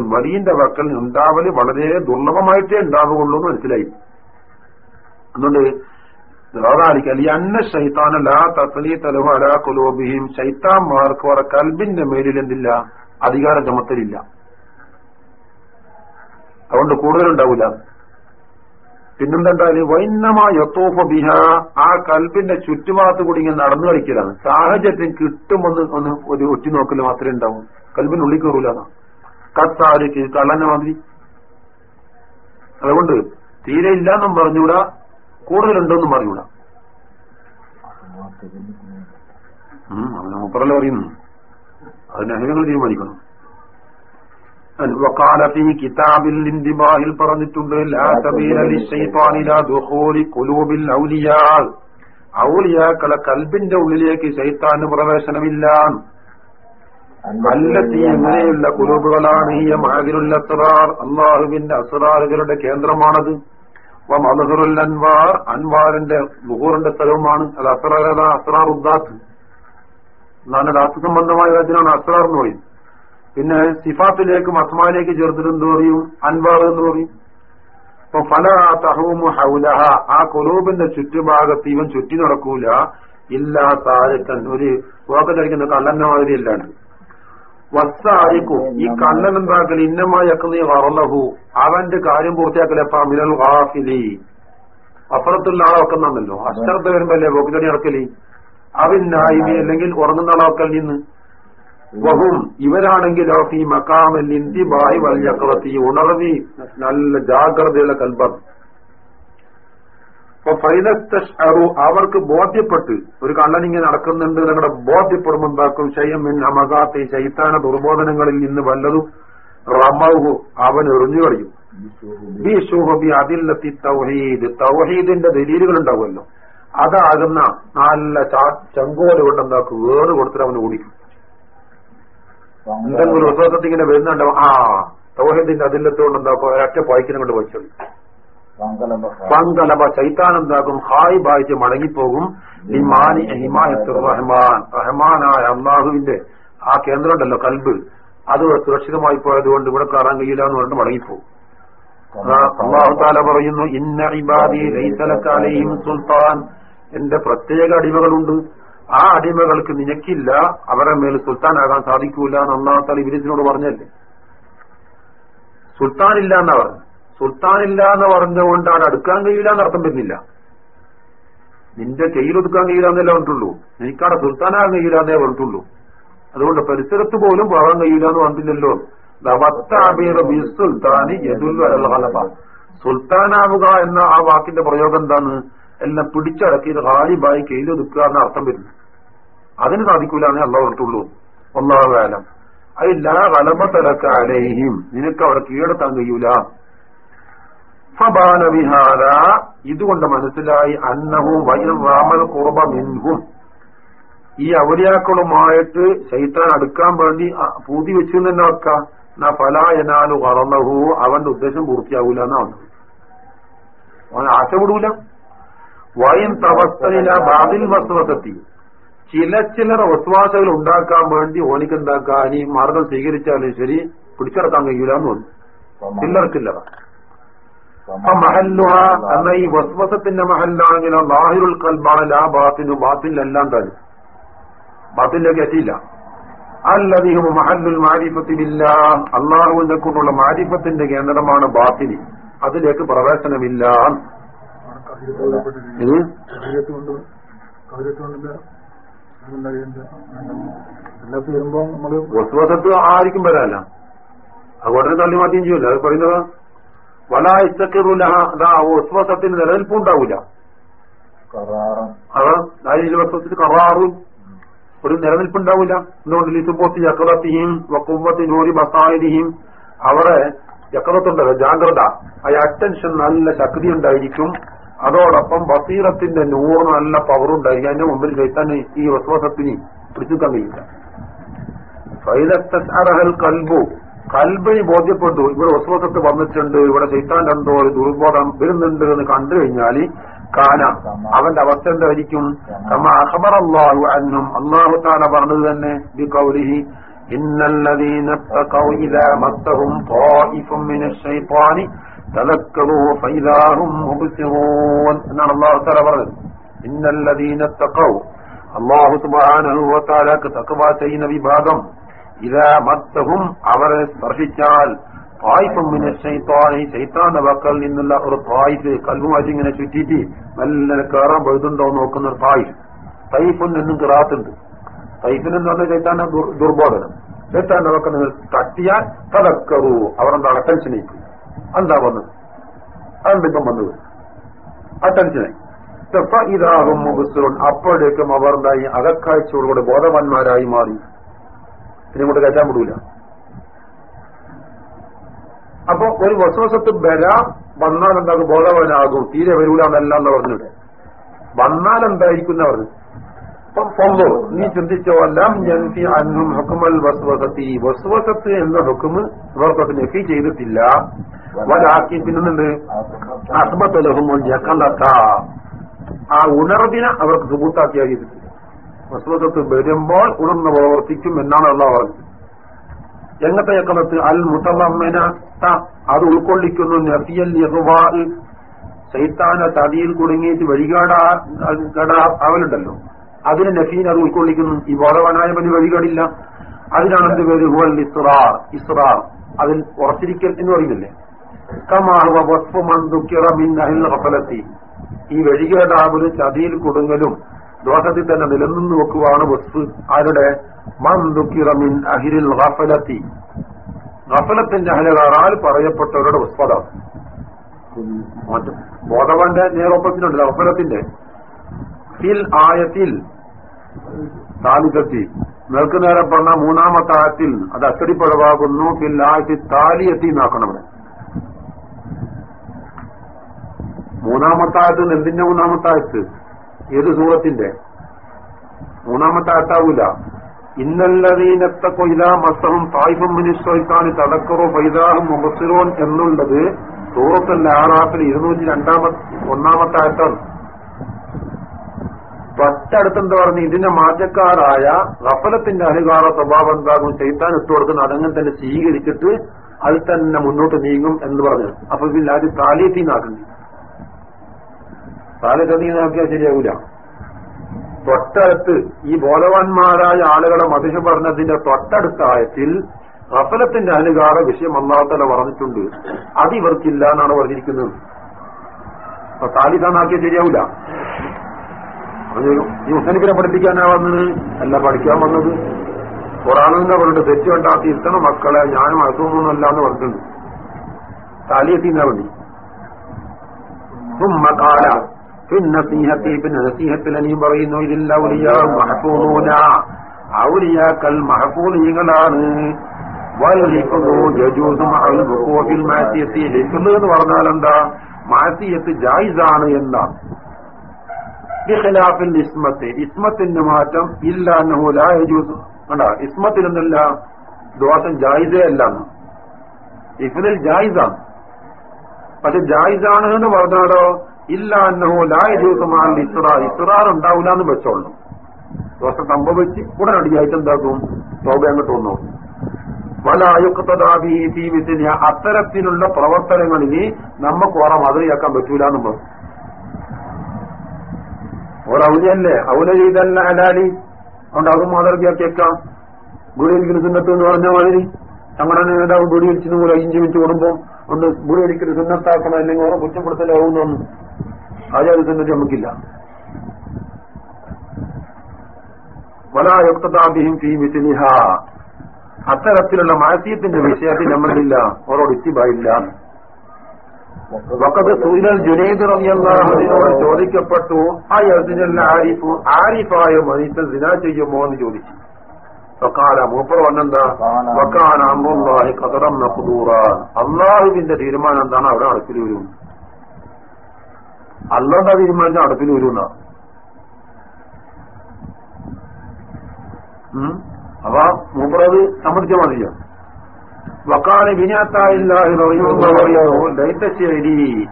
[SPEAKER 1] വലിയന്റെ വക്കൽ ഉണ്ടാവൽ വളരെ ദുർലഭമായിട്ടേ ഉണ്ടാവുകയുള്ളൂ എന്ന് മനസ്സിലായി. അതുകൊണ്ട് അന്ന ശൈത്താന ലാ അവരുടെ കൽബിന്റെ മേലിൽ എന്തില്ല? അധികാര ചുമത്തലില്ല. അതുകൊണ്ട് കൂടുതലുണ്ടാവില്ല പിന്നെന്തായാലും വൈന്നമായ യത്തോഫ ബിഹ. ആ കൽബിന്റെ ചുറ്റുഭാഗത്ത് കൂടി ഇങ്ങനെ നടന്നു കളിക്കലാണ്. സാഹചര്യം കിട്ടുമെന്ന് ഒന്ന് ഒരു ഒറ്റ നോക്കൽ മാത്രമേ ഉണ്ടാവും. കൽബിനുള്ളിൽ കയറൂല. കത്താരിക്ക് കള്ളന്നെ മാതിരി. അതുകൊണ്ട് തീരെ ഇല്ലാന്നും പറഞ്ഞുകൂടാ കൂടുതലുണ്ടോന്നും പറഞ്ഞുകൂടാ. അവനെ മുപ്പറല്ല പറയുന്നു. അതിനെ അഹിതങ്ങൾ തീരുമാനിക്കണം. കിതാബിൽ പറഞ്ഞിട്ടുണ്ട് ഔലിയാക്കളെ കൽബിന്റെ ഉള്ളിലേക്ക് ശൈത്താന് പ്രവേശനമില്ല. അല്ലത്തി എങ്ങനെയുള്ള കുലൂബുകളാണ് ഈ മാകിലുള്ള അസറാർ. അള്ളാഹുവിന്റെ അസുറാറുകളുടെ കേന്ദ്രമാണത്. അൻവാർ അൻവാറിന്റെ ബുഹൂറിന്റെ സ്ഥലവുമാണ്. അത് അസറാർ അസറാർ ഉദ്ദാത്ത് എന്നാണ് രാസസംബന്ധമായ കാര്യത്തിനാണ് അസറാർ എന്ന് പറയുന്നത്. പിന്നെ സിഫാത്തിലേക്കും അസ്മാലേക്ക് ചേർത്തിട്ടെന്ത് പറയും? അൻവാർ എന്ന് പറയും. അപ്പൊ ഫല തഹൂമു ഹൗലഹ. ആ കുലൂബിന്റെ ചുറ്റുഭാഗത്ത് ഇവൻ ചുറ്റി നടക്കൂല. ഇല്ലാ താരക്കൻ ഒരു പോക്കറ്റടിക്കുന്ന കള്ളന്റെ മാതിരി അല്ലാണ്ട് വസ്സാരിക്കും ഈ കള്ളൻ എന്താക്കൽ ഇന്നമായി അക്കുന്നീ വറലഹു. അവന്റെ കാര്യം പൂർത്തിയാക്കലപ്പ മിനൽ വാഫിലി അപ്പുറത്തുള്ള ആളെ വെക്കുന്നുണ്ടല്ലോ അശ്രദ്ധ വരുമ്പോ അല്ലേ? പോക്കറ്റടി നടക്കലി. നായിമി. അല്ലെങ്കിൽ ഉറങ്ങുന്ന ആളെ വെക്കൽ നിന്ന്. വഹും ഇവരാണെങ്കിലോ ഈ മക്കാമൽ ഇന്തിബായി വല്യക്കളത്തി ഉണർവി നല്ല ജാഗ്രതയുള്ള കൽബർ. അപ്പൊ ഫൈനസ്തഷറു അവർക്ക് ബോധ്യപ്പെട്ട് ഒരു കള്ളനിങ്ങനെ നടക്കുന്നുണ്ട് നിങ്ങളുടെ ബോധ്യപ്പെടുമ്പോൾ എന്താക്കും? ശയം അമകാത്ത ശൈത്താന ദുർബോധനങ്ങളിൽ നിന്ന് വല്ലതും റമഹു അവൻ എറിഞ്ഞു കളയും. ബി തൗഹീദ്. തൗഹീദിന്റെ ദലീലുകൾ ഉണ്ടാവുമല്ലോ. അതാകുന്ന നല്ല ചങ്കോല കൊണ്ട് എന്താക്കും? വേറ് കൊടുത്തിട്ട് അവന് ഓടിക്കും. എന്തെങ്കിലും റിസോർട്ട് ഇങ്ങനെ വരുന്നുണ്ട്? ആ തൗഹീദിന്റെ അതില്ലത്തോണ്ട് എന്താ ഒറ്റ പോയിക്കിനെ കൊണ്ട് പോയിച്ചോളി. പങ്കലബ ചൈത്താനെന്താകും ഹായ് ബായിച്ച് മടങ്ങിപ്പോകും. ഹിമാനി ഹിമായത്ത് റഹ്മാൻ റഹ്മാനായ അള്ളാഹുവിന്റെ ആ കേന്ദ്രം ഉണ്ടല്ലോ കൽബ്. അത് സുരക്ഷിതമായി പോയത് കൊണ്ട് ഇവിടെ കയറാൻ കഴിയില്ല എന്ന് പറഞ്ഞിട്ട് മടങ്ങിപ്പോകും. അള്ളാഹു താല പറയുന്നു ഇന്ന ഇബാദി സുൽത്താൻ. എന്റെ പ്രത്യേക അടിമകളുണ്ട്. ആ അടിമകൾക്ക് നിനക്കില്ല അവരുടെ മേൽ സുൽത്താനാകാൻ സാധിക്കൂല എന്ന് അള്ളാഹു താല ഇവരിനോട് പറഞ്ഞല്ലേ? സുൽത്താനില്ല എന്നാ പറഞ്ഞു സുൽത്താനില്ല എന്ന് പറഞ്ഞുകൊണ്ട് പറഞ്ഞുകൊണ്ടാണ് അടുക്കാൻ കഴിയില്ല എന്ന് അർത്ഥം വരുന്നില്ല. നിന്റെ കയ്യിലൊതുക്കാൻ കഴിയില്ല എന്നല്ലേ പറഞ്ഞിട്ടുള്ളൂ. എനിക്കവിടെ സുൽത്താനാകാൻ കഴിയില്ല എന്നേ പറഞ്ഞിട്ടുള്ളൂ. അതുകൊണ്ട് പരിസരത്ത് പോലും പോകാൻ കഴിയില്ല എന്ന് പറഞ്ഞില്ലല്ലോ സുൽത്താനി സുൽത്താനാവുക എന്ന ആ വാക്കിന്റെ പ്രയോഗം എന്താണ്? എല്ലാം പിടിച്ചടക്കി ഹാലിബായി കയ്യിലൊതുക്കുക എന്ന അർത്ഥം വരുന്നു. അതിന് സാധിക്കൂല എന്നേ അള്ളാഹ് പറഞ്ഞിട്ടുള്ളൂ ഒന്നാം കാലം അതില്ല കലമത്തലക്ക അലൈഹിം. നിനക്ക് അവിടെ കീഴടത്താൻ കഴിയൂല. ഫബാനവിഹാര ഇതുകൊണ്ട് മനസ്സിലായി അന്നവും വൈറാമൽ റാമൽ കുർബ മിൻഹും. ഈ അവലിയാക്കളുമായിട്ട് ശൈത്താൻ അടുക്കാൻ വേണ്ടി പൂതി വെച്ചു തന്നെ വെക്കാം എന്നാ ഫലായനാലു കറന്നഹു അവന്റെ ഉദ്ദേശം പൂർത്തിയാവൂല എന്നാണ് അവൻ ആശ വിടൂല വൈൻ തവസ്ഥയില ബാദിൽ വസ്തുവസത്തി ചില ചിലർ വസ്വാസകൾ ഉണ്ടാക്കാൻ വേണ്ടി ഓനിക്ക് എന്താക്കാൻ ഈ മാർഗം സ്വീകരിച്ചാലും ശരി പിടിച്ചെടുക്കാൻ കഴിയൂല എന്ന് തോന്നി ചില്ലർക്കില്ല അപ്പൊ മഹല്ലുഹ എന്ന ഈ വസ്വസത്തിന്റെ മഹല്ലാണെങ്കിലോ ലാഹിറുൽ കൽബാണ് ലാ ബാത്തിനു ബാത്തിലെല്ലാം തന്നെ. ബാത്തിലേക്ക് എത്തിയില്ല. അല്ലധികം മഹല്ലുൽ മാരിഫത്തിലില്ല അള്ളാഹുവിനെ കൊണ്ടുള്ള മാരിഫത്തിന്റെ കേന്ദ്രമാണ് ബാത്തിനി. അതിലേക്ക് പ്രവേശനമില്ല. ഇത്
[SPEAKER 2] വരുമ്പോ നമ്മൾ
[SPEAKER 1] വസ്വസത്ത് ആർക്കും വരാല്ല അതുകൊണ്ടേ തള്ളി മാറ്റിയും ചെയ്യൂല. അത് പറയുന്നത് വല ഇസ്തക്കിറുല അതാ വസ്വസത്തിന് നിലനിൽപ്പുണ്ടാവൂല. അത് വസ്വത്തിൽ കറാറും. ഒരു നിലനിൽപ്പുണ്ടാവില്ല എന്തുകൊണ്ട്? ലിസുപോത്തി ചക്രത്തിയും വക്കുമ്പത്തിനൂരി ബസായിരിയും അവരെ ചക്രത്തുണ്ടല്ലോ ജാഗ്രത. ആ അറ്റൻഷൻ നല്ല ശക്തി ഉണ്ടായിരിക്കും അതോടൊപ്പം ബസീറത്തിന്റെ നൂറ് നല്ല പവറുണ്ടായി. അതിന്റെ മുമ്പിൽ ചൈത്താൻ ഈ വസ്വസത്തിന് പിടിച്ചുക്കാൻ കഴിയില്ല. ഫൈലത്തൽ കൽബു. കൽബിന് ബോധ്യപ്പെട്ടു. ഇവിടെ വസ്വസത്ത് വന്നിട്ടുണ്ട്. ഇവിടെ ചെയ്താൻ എന്തോ ഒരു ദുർബോധം വരുന്നുണ്ട് എന്ന് കണ്ടു കഴിഞ്ഞാൽ കാന അവന്റെ അവസ്ഥ എന്തായിരിക്കും? കമ അഹബർ അള്ളാഹു അന്നും അള്ളാഹു താല പറഞ്ഞത് തന്നെ ബി കൗലിഹി ഇന്നല്ലദീന ഇന്നല്ലദീന വിഭാഗം ഇതാ മത്തഹും അവരെ സ്പർശിച്ചാൽ തായ്പം പിന്നെ ശൈത്താന്റെ നിന്നുള്ള ഒരു തായ്ഫ് കൽവുമാറ്റി ഇങ്ങനെ ചുറ്റിയിട്ട് നല്ല കയറാൻ പഴുതുണ്ടോ നോക്കുന്ന ഒരു തായ്ഫ് നിന്നും കിറാത്തുണ്ട്. എന്ന് പറഞ്ഞാൽ ശൈത്താന്റെ ദുർബോധനം. ശൈത്താന്റെ വക്കൽ നിങ്ങൾ തട്ടിയാൽ തലക്കറൂ അവർ എന്താണ് ടെൻഷനേക്കും എന്താ വന്നത് അതെന്താ ഇപ്പം വന്നത്? അറ്റൻഷനായി ഇതാകും മുബസ്സുറുൻ അപ്പോഴേക്കും അവർ എന്തായി അകക്കാഴ്ചയോടുകൂടെ ബോധവാന്മാരായി മാറി. പിന്നെ ഇങ്ങോട്ട് കയറ്റാൻ വിടൂല. അപ്പൊ ഒരു വസവസത്ത് വരാം വന്നാൽ എന്താകും ബോധവാനാകും. തീരെ വരൂല എന്നല്ല എന്ന് പറഞ്ഞിട്ട്. വന്നാൽ എന്തായിരിക്കും എന്ന് പറഞ്ഞു. നീ ചിന്തിച്ചോ ജൻഫി അന്നും ഹുക്കുമൽ വസ്വസത്തി. വസ്വസത്ത് എന്ന ഹുക്കുമ് ഇവർക്കൊക്കെ ചെയ്തിട്ടില്ല. വലാക്കി പിന്നുണ്ട് അസ്ബത്തലഹുമോൾ ജക്കലക്ക ആ ഉണർവിനെ അവർക്ക് സുബൂത്താക്കിയാ ചെയ്തിട്ടില്ല. വസ്വസത്ത് വരുമ്പോൾ ഉണർന്ന് പ്രവർത്തിക്കും എന്നാണ് അള്ള പറഞ്ഞത്. എങ്ങനത്തെ യക്കലത്ത് അൽ മുത്തമ്മന അത് ഉൾക്കൊള്ളിക്കുന്നു. നഫിയൽ യഹ്വാ ശൈത്താന തടിയിൽ കുടുങ്ങിയിട്ട് വഴികാടാ കട അവലുണ്ടല്ലോ അതിന് അത് ഉൾക്കൊള്ളിക്കുന്നു. ഈ ബോധവാനായവന് വഴികളില്ല അതിനാണ് എന്ത് പേര്? ഹുവൽ ഇസ്റാർ. ഇസ്റാർ. അതിൽ ഉറച്ചിരിക്കൽ എന്ന് പറയുന്നില്ലേ? ഗഫലത്തി. ഈ വഴികേടാവിന് ചതിയിൽ കൊടുങ്ങലും ദോഷത്തിൽ തന്നെ നിലനിന്ന് വെക്കുവാണ് വസ്തു ആരുടെ? മന്ദുക്കിറമിൻ അഹിരിൽ റഫലത്തി റഫലത്തിന്റെ അഹലകാറാൽ പറയപ്പെട്ടവരുടെ മറ്റു ബോധവാന്റെ നേരോപ്പത്തിനുണ്ട് ഗഫലത്തിന്റെ. ഫിൽ ആയത്തിൽ താലികത്തി നേർക്ക് നേരെ പറഞ്ഞ മൂന്നാമത്തെ ആയത്തിൽ അത് അച്ചടിപ്പഴവാകുന്നു. ഫിൽ ആയത്തിൽ താലിയത്തി എന്നാക്കണം ഇവിടെ മൂന്നാമത്തെ ആയത്ത് എന്തിന്റെ മൂന്നാമത്തെ ആയത്ത്? ഏത് സൂറത്തിന്റെ? മൂന്നാമത്തെ ആയത്താവൂല. ഇന്നല്ലതീനത്ത കൊയില മസ്തവും തായ്ഫും മിനിസ്റ്റോയ്ക്കാണ് തടക്കറോ ഫൈദാഹും മുബസിറോൻ എന്നുള്ളത് സൂറത്തല്ല ആറാത്തിൽ ഇരുന്നൂറ്റി രണ്ടാമത്തെ ഒന്നാമത്തെ ആയത്താണ്. തൊട്ടടുത്ത് എന്താ പറഞ്ഞു ഇതിന്റെ മാറ്റക്കാരായ റഫലത്തിന്റെ അനുകാര സ്വഭാവം എന്താകും? ചെയ്താൻ ഇട്ടുകൊടുക്കുന്ന അതങ്ങനെ തന്നെ സ്വീകരിച്ചിട്ട് അതിൽ തന്നെ മുന്നോട്ട് നീങ്ങും എന്ന് പറഞ്ഞു അപ്പൊ ഇതിൽ ആദ്യം താലിയത്തീന്നാക്കുന്നു താലിയത്തീന്നാക്കിയാൽ ശരിയാവൂല. തൊട്ടടുത്ത് ഈ ബോധവാന്മാരായ ആളുകളെ മധുഷ പറഞ്ഞതിന്റെ തൊട്ടടുത്ത ആയത്തിൽ റഫലത്തിന്റെ അനുകാര വിഷയം അള്ളാഹത്തല പറഞ്ഞിട്ടുണ്ട്. അത് ഇവർക്കില്ല എന്നാണ് പറഞ്ഞിരിക്കുന്നത്. അപ്പൊ താലിതാന്നാക്കിയാൽ ശരിയാവൂല. പറഞ്ഞു ഈ മുസ്ലിക്കിനെ പഠിപ്പിക്കാനാ വന്നത്? അല്ല പഠിക്കാൻ വന്നത്. ഖുറാനെന്നെ പറഞ്ഞിട്ട് തെറ്റ് വേണ്ട തിരുത്തണം മക്കളെ. ഞാനും അസുഖമൊന്നുമല്ല എന്ന് പറഞ്ഞിട്ടുണ്ട്. താലിയെത്തിന്നാ വേണ്ടി കാല. പിന്നീഹത്തി പിന്നെ നസീഹത്തിൽ നീ പറയുന്നു ഇതില്ല ഉലിയാ മഹക്കൂല ഔലിയാക്കൾ മഹക്കൂലീകളാണ് എന്ന് പറഞ്ഞാൽ എന്താ മാസിയത്ത്. ജായിസാണ് എന്താ ബിഖിലാഫിൽ ഇസ്മത്ത് ഇസ്മത്തിന്റെ മാറ്റം ഇല്ല എന്നഹുലായൂസ് കണ്ട ഇസ്മത്തിൽ നിന്നല്ല ദോഷം ജായിസേ അല്ല. ഇഫിനിൽ ജായിസാണ് പക്ഷെ ജായിസാണ് എന്ന് പറഞ്ഞാലോ ഇല്ല എന്നഹു ദിവസമാണ് ഇസ്റാർ ഇസ്റാർ ഉണ്ടാവില്ല എന്ന് വെച്ചോളൂ. ദോഷം സംഭവിച്ച് ഉടനടിയായിട്ട് എന്താക്കും? തോപ അങ്ങോട്ട് വന്നു. വലായുക്തദാബിന് അത്തരത്തിലുള്ള പ്രവർത്തനങ്ങളിൽ നമുക്ക് ഓറ മാതൃകയാക്കാൻ പറ്റൂല എന്ന് പറഞ്ഞു. ഒരൗലിയല്ലേ ഔല ചെയ്തല്ല അലാലി അതുകൊണ്ട് അതും മാതൃകയാക്കിയേക്കാം. ഗുരുവിരിക്കുന്ന സുന്നത്ത് എന്ന് പറഞ്ഞ മാതിരി ഞങ്ങളുടെ നേതാവ് ഗുളി വിളിച്ചു പോലെ അഞ്ചു മിനിറ്റ് കൂടുമ്പോൾ ഒന്ന് ഗുളി ഒരിക്കലും സുന്നത്താക്കണം അല്ലെങ്കിൽ ഓരോ കുറ്റപ്പെടുത്തലാവുന്നു ആചാര്യ സുന്നത്ത് നമുക്കില്ല. വലായുക്തദാബിഹിം ഫീ മിസിലിഹ. അത്തരത്തിലുള്ള മാസിയത്തിന്റെ വിഷയത്തിൽ നമ്മളില്ല ഓരോട് ഇത്തിബായില്ല വക്കത്ത് സൂര്യൽ ജുനൈദ് റബിയല്ലാഹുവിനോട് ചോദിക്കപ്പെട്ടു ആ യസിനല്ല ആരിഫു ആരിഫായ മനുഷ്യൻ ചെയ്യുമോ എന്ന് ചോദിച്ചു. വക്കാല മൂപ്പർ വന്നെന്താ വക്കാന അമ്മുല്ലാഹി കതറം നഖദൂറ അള്ളാഹുവിന്റെ തീരുമാനം എന്താണ്? അവിടെ അടുപ്പിൽ വരും. അള്ളാന്റെ തീരുമാനം അടുപ്പിൽ വരുന്ന അപ്പൊ മൂപ്പറത് സമ്മതിച്ച മതിയോ വക്കാന് വിനാത്തായില്ലാഹി ലൈത്തശ്ശേരി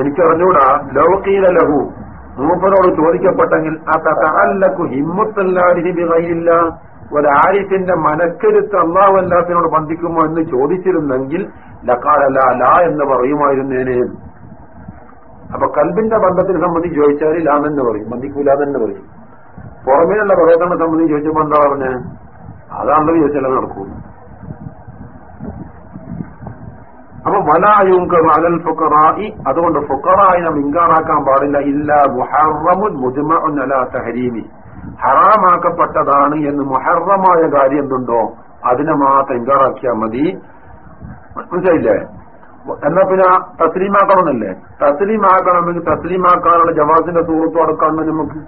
[SPEAKER 1] എനിക്കറിഞ്ഞൂടാ ലോകീല ലഹു മൂപ്പനോട് ചോദിക്കപ്പെട്ടെങ്കിൽ ആ തല്ലക്കു ഹിമ്മത്തല്ലാരിഹില്ല ഒരാരിഫിന്റെ മനക്കരുത്ത് അള്ളാഹു അല്ലാത്തിനോട് ബന്ധിക്കുമോ എന്ന് ചോദിച്ചിരുന്നെങ്കിൽ ലക്കാലല്ല ലാ എന്ന് പറയുമായിരുന്നേനെ. അപ്പൊ കൽബിന്റെ ബന്ധത്തിനെ സംബന്ധിച്ച് ചോദിച്ചാൽ ലാന്നെന്ന് പറയും ബന്ധിക്കൂലെന്ന് പറയും. പുറമേയുള്ള പ്രവർത്തനം സംബന്ധിച്ച് ചോദിച്ചപ്പോ എന്താ പറഞ്ഞേ? അതാണല്ലോ ചോദിച്ചാലേ നടക്കൂ അപ്പൊ വലായുങ്ക അലൽ ഫുക്കറായി അതുകൊണ്ട് ഫുക്കറായിനെ മിങ്കാറാക്കാൻ പാടില്ല. ഇല്ല മുഹറമുൻ മുജ്മഉൻ അല തഹരീമി. ഹറാമാക്കപ്പെട്ടതാണ് എന്ന് മുഹറമായ കാര്യം എന്തുണ്ടോ അതിനെ മാത്രം ഇങ്കാറാക്കിയാൽ മതി. മനസ്സിലായില്ലേ? എന്നാ പിന്നെ തസ്ലീമാക്കണമെന്നല്ലേ? തസ്ലീമാക്കണമെങ്കിൽ തസ്ലീമാക്കാനുള്ള ജവാസിന്റെ സുഹൃത്തു അടക്കാണ് നമുക്ക്.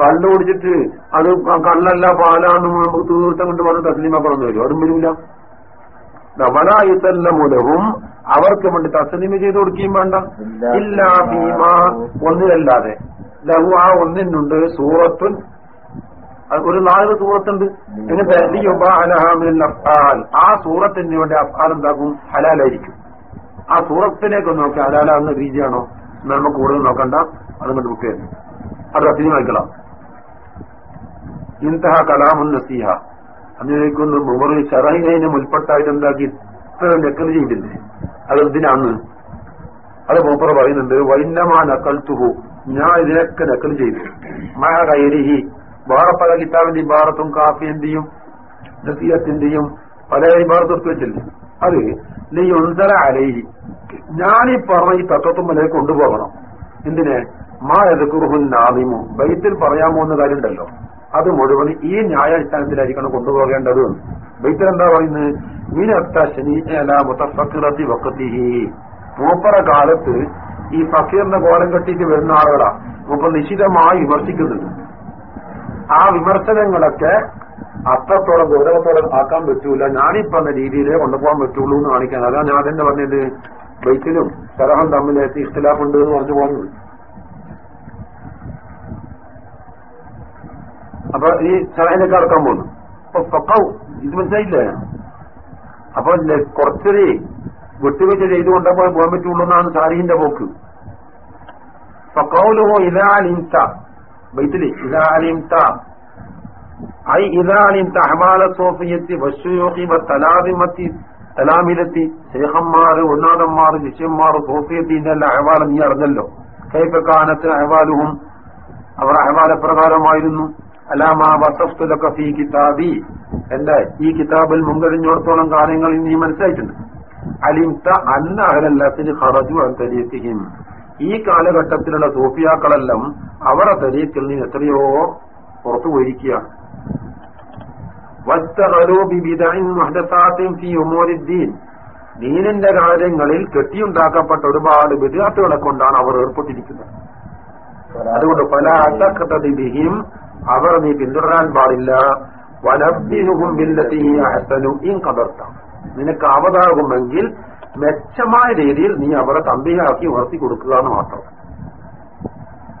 [SPEAKER 1] കള്ളു അത് കള്ളല്ല പാലാണ് നമുക്ക് തീർത്ഥം കൊണ്ട് പറഞ്ഞ് തസ്ലീമാക്കണമെന്ന് വരും. അതും വരില്ല വലായുസല്ലമുലവും അവർക്ക് വേണ്ടി തസ്ലിമ ചെയ്ത് കൊടുക്കുകയും വേണ്ട. ഇല്ല ഭീമ ഒന്നിലല്ലാതെ. ലഹു ആ ഒന്നിനുണ്ട് സൂറത്തുൻ ഒരു നാല് സൂറത്തുണ്ട്. ആ സൂറത്തിന് വേണ്ടി അഫാൽ എന്താക്കും? ഹലാലായിരിക്കും. ആ സൂറത്തിനേക്ക് നോക്കി ഹലാലാകുന്ന രീതിയാണോ? നമ്മൾ കൂടുതൽ നോക്കണ്ട. അതുകൊണ്ട് ബുക്ക് ചെയ്യുന്നു. അത് റത്തിന് വായിക്കണം ഇൻതഹ കലാമുൻ നസീഹ. അതിലേക്കൊന്ന് മുമറിൽ ഷറഹിനെ മുൽപ്പെട്ടായിട്ട് എന്താക്കി? ഇത്ര നെക്കൽ ചെയ്തില്ലേ? അത് എന്തിനാണ് അത് മൂപ്പറ പറയുന്നുണ്ട് വൈന്നമാ നക്കൽത്തുഹു ഞാൻ ഇതിനൊക്കെ നക്കൽ ചെയ്തു. മഴ കയരിഹി വേറെ പല കിതാബിന്റെ ഇബാറത്തും കാഫിന്റെയും നസീഹത്തിന്റെയും പല ഇബാറത്തും വെച്ചില്ലേ? അത് നീ ഒന്നര അലയി ഞാനീ പറഞ്ഞ ഈ തത്വത്തുമ്മലെ കൊണ്ടുപോകണം? എന്തിനെ? മാ എതുക്കുറുഹുൻ നാദിമു. ബൈത്തിൽ പറയാൻ പോകുന്ന കാര്യമുണ്ടല്ലോ. അത് മുഴുവൻ ഈ ന്യായാടിസ്ഥാനത്തിലായിരിക്കണം കൊണ്ടുപോകേണ്ടത്. ബൈത്തിൽ എന്താ പറയുന്നത് മുത്തഫക്കിറത്തി വക്കത്തിഹി. മൂപ്പറ കാലത്ത് ഈ ഫക്കീറിന്റെ കോലം കെട്ടിയിട്ട് വരുന്ന ആളുകളാ. മൂപ്പർ നിശിതമായി വിമർശിക്കുന്നുണ്ട്. ആ വിമർശനങ്ങളൊക്കെ അത്രത്തോളം ഗൗരവത്തോളം ആക്കാൻ പറ്റൂല. ഞാനീ രീതിയിൽ രീതിയിലേ കൊണ്ടുപോകാൻ പറ്റുള്ളൂ എന്ന് കാണിക്കാൻ. അതാ ഞാൻ തന്നെ പറഞ്ഞത്. ബൈക്കിലും സലഹം തമ്മിലേക്ക് ഇഷ്ടലാഫുണ്ട് എന്ന് പറഞ്ഞു പോകുന്നത്. അപ്പൊ ഈ സലഹിലേക്ക് അടക്കാൻ പോകുന്നു. അപ്പൊ പൊക്കാവും ഇത് മനസ്സിലായില്ലേ? അപ്പൊ കുറച്ചൊരു വിട്ടുവീഴ്ച ചെയ്തുകൊണ്ടപ്പോൾ പോകാൻ പറ്റുള്ളൂ എന്നാണ് സാരിഹിന്റെ പോക്ക്. ഫക്കൗലുഹോ ഇതാലിംത ബൈത്തിൽ ഇതാലിംത ഐ ഇതാലിംത അഹമാല സോഫിയത്തി വശുയോഹി തലാദിമത്തി തലാമിലെത്തി. ശേഖന്മാർ ഉന്നാദന്മാർ ശിഷ്യന്മാർ സോഫിയത്തിന്റെ എല്ലാ അഹവാലം നീ അറിഞ്ഞല്ലോ. കൈപ്പക്കാനത്ത് അഹവാലുഹും. അവർ അഹവാല പ്രകാരമായിരുന്നു. അലാമാ ഫീ കിതാബി. എന്റെ ഈ കിതാബിൽ മുൻകഴിഞ്ഞോടത്തോളം കാര്യങ്ങൾ നീ മനസ്സിലായിട്ടുണ്ട്. അലിംത അന്ന അഹലല്ലത്തിന് അൻ തരീഖിഹിം. ഈ കാലഘട്ടത്തിലുള്ള സൂഫിയാക്കളെല്ലാം അവരുടെ തരീഖിൽ നിന്ന് എത്രയോ പുറത്തു പോയിരിക്കുകയാണ് ദീനിന്റെ കാര്യങ്ങളിൽ കെട്ടിയുണ്ടാക്കപ്പെട്ട ഒരുപാട് വിദ്യാർത്ഥികളെ കൊണ്ടാണ് അവർ ഏർപ്പെട്ടിരിക്കുന്നത്. അതുകൊണ്ട് പല അത്തക്കതയും അവർ നീ പിന്തുടരാൻ പാടില്ല. കദർത്ത. നിനക്ക് അവതാകുമെങ്കിൽ മെച്ചമായ രീതിയിൽ നീ അവരെ തമ്പിയാക്കി ഉണർത്തി കൊടുക്കുക എന്ന് മാത്രം.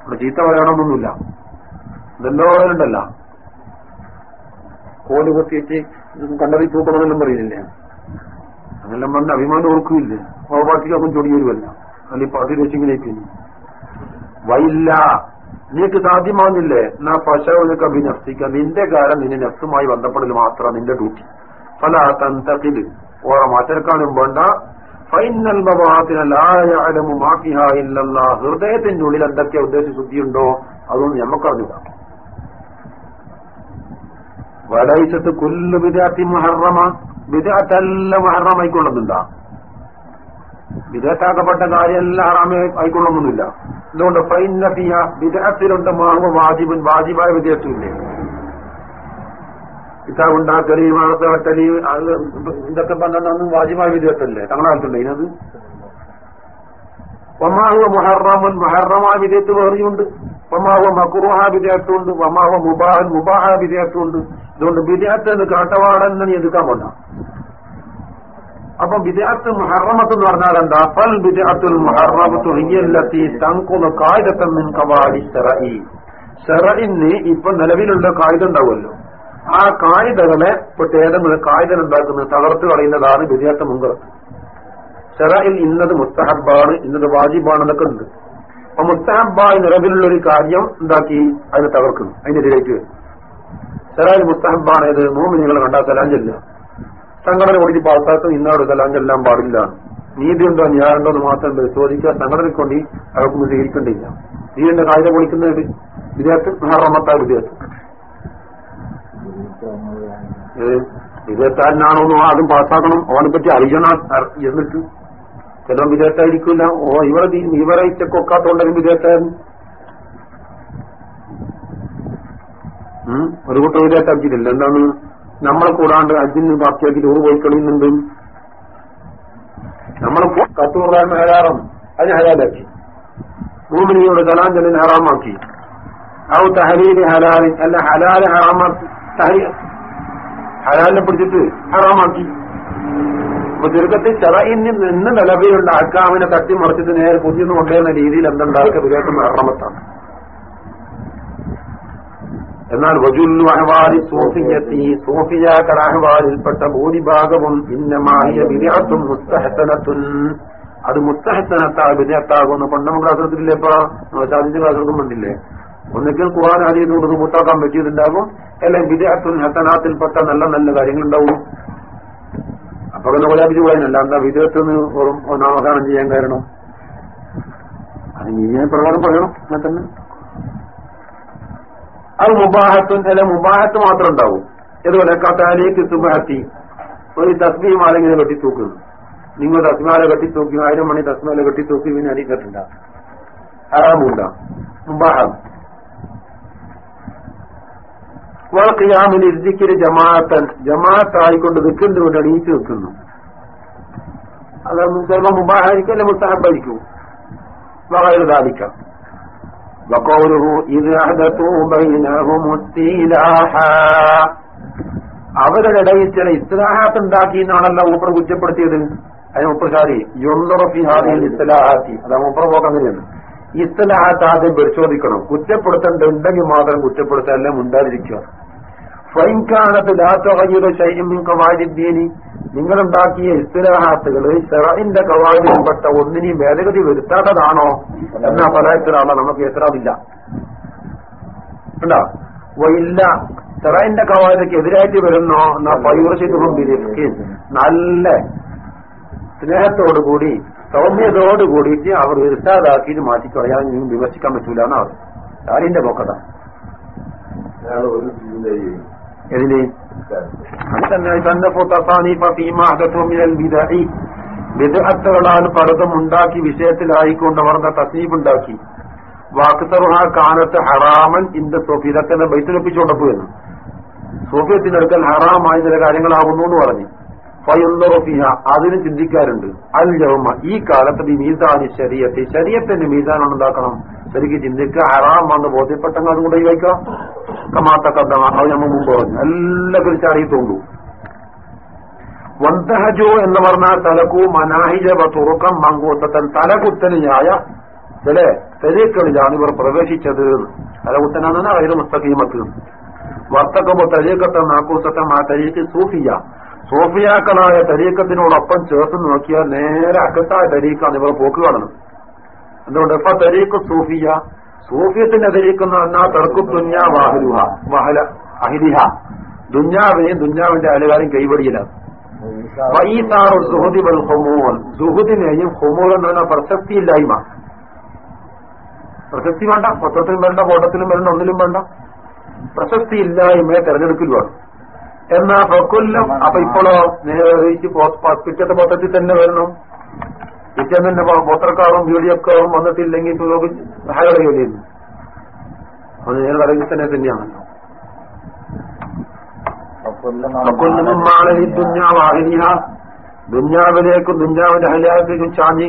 [SPEAKER 1] അവിടെ ചീത്ത പറയണമെന്നൊന്നുമില്ല ഇതെന്തോണ്ടല്ല കോൽ കുത്തിയിട്ട് കണ്ടറി തൂക്കണമെന്നും പറയുന്നില്ലേ? അതെല്ലാം പറഞ്ഞ അഭിമാനം ഓർക്കില്ലേ പാർട്ടിക്കൊന്നും ചൊടിയൊരുവല്ല അല്ലെങ്കിൽ പാർട്ടി രക്ഷിക്കുന്നേക്ക് വൈല്ല നിനക്ക് സാധ്യമാകുന്നില്ലേ എന്നാ പശവനക്ക് അഭിനർത്തിക്ക നിന്റെ കാലം നിന്നെ നഫ്സുമായി ബന്ധപ്പെടൽ മാത്രം നിന്റെ ഡ്യൂട്ടി. പല തന്തത്തിൽ ഓരോ മാറ്റക്കാനും വേണ്ട. ഹൃദയത്തിന്റെ ഉള്ളിൽ എന്തൊക്കെ ഉദ്ദേശ ശുദ്ധിയുണ്ടോ അതൊന്നും ഞമ്മക്കറിഞ്ഞില്ല വലൈസത്ത് കൊല്ലു വിദ്യാർത്ഥി മഹർറമ വിദ്യാർത്ഥി എല്ലാം മഹറമായിക്കൊള്ളുന്നുണ്ടാ. വിദേഹത്താക്കപ്പെട്ട കാര്യമെല്ലാം ആറാമേ ആയിക്കൊള്ളണമെന്നില്ല അതുകൊണ്ട് ഫൈനഫിയ വിദേഹത്തിലുണ്ട് മാഹു വാജിബൻ വാജിബായ വിദേഹത്തില്ലേ കിതാബ് ഉണ്ടാക്കൽ മാസ വെട്ടൽ അത് ഇതൊക്കെ പറഞ്ഞൊന്നും വാജിബായ വിദേശത്തല്ലേ തങ്ങളായിട്ടുണ്ട് ഇതിനത് വമാഹുവ മുഹറമൻ മുഹറമായ വിദേശത്ത് വേറെയുണ്ട് വമാഹുവ മക്കുറുഹ വിദേശത്തുണ്ട് വമാഹുവ മുബാഹൻ മുബാഹ വിദേശത്തുണ്ട് അതുകൊണ്ട് എന്ന് കാട്ടവാടെന്ന് നീ എടുക്കാൻ പോണ്ട. അപ്പൊ വിദേഹത്ത് മുഹറമത്ത് എന്ന് പറഞ്ഞാൽ എന്താ? ഫൽ വിദേഹത്തുൽ മുഹറമത്തു ഹിയല്ലത്തി തങ്കുന്ന കായികത്തമ്മിൻ കവാടി ഷെറയി ഷെറയിന് ഇപ്പൊ നിലവിലുള്ള കായിക ഉണ്ടാവുമല്ലോ. ആ കായികകളെ ഇപ്പൊ ഏതെങ്കിലും കായികം ഉണ്ടാക്കുന്നത് തകർത്ത് കളയുന്നതാണ് വിദേഹത്തെ മുങ്കർ ഷെറയിൽ ഇന്നത് മുസ്തഹബാണ് ഇന്നത് വാജിബാണ് എന്നൊക്കെ ഉണ്ട്. അപ്പൊ മുസ്തഹബായി നിലവിലുള്ള ഒരു കാര്യം ഉണ്ടാക്കി അതിനെ തകർക്കുന്നു അതിനെതിരേക്ക് വരും. ഷെറയിൽ മുസ്തഹബാണ് ഏത്? മൂമിനികളെ കണ്ടാൽ സലാം ചെല്ലുക. സംഘടന കൂടി ആൾക്കാർക്ക് അങ്ങെല്ലാം ചെല്ലാൻ പാടില്ല. നീതിയുണ്ടോ ന്യായമുണ്ടോ എന്ന് മാത്രം പരിശോധിക്കുക. സംഘടനയ്ക്ക് കൊണ്ട് അവർക്കൊന്നും സ്വീകരിക്കേണ്ടില്ല നീ എന്റെ കായിക പൊളിക്കുന്നത് വിദേഹത്തിൽ വിദേശം വിദേശത്താരനാണോ എന്നോ ആദ്യം പാസ്സാക്കണം. അവനെ പറ്റി അറിയണം എന്നിട്ട്. ചിലവൻ വിദേശത്തായിരിക്കില്ല ഓ ഇവരെ ഇവരെ ഇച്ചക്കൊക്കാത്തോണ്ടെങ്കിലും വിദേഹത്തായിരുന്നു ഒരു കൂട്ടം വിദേശത്താക്കിയിട്ടില്ല എന്താണ്? നമ്മളെ കൂടാണ്ട് അജിന് ബാക്കിയാക്കി ടൂർ പോയി കളിയുന്നുണ്ട്. നമ്മളെ കത്തൂറാൻ ഹരാറം അതിന് ഹരാലാക്കി ഭൂമിനിയോട് കലാഞ്ചലിന് ഹറാമാക്കി. ഔ തഹരീര് ഹലാലിൻ അല്ല ഹലാൽ ഹറാമാക്കി ഹലാലിനെ പിടിച്ചിട്ട് ഹറാമാക്കി. അപ്പൊ ചുരുക്കത്തിൽ ചെറയിന് നിന്ന് നിലവിലുള്ള അക്കാമിനെ തട്ടിമറിച്ചിട്ട് നേരെ പുതിയെന്ന് കൊണ്ടുവരുന്ന രീതിയിൽ എന്തുണ്ടാക്കുക വിവേകം ഹറമത്താണ് എന്നാൽ വജുല്ലു അഹ്വാലി സൂഫിയത്തി സൂഫിയാക്കട അഹ്വാലിൽപ്പെട്ട ഭൂരിഭാഗവും ഭിന്നമായ വിരാത്തും മുസ്തഹസനത്തുൻ. അത് മുസ്തഹസനത്താ പണ്ട് നമ്മുടെ ക്ലാസ്സിലില്ലേ ഇപ്പൊ? ചാദിന്റെ ക്ലാസ് കണ്ടില്ലേ? ഒന്നിക്കൽ ഖുർആൻ ആദ്യം മുത്താക്കാൻ പറ്റിയതുണ്ടാകും അല്ലെങ്കിൽ വിദേഹത്തുൻ ഹസനാത്തിൽപ്പെട്ട നല്ല നല്ല കാര്യങ്ങളുണ്ടാവും. അപ്പൊ അങ്ങനെ കൊലാപിച്ച് പറയുന്നില്ല എന്താ വിദേഹത്തുനിന്ന് വെറും നാമകാരണം ചെയ്യാൻ കാരണം? അത് നീ പ്രകാരം പറയണം അങ്ങനെ തന്നെ. അത് മുബാഹത്തും ചില മുബാഹത്ത് മാത്രം ഉണ്ടാവും. ഇതുപോലെ കത്താലേക്ക് സുബഹത്തി ഒരു തസ്മിമാല ഇങ്ങനെ കെട്ടിത്തൂക്കുന്നു നിങ്ങൾ തസ്മാല കെട്ടിത്തൂക്കി ആയിരം മണി തസ്മാല കെട്ടിത്തൂക്കി പിന്നെ അരിക്കട്ടുണ്ട ഹറാമുണ്ട. മുബാഹം. വളക്കിയാമിൽ ഇരുതിക്കൊരു ജമാഅത്തൻ. ജമാഅത്തായിക്കൊണ്ട് നിൽക്കുന്നത് കൊണ്ട് അണിയിച്ചു നിൽക്കുന്നു. അത് ചിലപ്പോൾ മുബാഹായിരിക്കും അല്ലെ മുസ്തഹബായിരിക്കും വളരെ സാധിക്കാം وقوله إذ أحدثوا بينهم السلاحا അവരുടെ ഇടയിൽ ചില ഇസ്ലാഹാത്ത് ഉണ്ടാക്കി എന്നാണല്ലോ ഊപ്പർ കുറ്റപ്പെടുത്തിയത് അതിന് ഉപ്പർശാരി യൊന്നുറഫി ഹാദിയിൽ ഇസ്ലാഹാത്തി അതാണ് ഊപ്പർ പോക്ക് അങ്ങനെയാണ് ഇസ്ലാഹാത്ത് ആദ്യം പരിശോധിക്കണം കുറ്റപ്പെടുത്തേണ്ട ഉണ്ടെങ്കിൽ മാത്രം കുറ്റപ്പെടുത്താനല്ല ഉണ്ടാതിരിക്കുക ഫൈൻകാനത്ത് ലാത്തകയുടെ ശൈമ്യം കവാരിദ്ദീനി നിങ്ങളുണ്ടാക്കിയ ഇസ്ലാഹാത്തുകൾ ഷെറയിന്റെ കവാദിൽപ്പെട്ട ഒന്നിനെയും ഭേദഗതി വരുത്താത്തതാണോ എന്നാ ഫലത്തിലാണ് നമുക്ക് എത്രാതില്ല ഉണ്ടോ ഇല്ല ചെറൈന്റെ കവാദിക്ക് എതിരായിട്ട് വരുന്നോ എന്നാ പൈവർഷിതും നല്ല സ്നേഹത്തോടുകൂടി സൗമ്യതയോടുകൂടിയിട്ട് അവർ ഇർത്താതാക്കിയിട്ട് മാറ്റിക്കളയാൻ നിങ്ങൾ വിമർശിക്കാൻ പറ്റൂല എന്നാണ് അവർ ആരിന്റെ പോക്കത എതിന് വിദഗ്ധകളാൽ പലതും ഉണ്ടാക്കി വിഷയത്തിലായിക്കൊണ്ട് അവർ തസ്നീബുണ്ടാക്കി വാക്തറുഹ കാനത്ത് ഹറാമൻ ഇന്ത് സോഫി ഇതൊക്കെ തന്നെ എന്ന് സോഫിയത്തിനടുക്കൽ ഹറാമായ ചില കാര്യങ്ങളാവുന്നു എന്ന് പറഞ്ഞു ഫയുറഫിഹ അതിന് ചിന്തിക്കാറുണ്ട് അൽ ജവമ ഈ കാലത്ത് മീസാനി ശരീരത്തെ ശരീരത്തിന്റെ മീസാനാണ് ഉണ്ടാക്കണം ശരിക്കും ചിന്തിക്കുക ഹറാം വന്ന് ബോധ്യപ്പെട്ടെങ്കിൽ അതുകൊണ്ട് വയ്ക്കാം കമാത്തക്കദ്ദമ അത് നമ്മൾ മുമ്പ് പറഞ്ഞു. എല്ലാം കുറിച്ച് അറിയത്തുള്ളൂ വന്തഹജു എന്ന് പറഞ്ഞാൽ തലക്കു മനാഹിജ തുറക്കം മങ്കൂത്തൻ തലകുത്തനിയായ ചില തെരീക്കളിലാണ് ഇവർ പ്രവേശിച്ചത്. തലകുത്തനാണ് അതിന് മുസ്തഖീമത്ത്. വർത്തക്കമോ തരീക്കത്തെ നാക്കൂത്തത്തെ ആ തരീക്ക് സൂഫിയ. സൂഫിയാക്കളായ തരീക്കത്തിനോടൊപ്പം ചേർത്ത് നോക്കിയാൽ നേരെ അക്കത്തായ തരീക്കാണ് ഇവർ പോക്ക് കാണുന്നത്. എന്തുകൊണ്ട് ഇപ്പൊ തെരീക്കു സൂഫിയ. സൂഫിയത്തിന്റെ തരീക്കുന്ന എന്നാ തെർക്കു ദുഞ്ഞ വാഹലുഹ വഹല അഹിലിഹ. ദുഞ്ഞാവിനെയും ദുഞ്ഞാവിന്റെ അലുകാരും കൈവടിയിലാണ് വൈസാറു സുഹുദി വൽ ഹുമൂൽ. സുഹുദിനെയും ഹുമൂൽ എന്ന് പറഞ്ഞ പ്രസക്തിയില്ലായ്മ. പ്രസക്തി വേണ്ട പത്രത്തിലും വേണ്ട ഓട്ടത്തിലും വേണ്ട ഒന്നിലും വേണ്ട. പ്രസക്തി ഇല്ലായ്മയെ തെരഞ്ഞെടുക്കലുമാണ് എന്നാ പൊക്കൊല്ലം അപ്പൊ ഇപ്പോഴോ പിറ്റത്തെ പത്രത്തിൽ തന്നെ വരണം. പിറ്റേന്ന് തന്നെ പത്രക്കാരും വീഡിയോക്കാരും വന്നിട്ടില്ലെങ്കിൽ സഹായ ജോലിയുന്നു അത് നേരെ പറയുന്നത് തന്നെ തന്നെയാണല്ലോ. ദുഞ്ഞാവിലേക്കും ദുഞ്ഞാവിന്റെ ഹലിയാത്തേക്കും ചാഞ്ഞി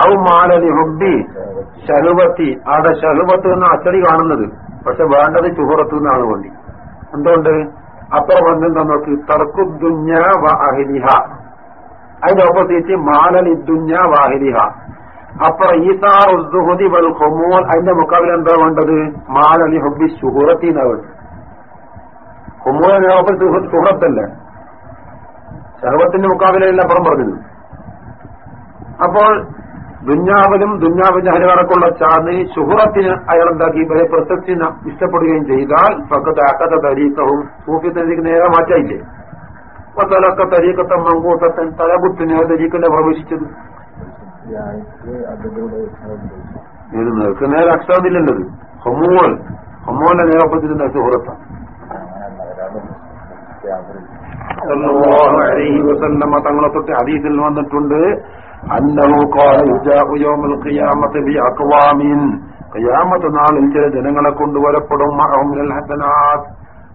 [SPEAKER 1] ഔ മാലലി ഹുബി ശലുപത്തി അവിടെ ശലുപത്ത് എന്ന അച്ചടി കാണുന്നത്. പക്ഷെ വേണ്ടത് ചുഹുറത്ത് നിന്നാണ് വേണ്ടി. എന്തുകൊണ്ട്? അപ്പുറം വന്നിട്ട് നമുക്ക് തർക്കു ദുഞ്ഞ വാഹിനിഹ അതിന്റെ ഓപ്പോസിറ്റ് മാലലി ഇദ്ദുഞ്ഞ വാഹിനിഹ അപ്പുറം ഈസാർ ഉദ്ദുഹുദി വൽ ഹൊമോൽ അതിന്റെ മുക്കാവിൽ എന്താ വേണ്ടത്? മാലലി ഹുബി സുഹുറത്തി എന്നാ വേണ്ടത് ഹുമൂലിനോപ്പം സുഹൃത്തല്ലേ സർവത്തിന്റെ മുക്കാവിലല്ല അപ്പുറം പറഞ്ഞത്. അപ്പോൾ ദുഞ്ഞാവിലും ദുഞ്ഞാവിന്റെ ഹരികണക്കുള്ള ചാന്ന് ശുഹുറത്തിന് അയാൾ എന്താക്കി ഇവരെ പ്രസക്തി ഇഷ്ടപ്പെടുകയും ചെയ്താൽ പക്കത്തെ അക്കത്തെ തരീക്കവും സൂഫിത്തിനേക്ക് നേരെ മാറ്റായില്ലേ അപ്പൊ തലക്ക തരീക്കത്തെ മങ്കൂട്ടത്തൻ തലകുത്തിന് തരീക്കല്ലേ പ്രവേശിച്ചത്? ഇത് നിനക്ക് നേരെ അക്ഷരത്തിലുള്ളത് ഹൊമോൾ ഹൊമോന്റെ നേരപ്പത്തിരുന്ന സുഹൃത്താണ് വസല്ലമ തങ്ങളെ തൊട്ട് അതീതിൽ വന്നിട്ടുണ്ട്. ഖിയാമത്ത് നാളിൽ ചില ജനങ്ങളെ കൊണ്ടുവരപ്പെടും.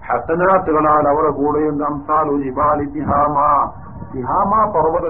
[SPEAKER 1] ഹസനാത്തുകളാൽ അവരുടെ കൂടെയുണ്ട് അംസാലു ജിബാലി തിഹാമ തിഹാമ പർവത